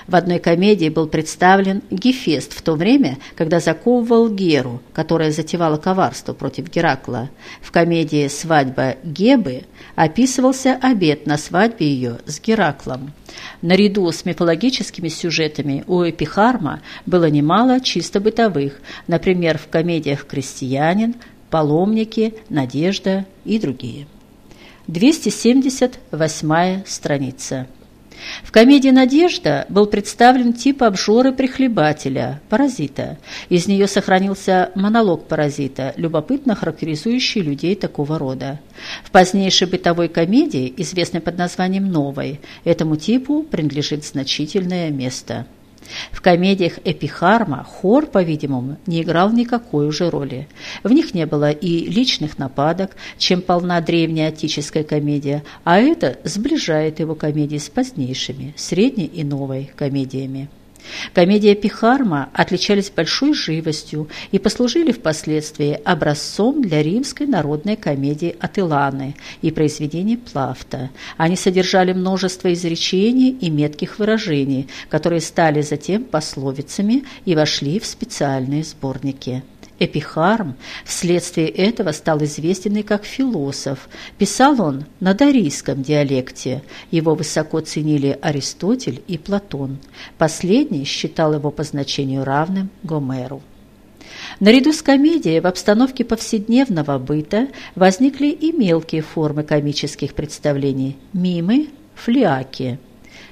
В одной комедии был представлен Гефест в то время, когда заковывал Геру, которая затевала коварство против Геракла. В комедии «Свадьба Гебы» описывался обед на свадьбе ее с Гераклом. Наряду с мифологическими сюжетами у Эпихарма было немало чисто бытовых, например, в комедиях «Крестьянин», «Паломники», «Надежда» и другие. 278 страница. В комедии «Надежда» был представлен тип обжоры-прихлебателя, паразита. Из нее сохранился монолог паразита, любопытно характеризующий людей такого рода. В позднейшей бытовой комедии, известной под названием «Новой», этому типу принадлежит значительное место. В комедиях Эпихарма хор, по-видимому, не играл никакой уже роли. В них не было и личных нападок, чем полна древняя отеческая комедия, а это сближает его комедии с позднейшими, средней и новой комедиями. Комедии Пихарма отличались большой живостью и послужили впоследствии образцом для римской народной комедии Атыланы и произведений Плафта. Они содержали множество изречений и метких выражений, которые стали затем пословицами и вошли в специальные сборники. Эпихарм вследствие этого стал известен и как философ. Писал он на дарийском диалекте. Его высоко ценили Аристотель и Платон. Последний считал его по значению равным Гомеру. Наряду с комедией в обстановке повседневного быта возникли и мелкие формы комических представлений – мимы, флиаки.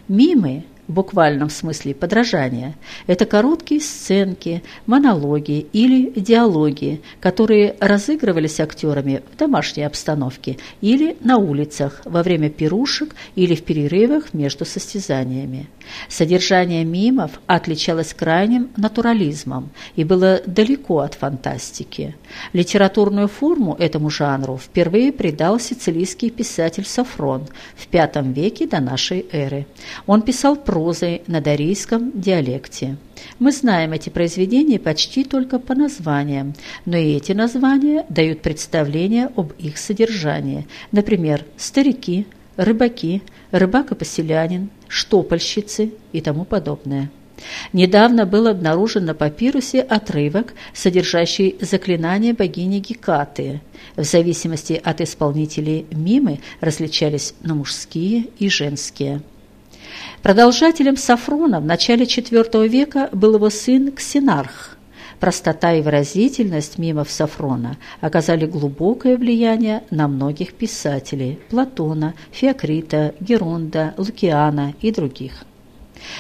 Мимы в буквальном смысле подражания. Это короткие сценки, монологи или диалоги, которые разыгрывались актерами в домашней обстановке или на улицах во время пирушек или в перерывах между состязаниями. Содержание мимов отличалось крайним натурализмом и было далеко от фантастики. Литературную форму этому жанру впервые придал сицилийский писатель Сафрон в V веке до нашей эры. Он писал прозой на дарийском диалекте. Мы знаем эти произведения почти только по названиям, но и эти названия дают представление об их содержании. Например, «Старики», «Рыбаки», «Рыбак и поселянин», «Штопольщицы» и тому подобное. Недавно был обнаружен на папирусе отрывок, содержащий заклинание богини Гекаты. В зависимости от исполнителей мимы различались на мужские и женские. Продолжателем Сафрона в начале IV века был его сын Ксенарх. Простота и выразительность мимов Сафрона оказали глубокое влияние на многих писателей – Платона, Феокрита, Геронда, Лукиана и других.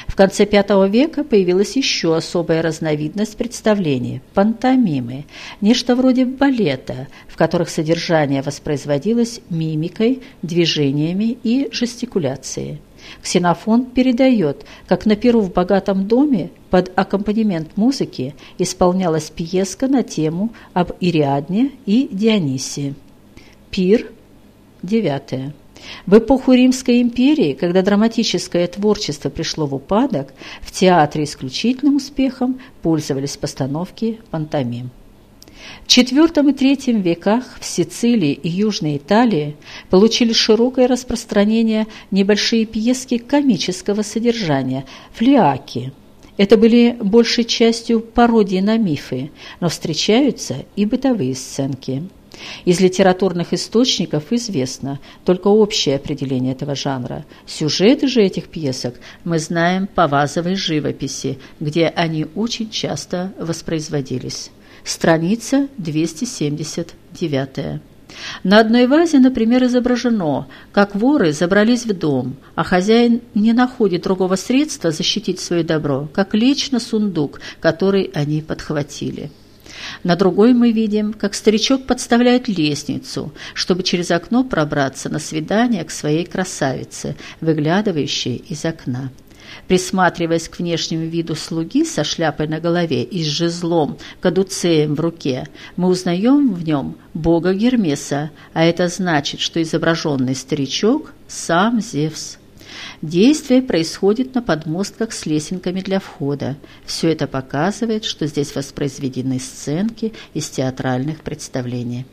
В конце V века появилась еще особая разновидность представлений – пантомимы, нечто вроде балета, в которых содержание воспроизводилось мимикой, движениями и жестикуляцией. Ксенофон передает, как на перу в богатом доме под аккомпанемент музыки исполнялась пьеска на тему об Ириадне и Дионисии. Пир, девятое. В эпоху Римской империи, когда драматическое творчество пришло в упадок, в театре исключительным успехом пользовались постановки пантомим. В IV и III веках в Сицилии и Южной Италии получили широкое распространение небольшие пьески комического содержания – флиаки. Это были большей частью пародии на мифы, но встречаются и бытовые сценки. Из литературных источников известно только общее определение этого жанра. Сюжеты же этих пьесок мы знаем по вазовой живописи, где они очень часто воспроизводились. Страница 279. На одной вазе, например, изображено, как воры забрались в дом, а хозяин не находит другого средства защитить свое добро, как лечь на сундук, который они подхватили. На другой мы видим, как старичок подставляет лестницу, чтобы через окно пробраться на свидание к своей красавице, выглядывающей из окна. Присматриваясь к внешнему виду слуги со шляпой на голове и с жезлом, кадуцеем в руке, мы узнаем в нем бога Гермеса, а это значит, что изображенный старичок – сам Зевс. Действие происходит на подмостках с лесенками для входа. Все это показывает, что здесь воспроизведены сценки из театральных представлений.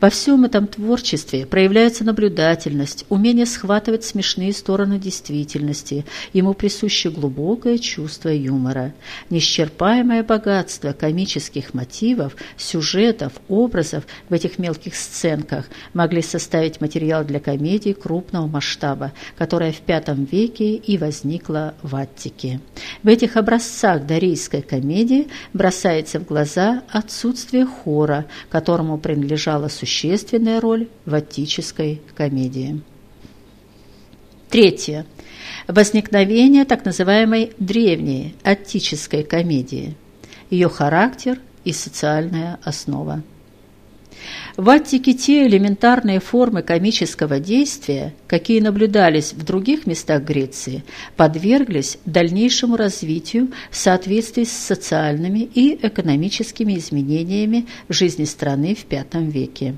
Во всем этом творчестве проявляется наблюдательность, умение схватывать смешные стороны действительности, ему присуще глубокое чувство юмора. Неисчерпаемое богатство комических мотивов, сюжетов, образов в этих мелких сценках могли составить материал для комедии крупного масштаба, которая в V веке и возникла в Аттике. В этих образцах дарийской комедии бросается в глаза отсутствие хора, которому принадлежал играла существенная роль в аттической комедии. Третье. Возникновение так называемой древней аттической комедии, ее характер и социальная основа. В Аттике те элементарные формы комического действия, какие наблюдались в других местах Греции, подверглись дальнейшему развитию в соответствии с социальными и экономическими изменениями в жизни страны в V веке.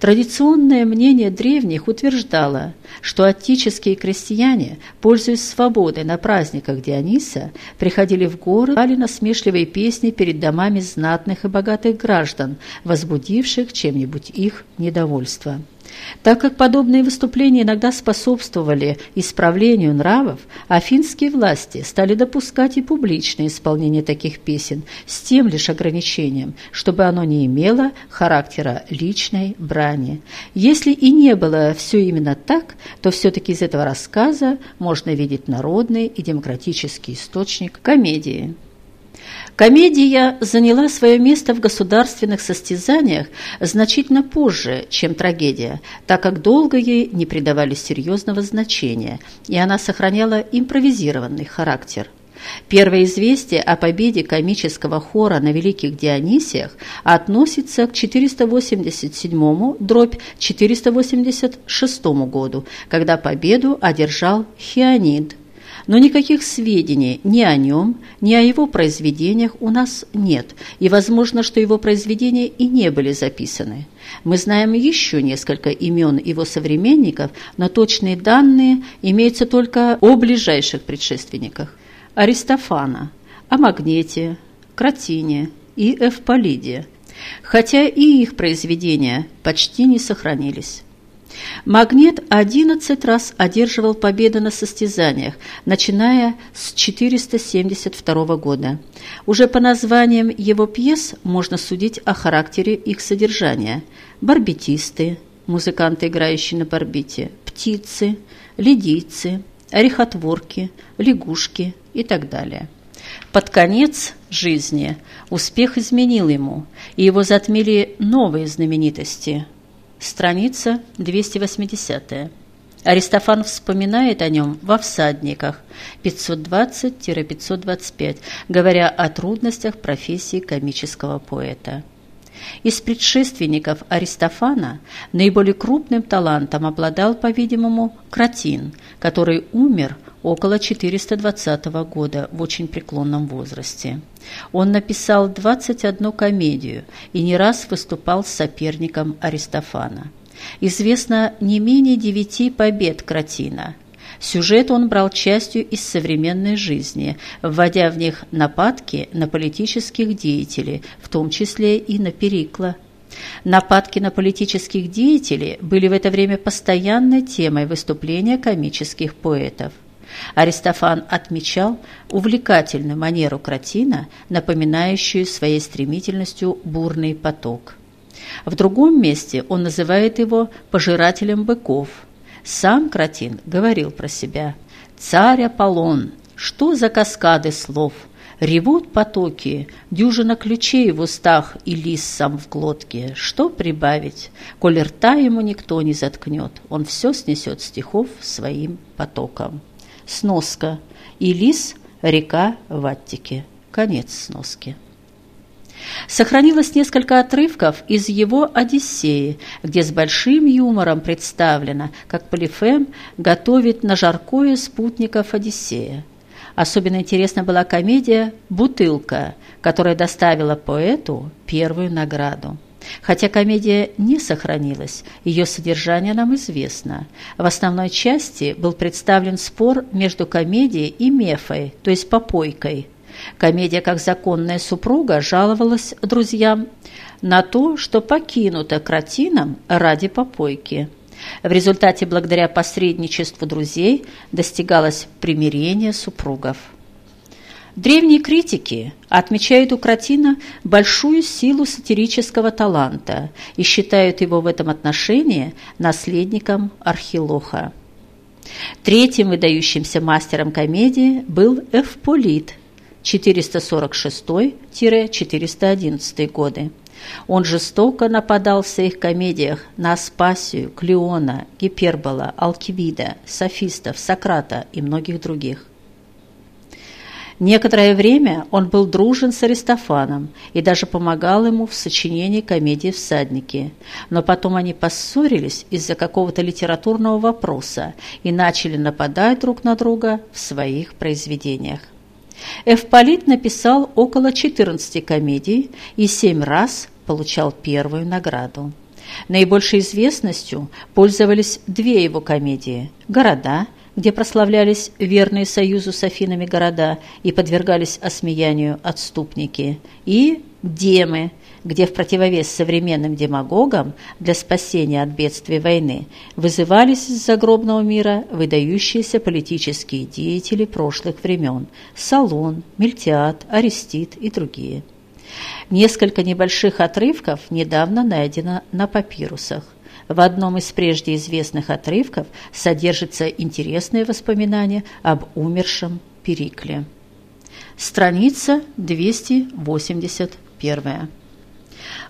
Традиционное мнение древних утверждало, что аттические крестьяне, пользуясь свободой на праздниках Диониса, приходили в город, пали насмешливые песни перед домами знатных и богатых граждан, возбудивших чем-нибудь их недовольство. Так как подобные выступления иногда способствовали исправлению нравов, афинские власти стали допускать и публичное исполнение таких песен с тем лишь ограничением, чтобы оно не имело характера личной брани. Если и не было все именно так, то все-таки из этого рассказа можно видеть народный и демократический источник комедии. Комедия заняла свое место в государственных состязаниях значительно позже, чем трагедия, так как долго ей не придавали серьезного значения, и она сохраняла импровизированный характер. Первое известие о победе комического хора на Великих Дионисиях относится к 487 дробь 486 году, когда победу одержал Хионид – но никаких сведений ни о нем, ни о его произведениях у нас нет, и возможно, что его произведения и не были записаны. Мы знаем еще несколько имен его современников, но точные данные имеются только о ближайших предшественниках. Аристофана, о Магнете, Кратине и Эвполиде, хотя и их произведения почти не сохранились. Магнит 11 раз одерживал победы на состязаниях, начиная с 472 года. Уже по названиям его пьес можно судить о характере их содержания. Барбитисты, музыканты, играющие на барбите, птицы, лидийцы, орехотворки, лягушки и так далее. Под конец жизни успех изменил ему, и его затмили новые знаменитости – страница 280. Аристофан вспоминает о нем во «Всадниках» 520-525, говоря о трудностях профессии комического поэта. Из предшественников Аристофана наиболее крупным талантом обладал, по-видимому, Кратин, который умер около 420 года в очень преклонном возрасте. Он написал 21 комедию и не раз выступал с соперником Аристофана. Известно не менее девяти побед Кратина. Сюжет он брал частью из современной жизни, вводя в них нападки на политических деятелей, в том числе и на Перикла. Нападки на политических деятелей были в это время постоянной темой выступления комических поэтов. Аристофан отмечал увлекательную манеру Кратина, напоминающую своей стремительностью бурный поток. В другом месте он называет его «пожирателем быков». Сам Кратин говорил про себя «Царь Аполлон, что за каскады слов!» Ревут потоки, дюжина ключей в устах и лис сам в глотке. Что прибавить? Коль рта ему никто не заткнет, он все снесет стихов своим потоком. Сноска. Илис, река в. Конец сноски. Сохранилось несколько отрывков из его «Одиссеи», где с большим юмором представлено, как Полифем готовит на жаркое спутников Одиссея. Особенно интересна была комедия «Бутылка», которая доставила поэту первую награду. Хотя комедия не сохранилась, ее содержание нам известно. В основной части был представлен спор между комедией и мефой, то есть попойкой. Комедия, как законная супруга, жаловалась друзьям на то, что покинута Кратином ради попойки. В результате, благодаря посредничеству друзей, достигалось примирение супругов. Древние критики отмечают у Кратина большую силу сатирического таланта и считают его в этом отношении наследником Архилоха. Третьим выдающимся мастером комедии был Эвполит 446-411 годы. Он жестоко нападал в своих комедиях на Аспасию, Клеона, Гипербола, Алкивида, Софистов, Сократа и многих других. Некоторое время он был дружен с Аристофаном и даже помогал ему в сочинении комедии «Всадники». Но потом они поссорились из-за какого-то литературного вопроса и начали нападать друг на друга в своих произведениях. Эвполит написал около 14 комедий и семь раз получал первую награду. Наибольшей известностью пользовались две его комедии «Города» где прославлялись верные союзу с Афинами города и подвергались осмеянию отступники, и демы, где в противовес современным демагогам для спасения от бедствий войны вызывались из загробного мира выдающиеся политические деятели прошлых времен – Салон, Мельтиад, Арестит и другие. Несколько небольших отрывков недавно найдено на папирусах. В одном из прежде известных отрывков содержится интересное воспоминание об умершем Перикле. Страница 281.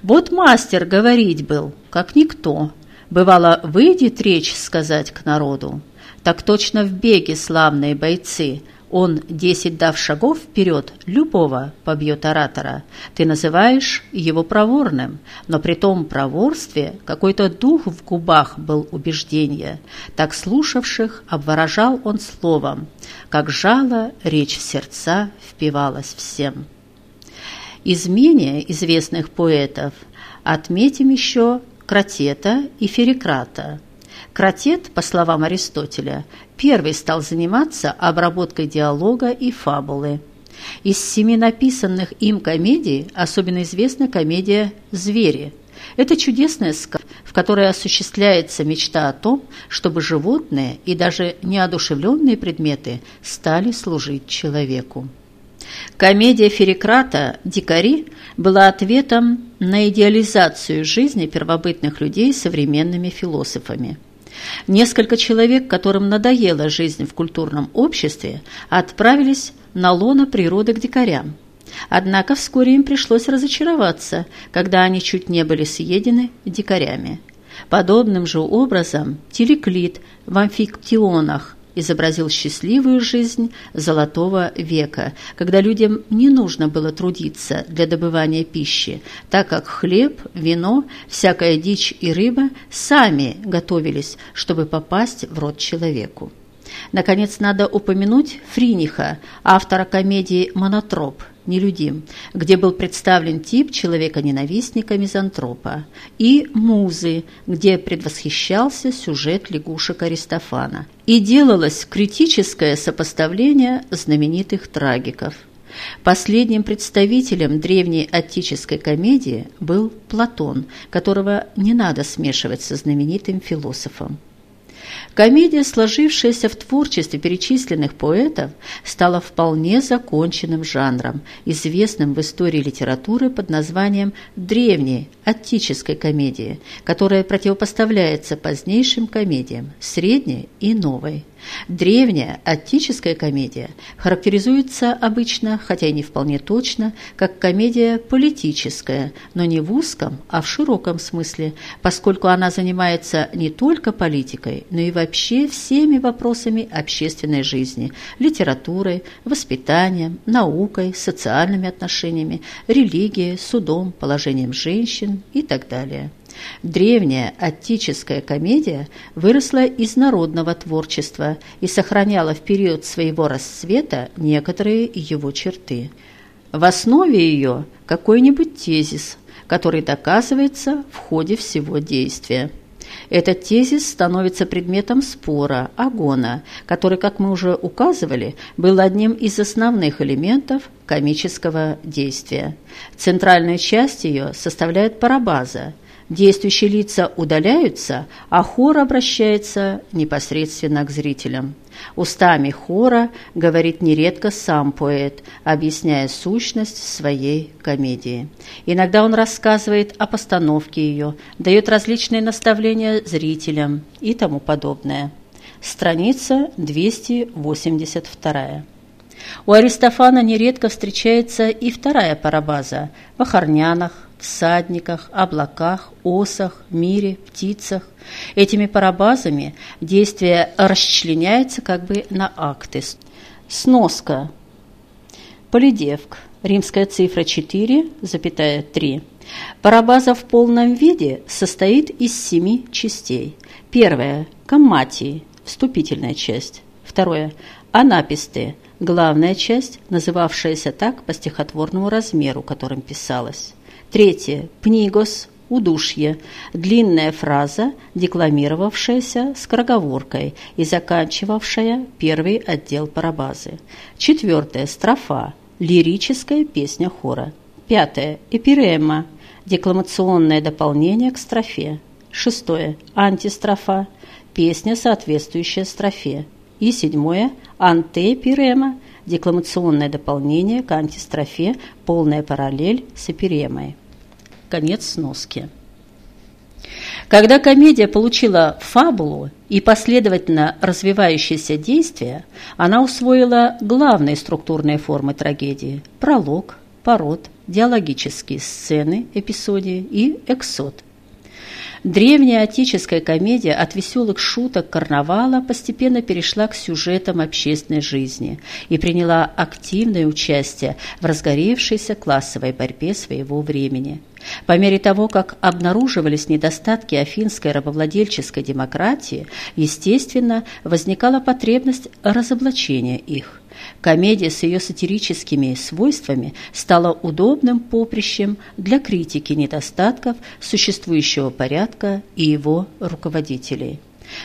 Вот мастер говорить был, как никто. Бывало, выйдет речь сказать к народу. Так точно в беге славные бойцы – он, десять дав шагов вперед, любого побьет оратора. Ты называешь его проворным, но при том проворстве какой-то дух в губах был убеждения. Так слушавших обворожал он словом, как жало речь в сердца впивалась всем. Из менее известных поэтов отметим еще Кратета и Ферикрата – Кратет, по словам Аристотеля, первый стал заниматься обработкой диалога и фабулы. Из семи написанных им комедий особенно известна комедия «Звери». Это чудесная сказка, в которой осуществляется мечта о том, чтобы животные и даже неодушевленные предметы стали служить человеку. Комедия Ферикрата «Дикари» была ответом на идеализацию жизни первобытных людей современными философами. Несколько человек, которым надоела жизнь в культурном обществе, отправились на лоно природы к дикарям. Однако вскоре им пришлось разочароваться, когда они чуть не были съедены дикарями. Подобным же образом Телеклит в амфиктионах изобразил счастливую жизнь Золотого века, когда людям не нужно было трудиться для добывания пищи, так как хлеб, вино, всякая дичь и рыба сами готовились, чтобы попасть в рот человеку. Наконец, надо упомянуть Фриниха, автора комедии «Монотроп», нелюдим, где был представлен тип человека-ненавистника-мизантропа, и «Музы», где предвосхищался сюжет лягушек Аристофана, и делалось критическое сопоставление знаменитых трагиков. Последним представителем древней аттической комедии был Платон, которого не надо смешивать со знаменитым философом. Комедия, сложившаяся в творчестве перечисленных поэтов, стала вполне законченным жанром, известным в истории литературы под названием «древней аттической комедии», которая противопоставляется позднейшим комедиям «средней» и «новой». Древняя аттическая комедия характеризуется обычно, хотя и не вполне точно, как комедия политическая, но не в узком, а в широком смысле, поскольку она занимается не только политикой, но и вообще всеми вопросами общественной жизни, литературой, воспитанием, наукой, социальными отношениями, религией, судом, положением женщин и так далее. Древняя аттическая комедия выросла из народного творчества и сохраняла в период своего расцвета некоторые его черты. В основе ее какой-нибудь тезис, который доказывается в ходе всего действия. Этот тезис становится предметом спора, агона, который, как мы уже указывали, был одним из основных элементов комического действия. Центральная часть ее составляет парабаза – Действующие лица удаляются, а хор обращается непосредственно к зрителям. Устами хора говорит нередко сам поэт, объясняя сущность своей комедии. Иногда он рассказывает о постановке ее, дает различные наставления зрителям и тому подобное. Страница 282. У Аристофана нередко встречается и вторая парабаза – в охорнянах, всадниках, облаках, осах, мире, птицах. Этими парабазами действие расчленяется как бы на акты. Сноска. Полидевк. Римская цифра 4, запятая 3. Парабаза в полном виде состоит из семи частей. Первая – комматии, вступительная часть. Второе – анаписты, главная часть, называвшаяся так по стихотворному размеру, которым писалась. Третье. Пнигос – удушье. Длинная фраза, декламировавшаяся скороговоркой и заканчивавшая первый отдел парабазы. Четвертое. Строфа – лирическая песня хора. Пятое. Эпирема – декламационное дополнение к строфе. Шестое. Антистрофа – песня, соответствующая строфе. И седьмое. Антепирема – декламационное дополнение к антистрофе, полная параллель с эпиремой. Конец сноски. Когда комедия получила фабулу и последовательно развивающиеся действия, она усвоила главные структурные формы трагедии – пролог, пород, диалогические сцены, эпизодии и эксод. Древняя отеческая комедия от веселых шуток карнавала постепенно перешла к сюжетам общественной жизни и приняла активное участие в разгоревшейся классовой борьбе своего времени – по мере того, как обнаруживались недостатки афинской рабовладельческой демократии, естественно, возникала потребность разоблачения их. Комедия с ее сатирическими свойствами стала удобным поприщем для критики недостатков существующего порядка и его руководителей.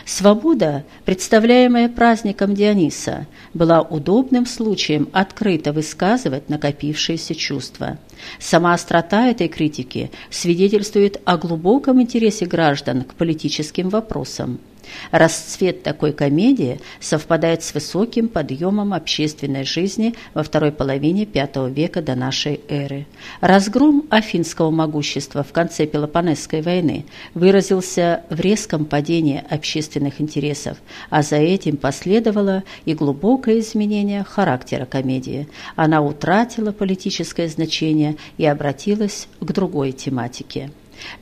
Свобода, представляемая праздником Диониса, была удобным случаем открыто высказывать накопившиеся чувства. Сама острота этой критики свидетельствует о глубоком интересе граждан к политическим вопросам. Расцвет такой комедии совпадает с высоким подъемом общественной жизни во второй половине V века до нашей эры. Разгром афинского могущества в конце Пелопонесской войны выразился в резком падении общественных интересов, а за этим последовало и глубокое изменение характера комедии. Она утратила политическое значение и обратилась к другой тематике.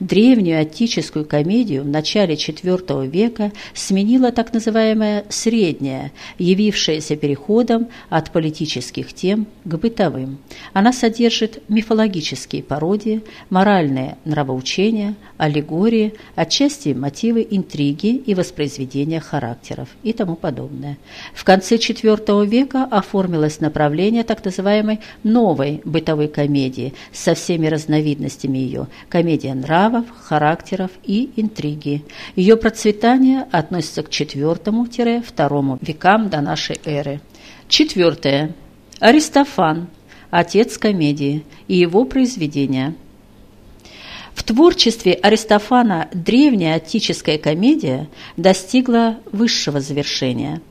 Древнюю аттическую комедию в начале IV века сменила так называемая «средняя», явившаяся переходом от политических тем к бытовым. Она содержит мифологические пародии, моральные нравоучения, аллегории, отчасти мотивы интриги и воспроизведения характеров и тому подобное. В конце IV века оформилось направление так называемой «новой бытовой комедии» со всеми разновидностями ее – комедия нравов, характеров и интриги. Ее процветание относится к IV-II векам до нашей эры. Четвертое. Аристофан, отец комедии, и его произведения. В творчестве Аристофана древняя аттическая комедия достигла высшего завершения –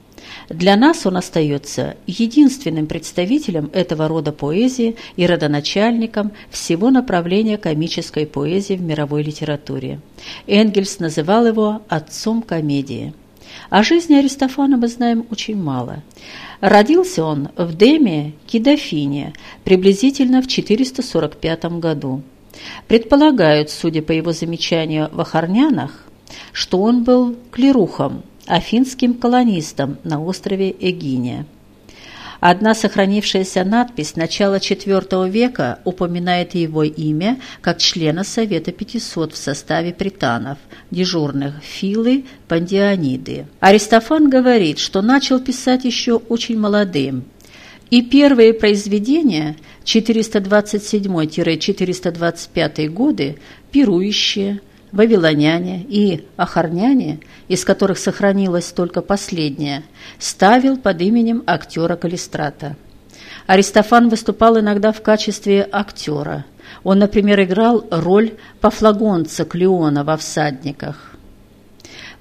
для нас он остается единственным представителем этого рода поэзии и родоначальником всего направления комической поэзии в мировой литературе. Энгельс называл его «отцом комедии». О жизни Аристофана мы знаем очень мало. Родился он в Деме Кидафине приблизительно в 445 году. Предполагают, судя по его замечанию в Охорнянах, что он был клерухом – афинским колонистам на острове Эгиния. Одна сохранившаяся надпись начала IV века упоминает его имя как члена Совета 500 в составе пританов, дежурных Филы Пандиониды. Аристофан говорит, что начал писать еще очень молодым, и первые произведения 427-425 годы «Пирующие», вавилоняне и ахарняне, из которых сохранилось только последнее, ставил под именем актера Калистрата. Аристофан выступал иногда в качестве актера. Он, например, играл роль пофлагонца Клеона во «Всадниках».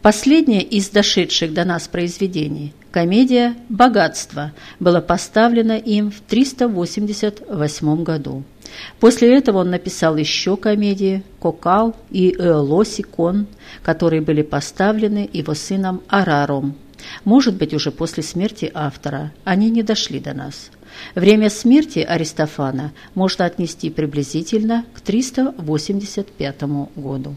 Последнее из дошедших до нас произведений, комедия «Богатство», была поставлена им в 388 году. После этого он написал еще комедии «Кокал» и «Лосикон», которые были поставлены его сыном Араром. Может быть, уже после смерти автора. Они не дошли до нас. Время смерти Аристофана можно отнести приблизительно к 385 году.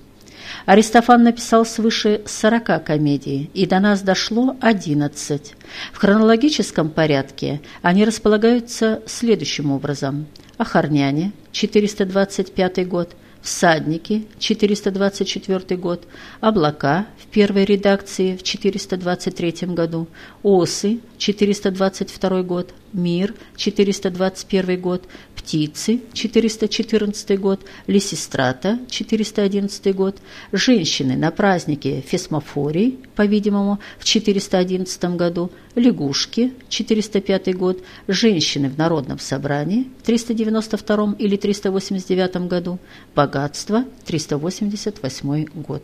Аристофан написал свыше 40 комедий, и до нас дошло 11. В хронологическом порядке они располагаются следующим образом – Охорняне, 425 год, Всадники, 424 год, Облака в первой редакции в 423 году, Осы, 422 год, Мир, 421 год, Птицы, 414 год, Лисистрата, 411 год, Женщины на празднике Фесмофорий, по-видимому, в 411 году, Лягушки, 405 год, Женщины в Народном собрании, в 392 или 389 году, Богатство, 388 год.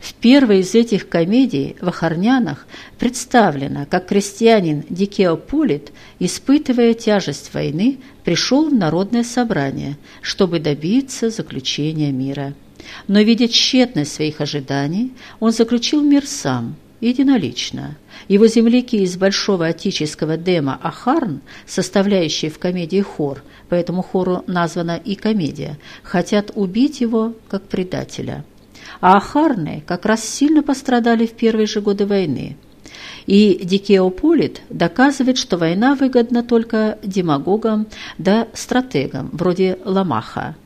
В первой из этих комедий в Охорнянах представлено, как крестьянин Дикеополит, испытывая тяжесть войны, пришел в народное собрание, чтобы добиться заключения мира. Но, видя тщетность своих ожиданий, он заключил мир сам, единолично. Его земляки из большого отеческого дема Ахарн, составляющие в комедии хор, поэтому хору названа и комедия, хотят убить его как предателя а Ахарны как раз сильно пострадали в первые же годы войны. И Дикеополит доказывает, что война выгодна только демагогам да стратегам, вроде Ламаха.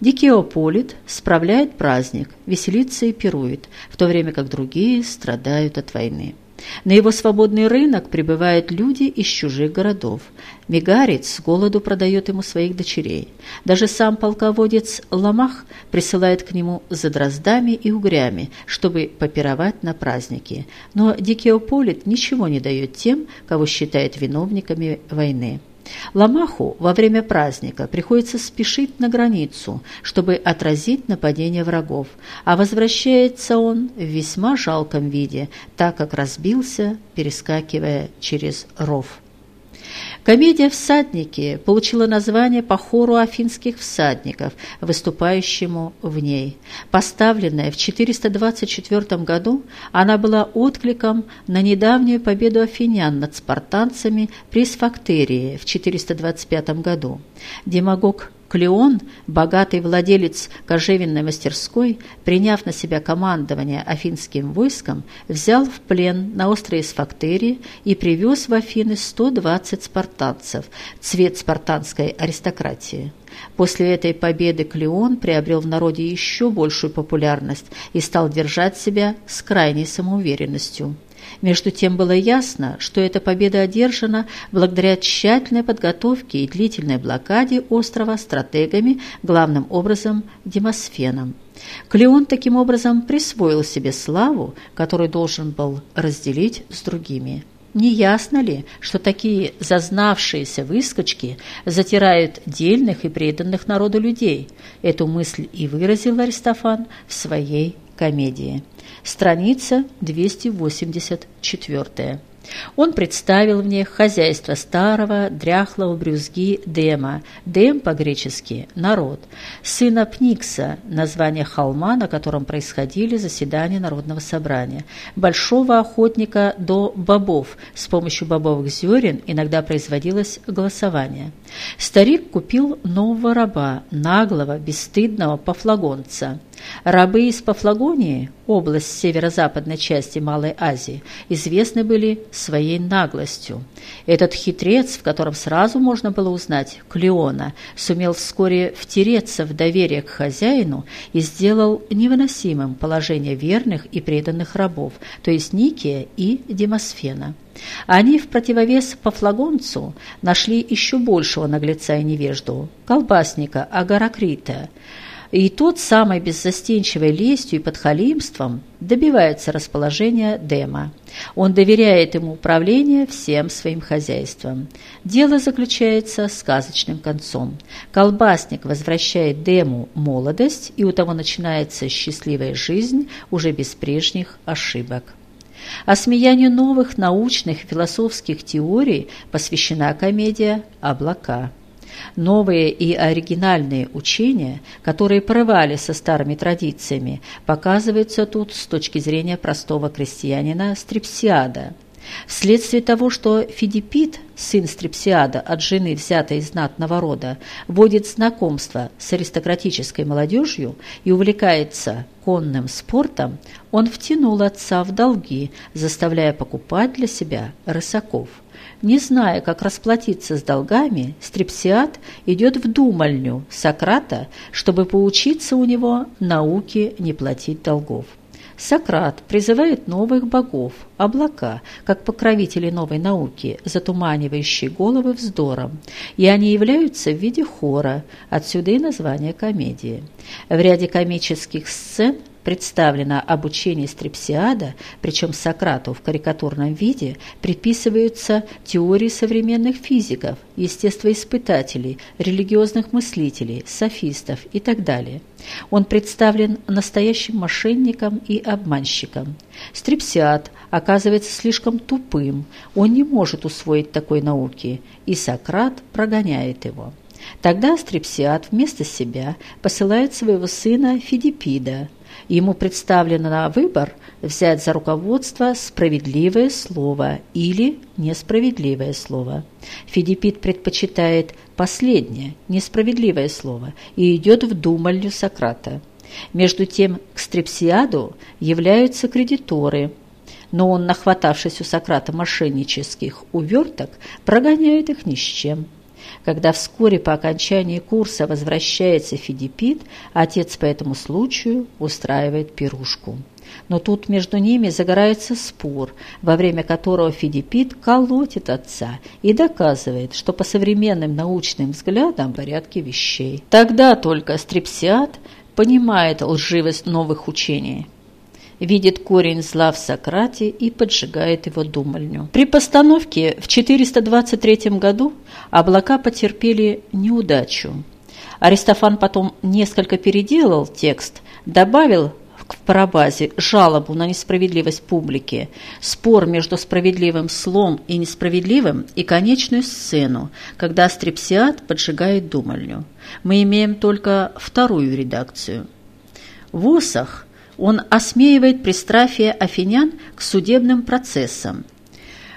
Дикеополит справляет праздник, веселится и пирует, в то время как другие страдают от войны. На его свободный рынок прибывают люди из чужих городов. Мегарец с голоду продает ему своих дочерей. Даже сам полководец Ламах присылает к нему за дроздами и угрями, чтобы попировать на праздники. Но Дикеополит ничего не дает тем, кого считает виновниками войны. Ламаху во время праздника приходится спешить на границу, чтобы отразить нападение врагов, а возвращается он в весьма жалком виде, так как разбился, перескакивая через ров. Комедия «Всадники» получила название по хору афинских всадников, выступающему в ней. Поставленная в 424 году, она была откликом на недавнюю победу афинян над спартанцами при Сфактерии в 425 году. Демагог Клеон, богатый владелец кожевенной мастерской, приняв на себя командование афинским войском, взял в плен на острове Сфактерии и привез в Афины 120 спартанцев, цвет спартанской аристократии. После этой победы Клеон приобрел в народе еще большую популярность и стал держать себя с крайней самоуверенностью. Между тем было ясно, что эта победа одержана благодаря тщательной подготовке и длительной блокаде острова стратегами, главным образом Демосфеном. Клеон таким образом присвоил себе славу, которую должен был разделить с другими. Не ясно ли, что такие зазнавшиеся выскочки затирают дельных и преданных народу людей? Эту мысль и выразил Аристофан в своей комедии. Страница 284. Он представил мне хозяйство старого, дряхлого брюзги Дема, Дем по-гречески «народ», сына Пникса, название холма, на котором происходили заседания Народного собрания, большого охотника до бобов, с помощью бобовых зерен иногда производилось голосование. Старик купил нового раба, наглого, бесстыдного пофлагонца. Рабы из Пафлагонии, область северо-западной части Малой Азии, известны были своей наглостью. Этот хитрец, в котором сразу можно было узнать Клеона, сумел вскоре втереться в доверие к хозяину и сделал невыносимым положение верных и преданных рабов, то есть Никия и Демосфена. Они в противовес Пафлагонцу нашли еще большего наглеца и невежду – колбасника Агаракрита – и тот самой беззастенчивой лестью и подхалимством добивается расположения Дема. Он доверяет ему управление всем своим хозяйством. Дело заключается сказочным концом. Колбасник возвращает Дему молодость, и у того начинается счастливая жизнь уже без прежних ошибок. Осмеянию новых научных и философских теорий посвящена комедия «Облака». Новые и оригинальные учения, которые порывали со старыми традициями, показываются тут с точки зрения простого крестьянина Стрипсиада. Вследствие того, что Фидипит, сын Стрипсиада от жены, взятой из знатного рода, вводит знакомство с аристократической молодежью и увлекается конным спортом, он втянул отца в долги, заставляя покупать для себя рысаков – не зная, как расплатиться с долгами, Стрепсиад идет в думальню Сократа, чтобы поучиться у него науке не платить долгов. Сократ призывает новых богов, облака, как покровители новой науки, затуманивающие головы вздором, и они являются в виде хора, отсюда и название комедии. В ряде комических сцен представлено обучение Стрепсиада, причем Сократу в карикатурном виде, приписываются теории современных физиков, естествоиспытателей, религиозных мыслителей, софистов и так далее. Он представлен настоящим мошенником и обманщиком. Стрепсиад оказывается слишком тупым, он не может усвоить такой науки, и Сократ прогоняет его. Тогда Стрепсиад вместо себя посылает своего сына Фидипида, Ему представлено на выбор взять за руководство справедливое слово или несправедливое слово. Фидипит предпочитает последнее, несправедливое слово, и идет в думальню Сократа. Между тем к Стрепсиаду являются кредиторы, но он, нахватавшись у Сократа мошеннических уверток, прогоняет их ни с чем. Когда вскоре по окончании курса возвращается Фидипит, отец по этому случаю устраивает пирушку. Но тут между ними загорается спор, во время которого Фидипит колотит отца и доказывает, что по современным научным взглядам порядке вещей. Тогда только Стрипсиад понимает лживость новых учений видит корень зла в Сократе и поджигает его думальню. При постановке в 423 году облака потерпели неудачу. Аристофан потом несколько переделал текст, добавил в парабазе жалобу на несправедливость публики, спор между справедливым слом и несправедливым и конечную сцену, когда Стрепсиад поджигает думальню. Мы имеем только вторую редакцию. В Осах он осмеивает пристрастие афинян к судебным процессам,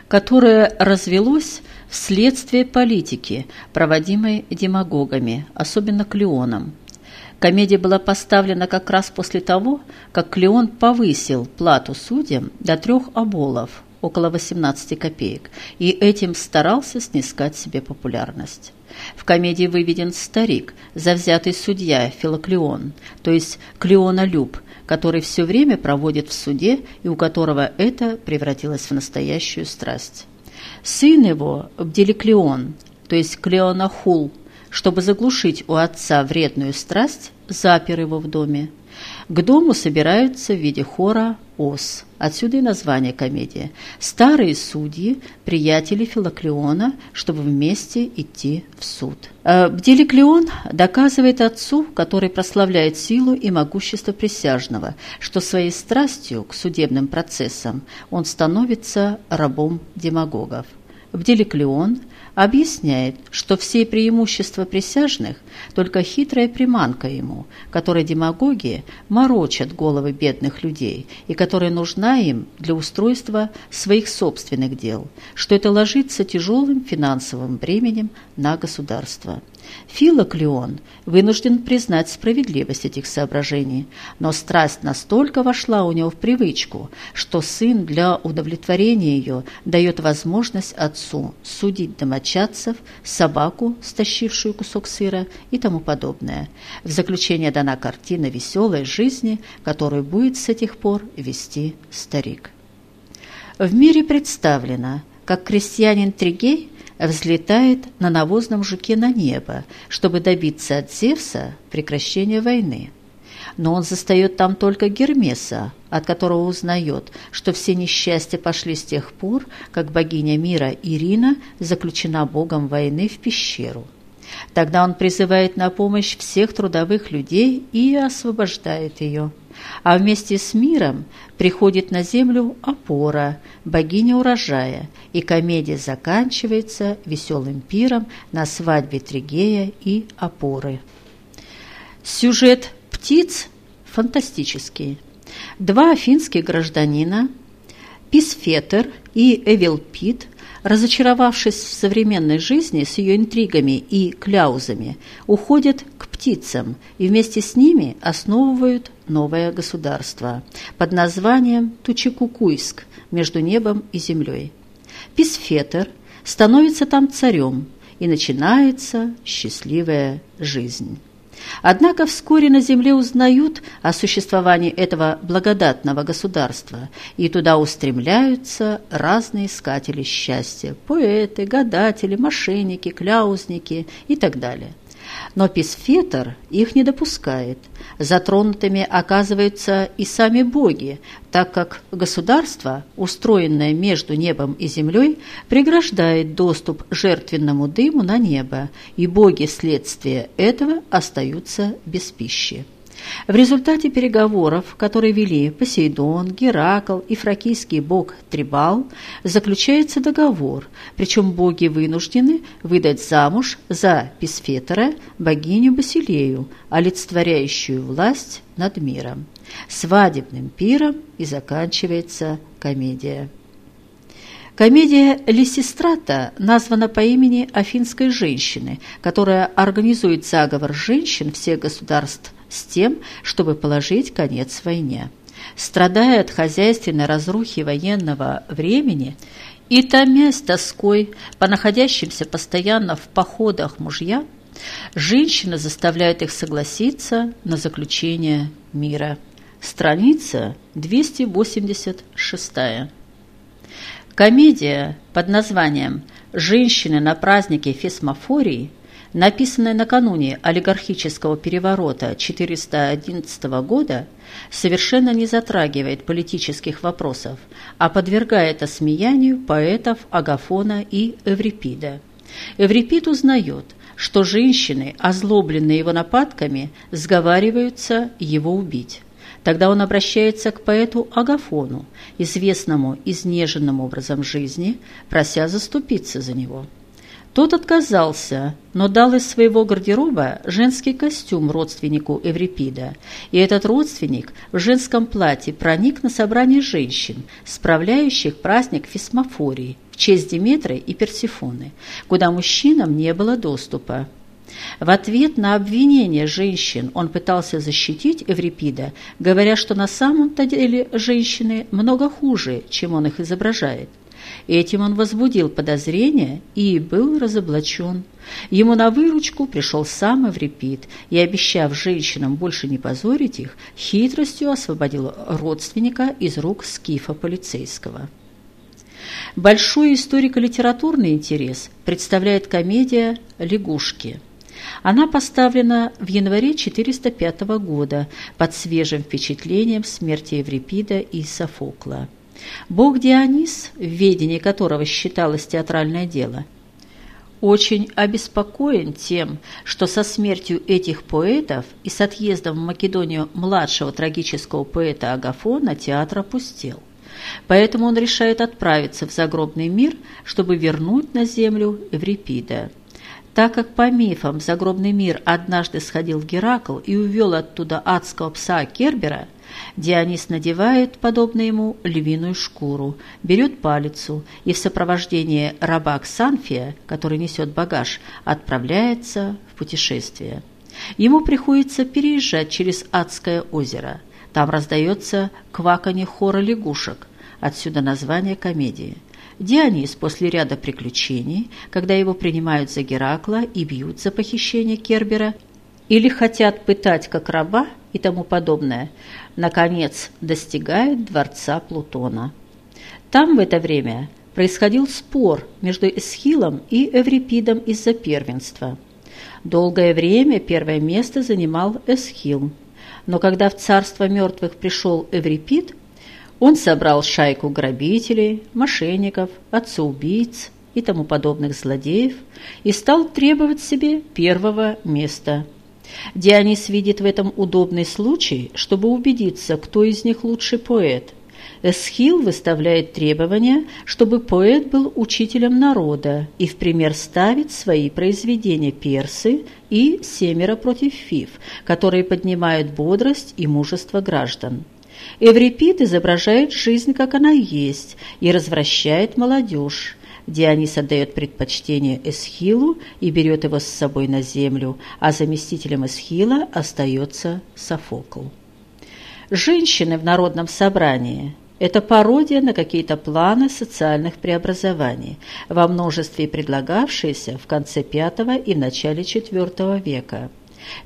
которое развелось вследствие политики, проводимой демагогами, особенно Клеоном. Комедия была поставлена как раз после того, как Клеон повысил плату судьям до трех оболов, около 18 копеек, и этим старался снискать себе популярность. В комедии выведен старик, завзятый судья Филоклеон, то есть Клеонолюб, который все время проводит в суде и у которого это превратилось в настоящую страсть. Сын его, Бделиклеон, то есть Клеонахул, чтобы заглушить у отца вредную страсть, запер его в доме. К дому собираются в виде хора ос. Отсюда и название комедии. Старые судьи, приятели Филоклеона, чтобы вместе идти в суд. Э, Бделиклеон доказывает отцу, который прославляет силу и могущество присяжного, что своей страстью к судебным процессам он становится рабом демагогов. Бделиклеон объясняет, что все преимущества присяжных – только хитрая приманка ему, которой демагогии морочат головы бедных людей и которая нужна им для устройства своих собственных дел, что это ложится тяжелым финансовым бременем на государство. Филоклеон вынужден признать справедливость этих соображений, но страсть настолько вошла у него в привычку, что сын для удовлетворения ее дает возможность отцу судить домочадцев, собаку, стащившую кусок сыра и тому подобное. В заключение дана картина веселой жизни, которую будет с этих пор вести старик. В мире представлено, как крестьянин Тригей – взлетает на навозном жуке на небо, чтобы добиться от Зевса прекращения войны. Но он застает там только Гермеса, от которого узнает, что все несчастья пошли с тех пор, как богиня мира Ирина заключена богом войны в пещеру. Тогда он призывает на помощь всех трудовых людей и освобождает ее. А вместе с миром приходит на землю опора, богиня урожая, и комедия заканчивается веселым пиром на свадьбе Тригея и опоры. Сюжет «Птиц» фантастический. Два афинских гражданина, Писфетер и Эвелпит – разочаровавшись в современной жизни с ее интригами и кляузами, уходят птицам и вместе с ними основывают новое государство под названием Тучекукуйск между небом и землей. Писфетер становится там царем, и начинается счастливая жизнь. Однако вскоре на земле узнают о существовании этого благодатного государства, и туда устремляются разные искатели счастья – поэты, гадатели, мошенники, кляузники и так далее. Но Писфетер их не допускает. Затронутыми оказываются и сами боги, так как государство, устроенное между небом и землей, преграждает доступ жертвенному дыму на небо, и боги вследствие этого остаются без пищи. В результате переговоров, которые вели Посейдон, Геракл и фракийский бог Трибал, заключается договор, причем боги вынуждены выдать замуж за Писфетера богиню Басилею, олицетворяющую власть над миром. Свадебным пиром и заканчивается комедия. Комедия «Лисистрата» названа по имени афинской женщины, которая организует заговор женщин всех государств с тем, чтобы положить конец войне. Страдая от хозяйственной разрухи военного времени и томясь тоской по находящимся постоянно в походах мужья, женщины заставляют их согласиться на заключение мира. Страница 286. Комедия под названием «Женщины на празднике Фесмофории», написанная накануне олигархического переворота 411 года, совершенно не затрагивает политических вопросов, а подвергает осмеянию поэтов Агафона и Эврипида. Эврипид узнает, что женщины, озлобленные его нападками, сговариваются его убить. Тогда он обращается к поэту Агафону, известному изнеженным образом жизни, прося заступиться за него. Тот отказался, но дал из своего гардероба женский костюм родственнику Эврипида, и этот родственник в женском платье проник на собрание женщин, справляющих праздник Фисмофории в честь Диметры и Персифоны, куда мужчинам не было доступа. В ответ на обвинение женщин он пытался защитить Эврипида, говоря, что на самом-то деле женщины много хуже, чем он их изображает. Этим он возбудил подозрения и был разоблачен. Ему на выручку пришел сам Эврипид и, обещав женщинам больше не позорить их, хитростью освободил родственника из рук скифа полицейского. Большой историко-литературный интерес представляет комедия «Лягушки». Она поставлена в январе 405 года под свежим впечатлением смерти Еврипида и Софокла. Бог Дионис, в ведении которого считалось театральное дело, очень обеспокоен тем, что со смертью этих поэтов и с отъездом в Македонию младшего трагического поэта Агафона театр опустел. Поэтому он решает отправиться в загробный мир, чтобы вернуть на землю Эврипида. Так как по мифам загробный мир однажды сходил Геракл и увел оттуда адского пса Кербера, Дионис надевает, подобно ему, львиную шкуру, берет палицу и в сопровождении раба Ксанфия, который несет багаж, отправляется в путешествие. Ему приходится переезжать через Адское озеро. Там раздается кваканье хора лягушек, отсюда название комедии – Дионис после ряда приключений, когда его принимают за Геракла и бьют за похищение Кербера, или хотят пытать как раба и тому подобное, наконец достигает дворца Плутона. Там в это время происходил спор между Эсхилом и Эврипидом из-за первенства. Долгое время первое место занимал Эсхил, но когда в царство мертвых пришел Эврипид, он собрал шайку грабителей, мошенников, отцеубийц и тому подобных злодеев и стал требовать себе первого места. Дионис видит в этом удобный случай, чтобы убедиться, кто из них лучший поэт. Эсхил выставляет требования, чтобы поэт был учителем народа и в пример ставит свои произведения персы и «Семеро против Фив», которые поднимают бодрость и мужество граждан. Эврипид изображает жизнь, как она есть, и развращает молодежь. Дионис отдает предпочтение Эсхилу и берет его с собой на землю, а заместителем Эсхила остается Софокл. Женщины в народном собрании – это пародия на какие-то планы социальных преобразований, во множестве предлагавшиеся в конце V и начале IV века.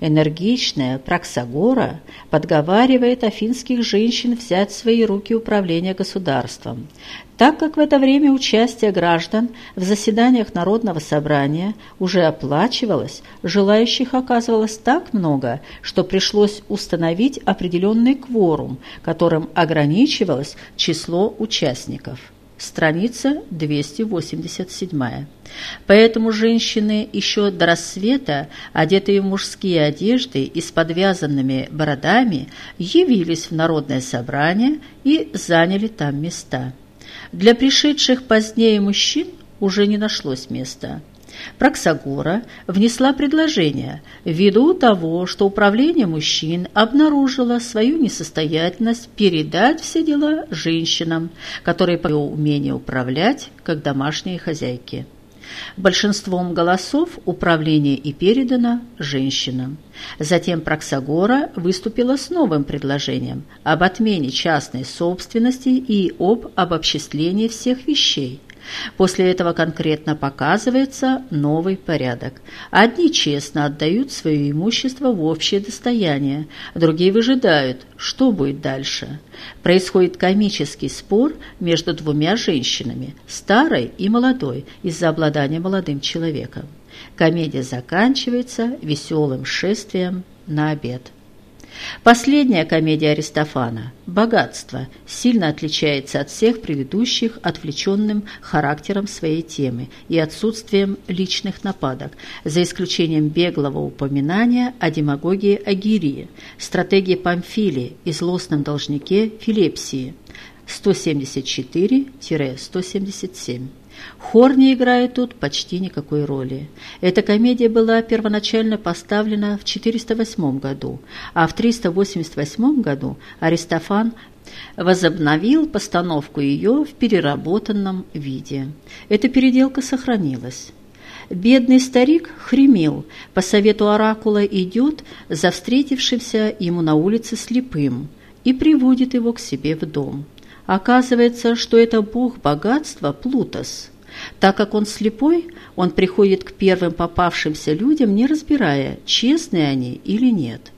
Энергичная Праксагора подговаривает афинских женщин взять в свои руки управление государством, так как в это время участие граждан в заседаниях Народного собрания уже оплачивалось, желающих оказывалось так много, что пришлось установить определенный кворум, которым ограничивалось число участников страница 287. Поэтому женщины еще до рассвета, одетые в мужские одежды и с подвязанными бородами, явились в народное собрание и заняли там места. Для пришедших позднее мужчин уже не нашлось места. Проксагора внесла предложение ввиду того, что управление мужчин обнаружило свою несостоятельность передать все дела женщинам, которые по умение управлять, как домашние хозяйки. Большинством голосов управление и передано женщинам. Затем Проксагора выступила с новым предложением об отмене частной собственности и об обобществлении всех вещей – После этого конкретно показывается новый порядок. Одни честно отдают свое имущество в общее достояние, другие выжидают, что будет дальше. Происходит комический спор между двумя женщинами, старой и молодой, из-за обладания молодым человеком. Комедия заканчивается веселым шествием на обед. Последняя комедия Аристофана «Богатство» сильно отличается от всех предыдущих отвлеченным характером своей темы и отсутствием личных нападок, за исключением беглого упоминания о демагогии Агирии, стратегии Памфилии и злостном должнике Филепсии 174-177. Хор не играет тут почти никакой роли. Эта комедия была первоначально поставлена в 408 году, а в 388 году Аристофан возобновил постановку ее в переработанном виде. Эта переделка сохранилась. Бедный старик хремил, по совету оракула идет за встретившимся ему на улице слепым и приводит его к себе в дом. Оказывается, что это бог богатства Плутос. Так как он слепой, он приходит к первым попавшимся людям, не разбирая, честные они или нет.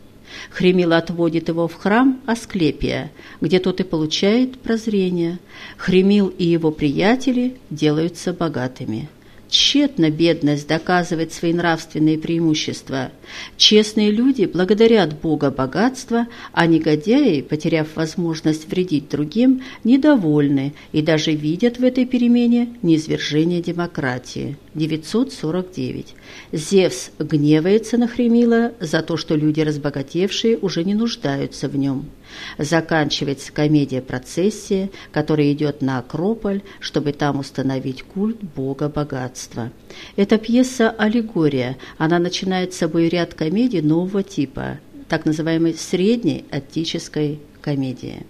Хремил отводит его в храм Асклепия, где тот и получает прозрение. Хремил и его приятели делаются богатыми. Тщетно бедность доказывает свои нравственные преимущества. Честные люди благодарят Бога богатства, а негодяи, потеряв возможность вредить другим, недовольны и даже видят в этой перемене низвержение демократии. 949. Зевс гневается на Хремила за то, что люди разбогатевшие уже не нуждаются в нем. Заканчивается комедия «Процессия», которая идет на Акрополь, чтобы там установить культ бога богатства. Эта пьеса – аллегория. Она начинает с собой ряд комедий нового типа, так называемой средней аттической комедии.